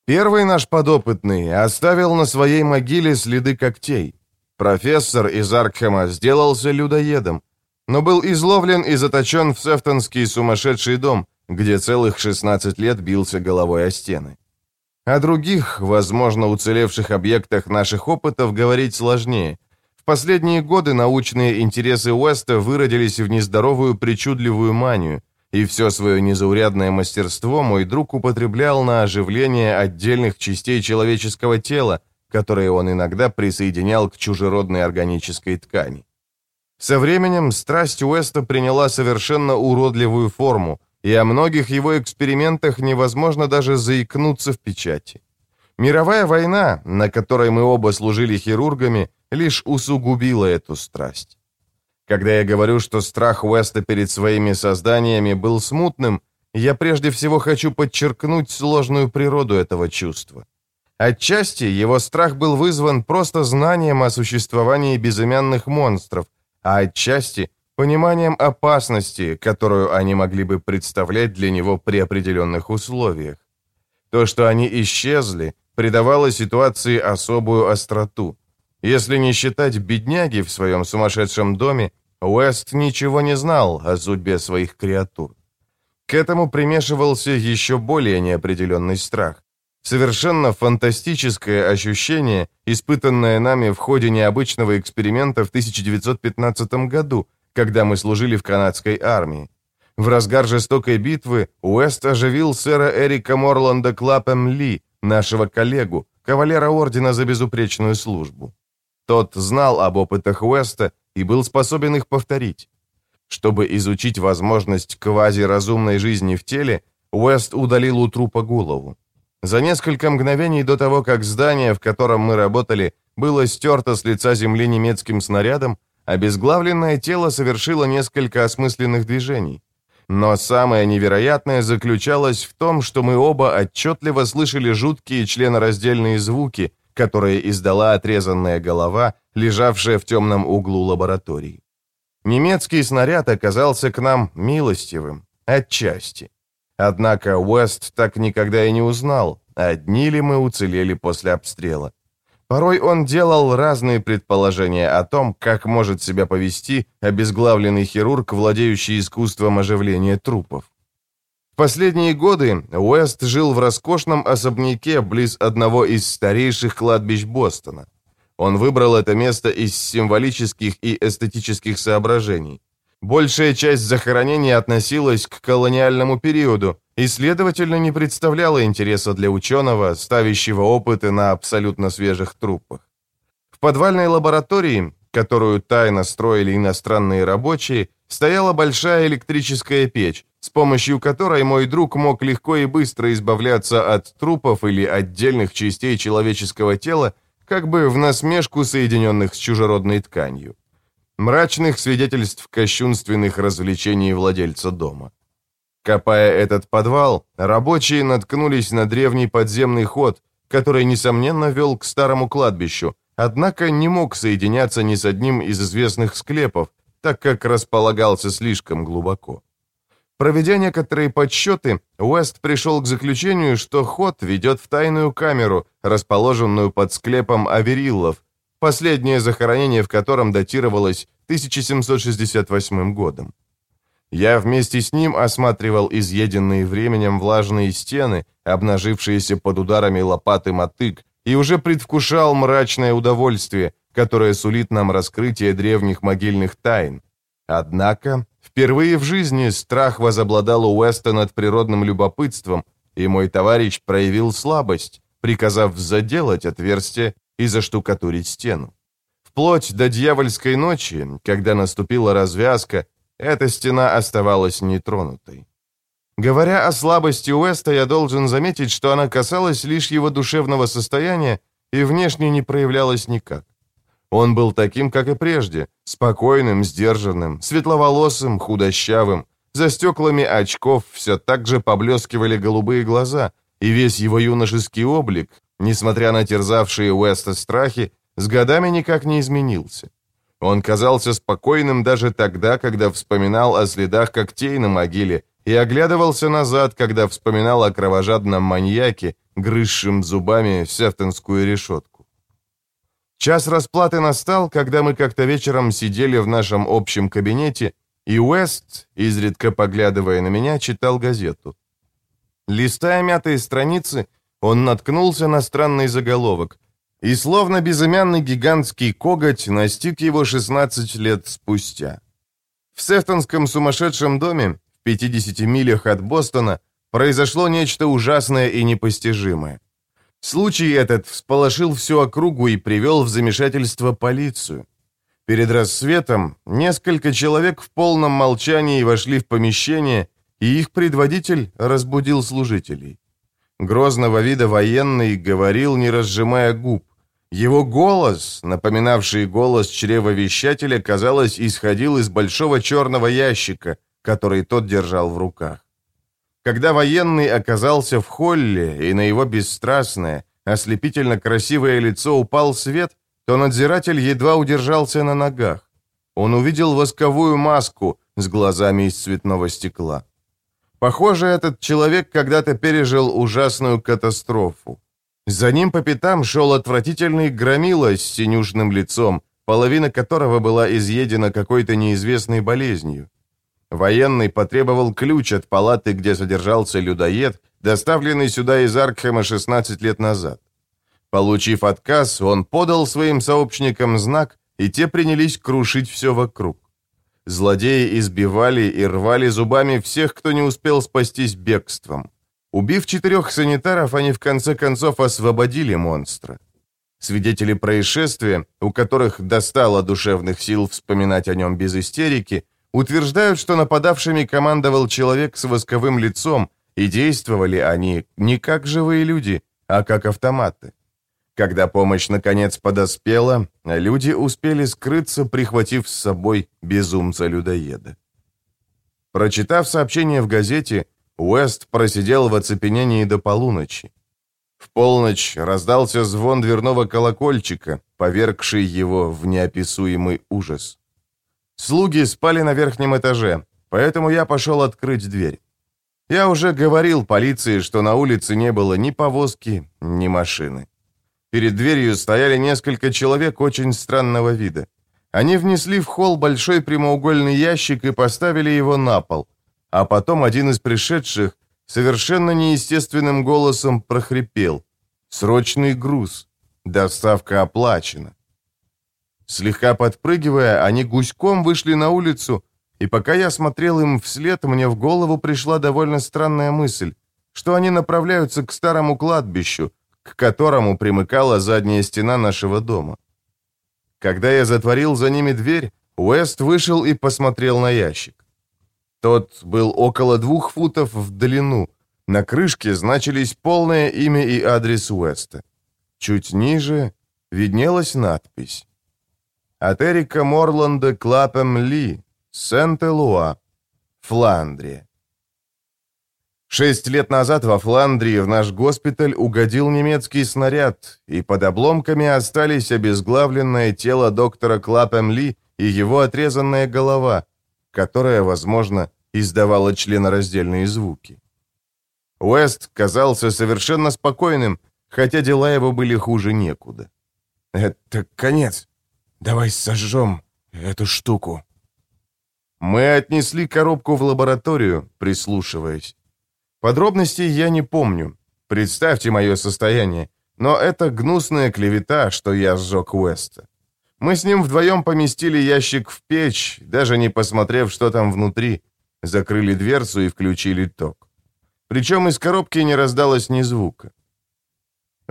Первый наш подопытный оставил на своей могиле следы когтей. Профессор из Аркхема сделался людоедом, но был изловлен и заточен в Сефтонский сумасшедший дом, где целых 16 лет бился головой о стены. О других, возможно, уцелевших объектах наших опытов говорить сложнее. В последние годы научные интересы Уэста выродились в нездоровую причудливую манию, и все свое незаурядное мастерство мой друг употреблял на оживление отдельных частей человеческого тела, которые он иногда присоединял к чужеродной органической ткани. Со временем страсть Уэста приняла совершенно уродливую форму, и о многих его экспериментах невозможно даже заикнуться в печати. Мировая война, на которой мы оба служили хирургами, лишь усугубила эту страсть. Когда я говорю, что страх Уэста перед своими созданиями был смутным, я прежде всего хочу подчеркнуть сложную природу этого чувства. Отчасти его страх был вызван просто знанием о существовании безымянных монстров, а отчасти пониманием опасности, которую они могли бы представлять для него при определенных условиях. То, что они исчезли, придавало ситуации особую остроту. Если не считать бедняги в своем сумасшедшем доме, Уэст ничего не знал о судьбе своих креатур. К этому примешивался еще более неопределенный страх. Совершенно фантастическое ощущение, испытанное нами в ходе необычного эксперимента в 1915 году, когда мы служили в канадской армии. В разгар жестокой битвы Уэст оживил сэра Эрика Морланда Клапем Ли, нашего коллегу, кавалера ордена за безупречную службу. Тот знал об опытах Уэста и был способен их повторить. Чтобы изучить возможность квазиразумной жизни в теле, Уэст удалил у трупа голову. За несколько мгновений до того, как здание, в котором мы работали, было стерто с лица земли немецким снарядом, обезглавленное тело совершило несколько осмысленных движений. Но самое невероятное заключалось в том, что мы оба отчетливо слышали жуткие членораздельные звуки, которые издала отрезанная голова, лежавшая в темном углу лаборатории. Немецкий снаряд оказался к нам милостивым, отчасти. Однако Уэст так никогда и не узнал, одни ли мы уцелели после обстрела. Порой он делал разные предположения о том, как может себя повести обезглавленный хирург, владеющий искусством оживления трупов. Последние годы Уэст жил в роскошном особняке близ одного из старейших кладбищ Бостона. Он выбрал это место из символических и эстетических соображений. Большая часть захоронений относилась к колониальному периоду и, следовательно, не представляла интереса для ученого, ставящего опыты на абсолютно свежих трупах. В подвальной лаборатории, которую тайно строили иностранные рабочие, стояла большая электрическая печь, с помощью которой мой друг мог легко и быстро избавляться от трупов или отдельных частей человеческого тела, как бы в насмешку соединенных с чужеродной тканью мрачных свидетельств кощунственных развлечений владельца дома. Копая этот подвал, рабочие наткнулись на древний подземный ход, который, несомненно, вел к старому кладбищу, однако не мог соединяться ни с одним из известных склепов, так как располагался слишком глубоко. Проведя некоторые подсчеты, Уэст пришел к заключению, что ход ведет в тайную камеру, расположенную под склепом Авериллов, последнее захоронение в котором датировалось 1768 годом. Я вместе с ним осматривал изъеденные временем влажные стены, обнажившиеся под ударами лопаты мотык, и уже предвкушал мрачное удовольствие, которое сулит нам раскрытие древних могильных тайн. Однако, впервые в жизни страх возобладал у Уэста над природным любопытством, и мой товарищ проявил слабость, приказав заделать отверстие и заштукатурить стену. Вплоть до дьявольской ночи, когда наступила развязка, эта стена оставалась нетронутой. Говоря о слабости Уэста, я должен заметить, что она касалась лишь его душевного состояния и внешне не проявлялась никак. Он был таким, как и прежде, спокойным, сдержанным, светловолосым, худощавым. За стеклами очков все так же поблескивали голубые глаза, и весь его юношеский облик, несмотря на терзавшие Уэста страхи, с годами никак не изменился. Он казался спокойным даже тогда, когда вспоминал о следах когтей на могиле и оглядывался назад, когда вспоминал о кровожадном маньяке, грызшем зубами сефтонскую решетку. Час расплаты настал, когда мы как-то вечером сидели в нашем общем кабинете, и Уэст, изредка поглядывая на меня, читал газету. Листая мятые страницы, он наткнулся на странный заголовок, и словно безымянный гигантский коготь настиг его 16 лет спустя. В Сефтонском сумасшедшем доме, 50 милях от Бостона, произошло нечто ужасное и непостижимое. Случай этот всполошил всю округу и привел в замешательство полицию. Перед рассветом несколько человек в полном молчании вошли в помещение, и их предводитель разбудил служителей. Грозного вида военный говорил, не разжимая губ. Его голос, напоминавший голос чревовещателя, казалось, исходил из большого черного ящика, который тот держал в руках. Когда военный оказался в холле, и на его бесстрастное, ослепительно красивое лицо упал свет, то надзиратель едва удержался на ногах. Он увидел восковую маску с глазами из цветного стекла. Похоже, этот человек когда-то пережил ужасную катастрофу. За ним по пятам шел отвратительный громила с синюшным лицом, половина которого была изъедена какой-то неизвестной болезнью. Военный потребовал ключ от палаты, где содержался людоед, доставленный сюда из Аркхема 16 лет назад. Получив отказ, он подал своим сообщникам знак, и те принялись крушить все вокруг. Злодеи избивали и рвали зубами всех, кто не успел спастись бегством. Убив четырех санитаров, они в конце концов освободили монстра. Свидетели происшествия, у которых достало душевных сил вспоминать о нем без истерики, утверждают, что нападавшими командовал человек с восковым лицом, и действовали они не как живые люди, а как автоматы. Когда помощь наконец подоспела, люди успели скрыться, прихватив с собой безумца-людоеда. Прочитав сообщение в газете, Уэст просидел в оцепенении до полуночи. В полночь раздался звон дверного колокольчика, повергший его в неописуемый ужас. Слуги спали на верхнем этаже, поэтому я пошел открыть дверь. Я уже говорил полиции, что на улице не было ни повозки, ни машины. Перед дверью стояли несколько человек очень странного вида. Они внесли в холл большой прямоугольный ящик и поставили его на пол, а потом один из пришедших совершенно неестественным голосом прохрипел. «Срочный груз. Доставка оплачена». Слегка подпрыгивая, они гуськом вышли на улицу, и пока я смотрел им вслед, мне в голову пришла довольно странная мысль, что они направляются к старому кладбищу, к которому примыкала задняя стена нашего дома. Когда я затворил за ними дверь, Уэст вышел и посмотрел на ящик. Тот был около двух футов в длину. На крышке значились полное имя и адрес Уэста. Чуть ниже виднелась надпись. От Эрика Морланда Клапем Ли, Сент-Элуа, Фландрия. Шесть лет назад во Фландрии в наш госпиталь угодил немецкий снаряд, и под обломками остались обезглавленное тело доктора Клапем Ли и его отрезанная голова, которая, возможно, издавала членораздельные звуки. Уэст казался совершенно спокойным, хотя дела его были хуже некуда. «Это конец. Давай сожжем эту штуку». Мы отнесли коробку в лабораторию, прислушиваясь. Подробностей я не помню. Представьте мое состояние. Но это гнусная клевета, что я сжег Уэста. Мы с ним вдвоем поместили ящик в печь, даже не посмотрев, что там внутри. Закрыли дверцу и включили ток. Причем из коробки не раздалось ни звука.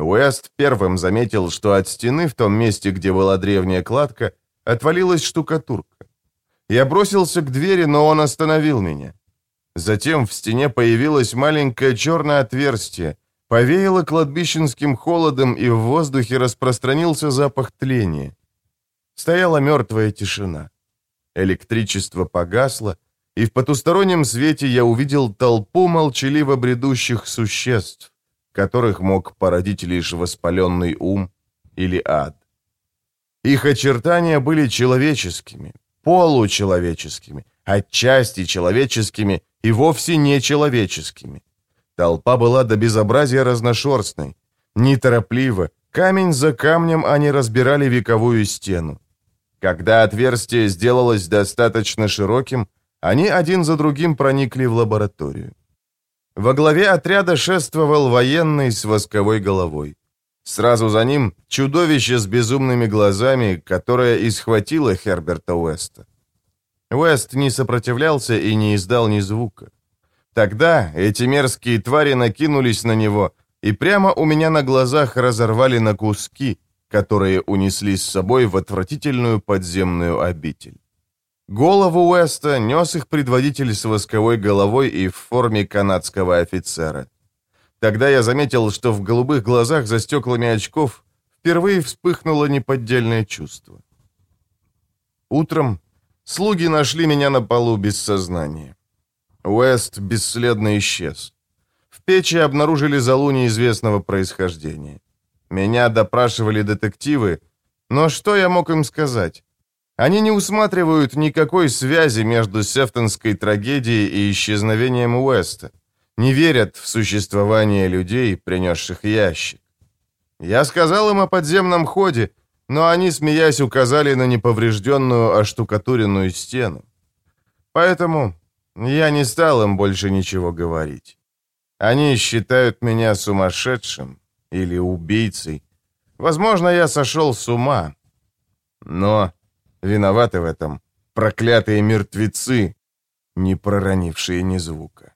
Уэст первым заметил, что от стены в том месте, где была древняя кладка, отвалилась штукатурка. Я бросился к двери, но он остановил меня. Затем в стене появилось маленькое черное отверстие, повеяло кладбищенским холодом, и в воздухе распространился запах тления. Стояла мертвая тишина. Электричество погасло, и в потустороннем свете я увидел толпу молчаливо бредущих существ, которых мог породить лишь воспаленный ум или ад. Их очертания были человеческими, получеловеческими, отчасти человеческими и вовсе не человеческими. Толпа была до безобразия разношерстной. Неторопливо, камень за камнем они разбирали вековую стену. Когда отверстие сделалось достаточно широким, они один за другим проникли в лабораторию. Во главе отряда шествовал военный с восковой головой. Сразу за ним чудовище с безумными глазами, которое и схватило Херберта Уэста. Уэст не сопротивлялся и не издал ни звука. Тогда эти мерзкие твари накинулись на него и прямо у меня на глазах разорвали на куски, которые унесли с собой в отвратительную подземную обитель. Голову Уэста нес их предводитель с восковой головой и в форме канадского офицера. Тогда я заметил, что в голубых глазах за стеклами очков впервые вспыхнуло неподдельное чувство. Утром Слуги нашли меня на полу без сознания. Уэст бесследно исчез. В печи обнаружили залу неизвестного происхождения. Меня допрашивали детективы, но что я мог им сказать? Они не усматривают никакой связи между Сефтонской трагедией и исчезновением Уэста. Не верят в существование людей, принесших ящик. Я сказал им о подземном ходе, но они, смеясь, указали на неповрежденную оштукатуренную стену. Поэтому я не стал им больше ничего говорить. Они считают меня сумасшедшим или убийцей. Возможно, я сошел с ума. Но виноваты в этом проклятые мертвецы, не проронившие ни звука.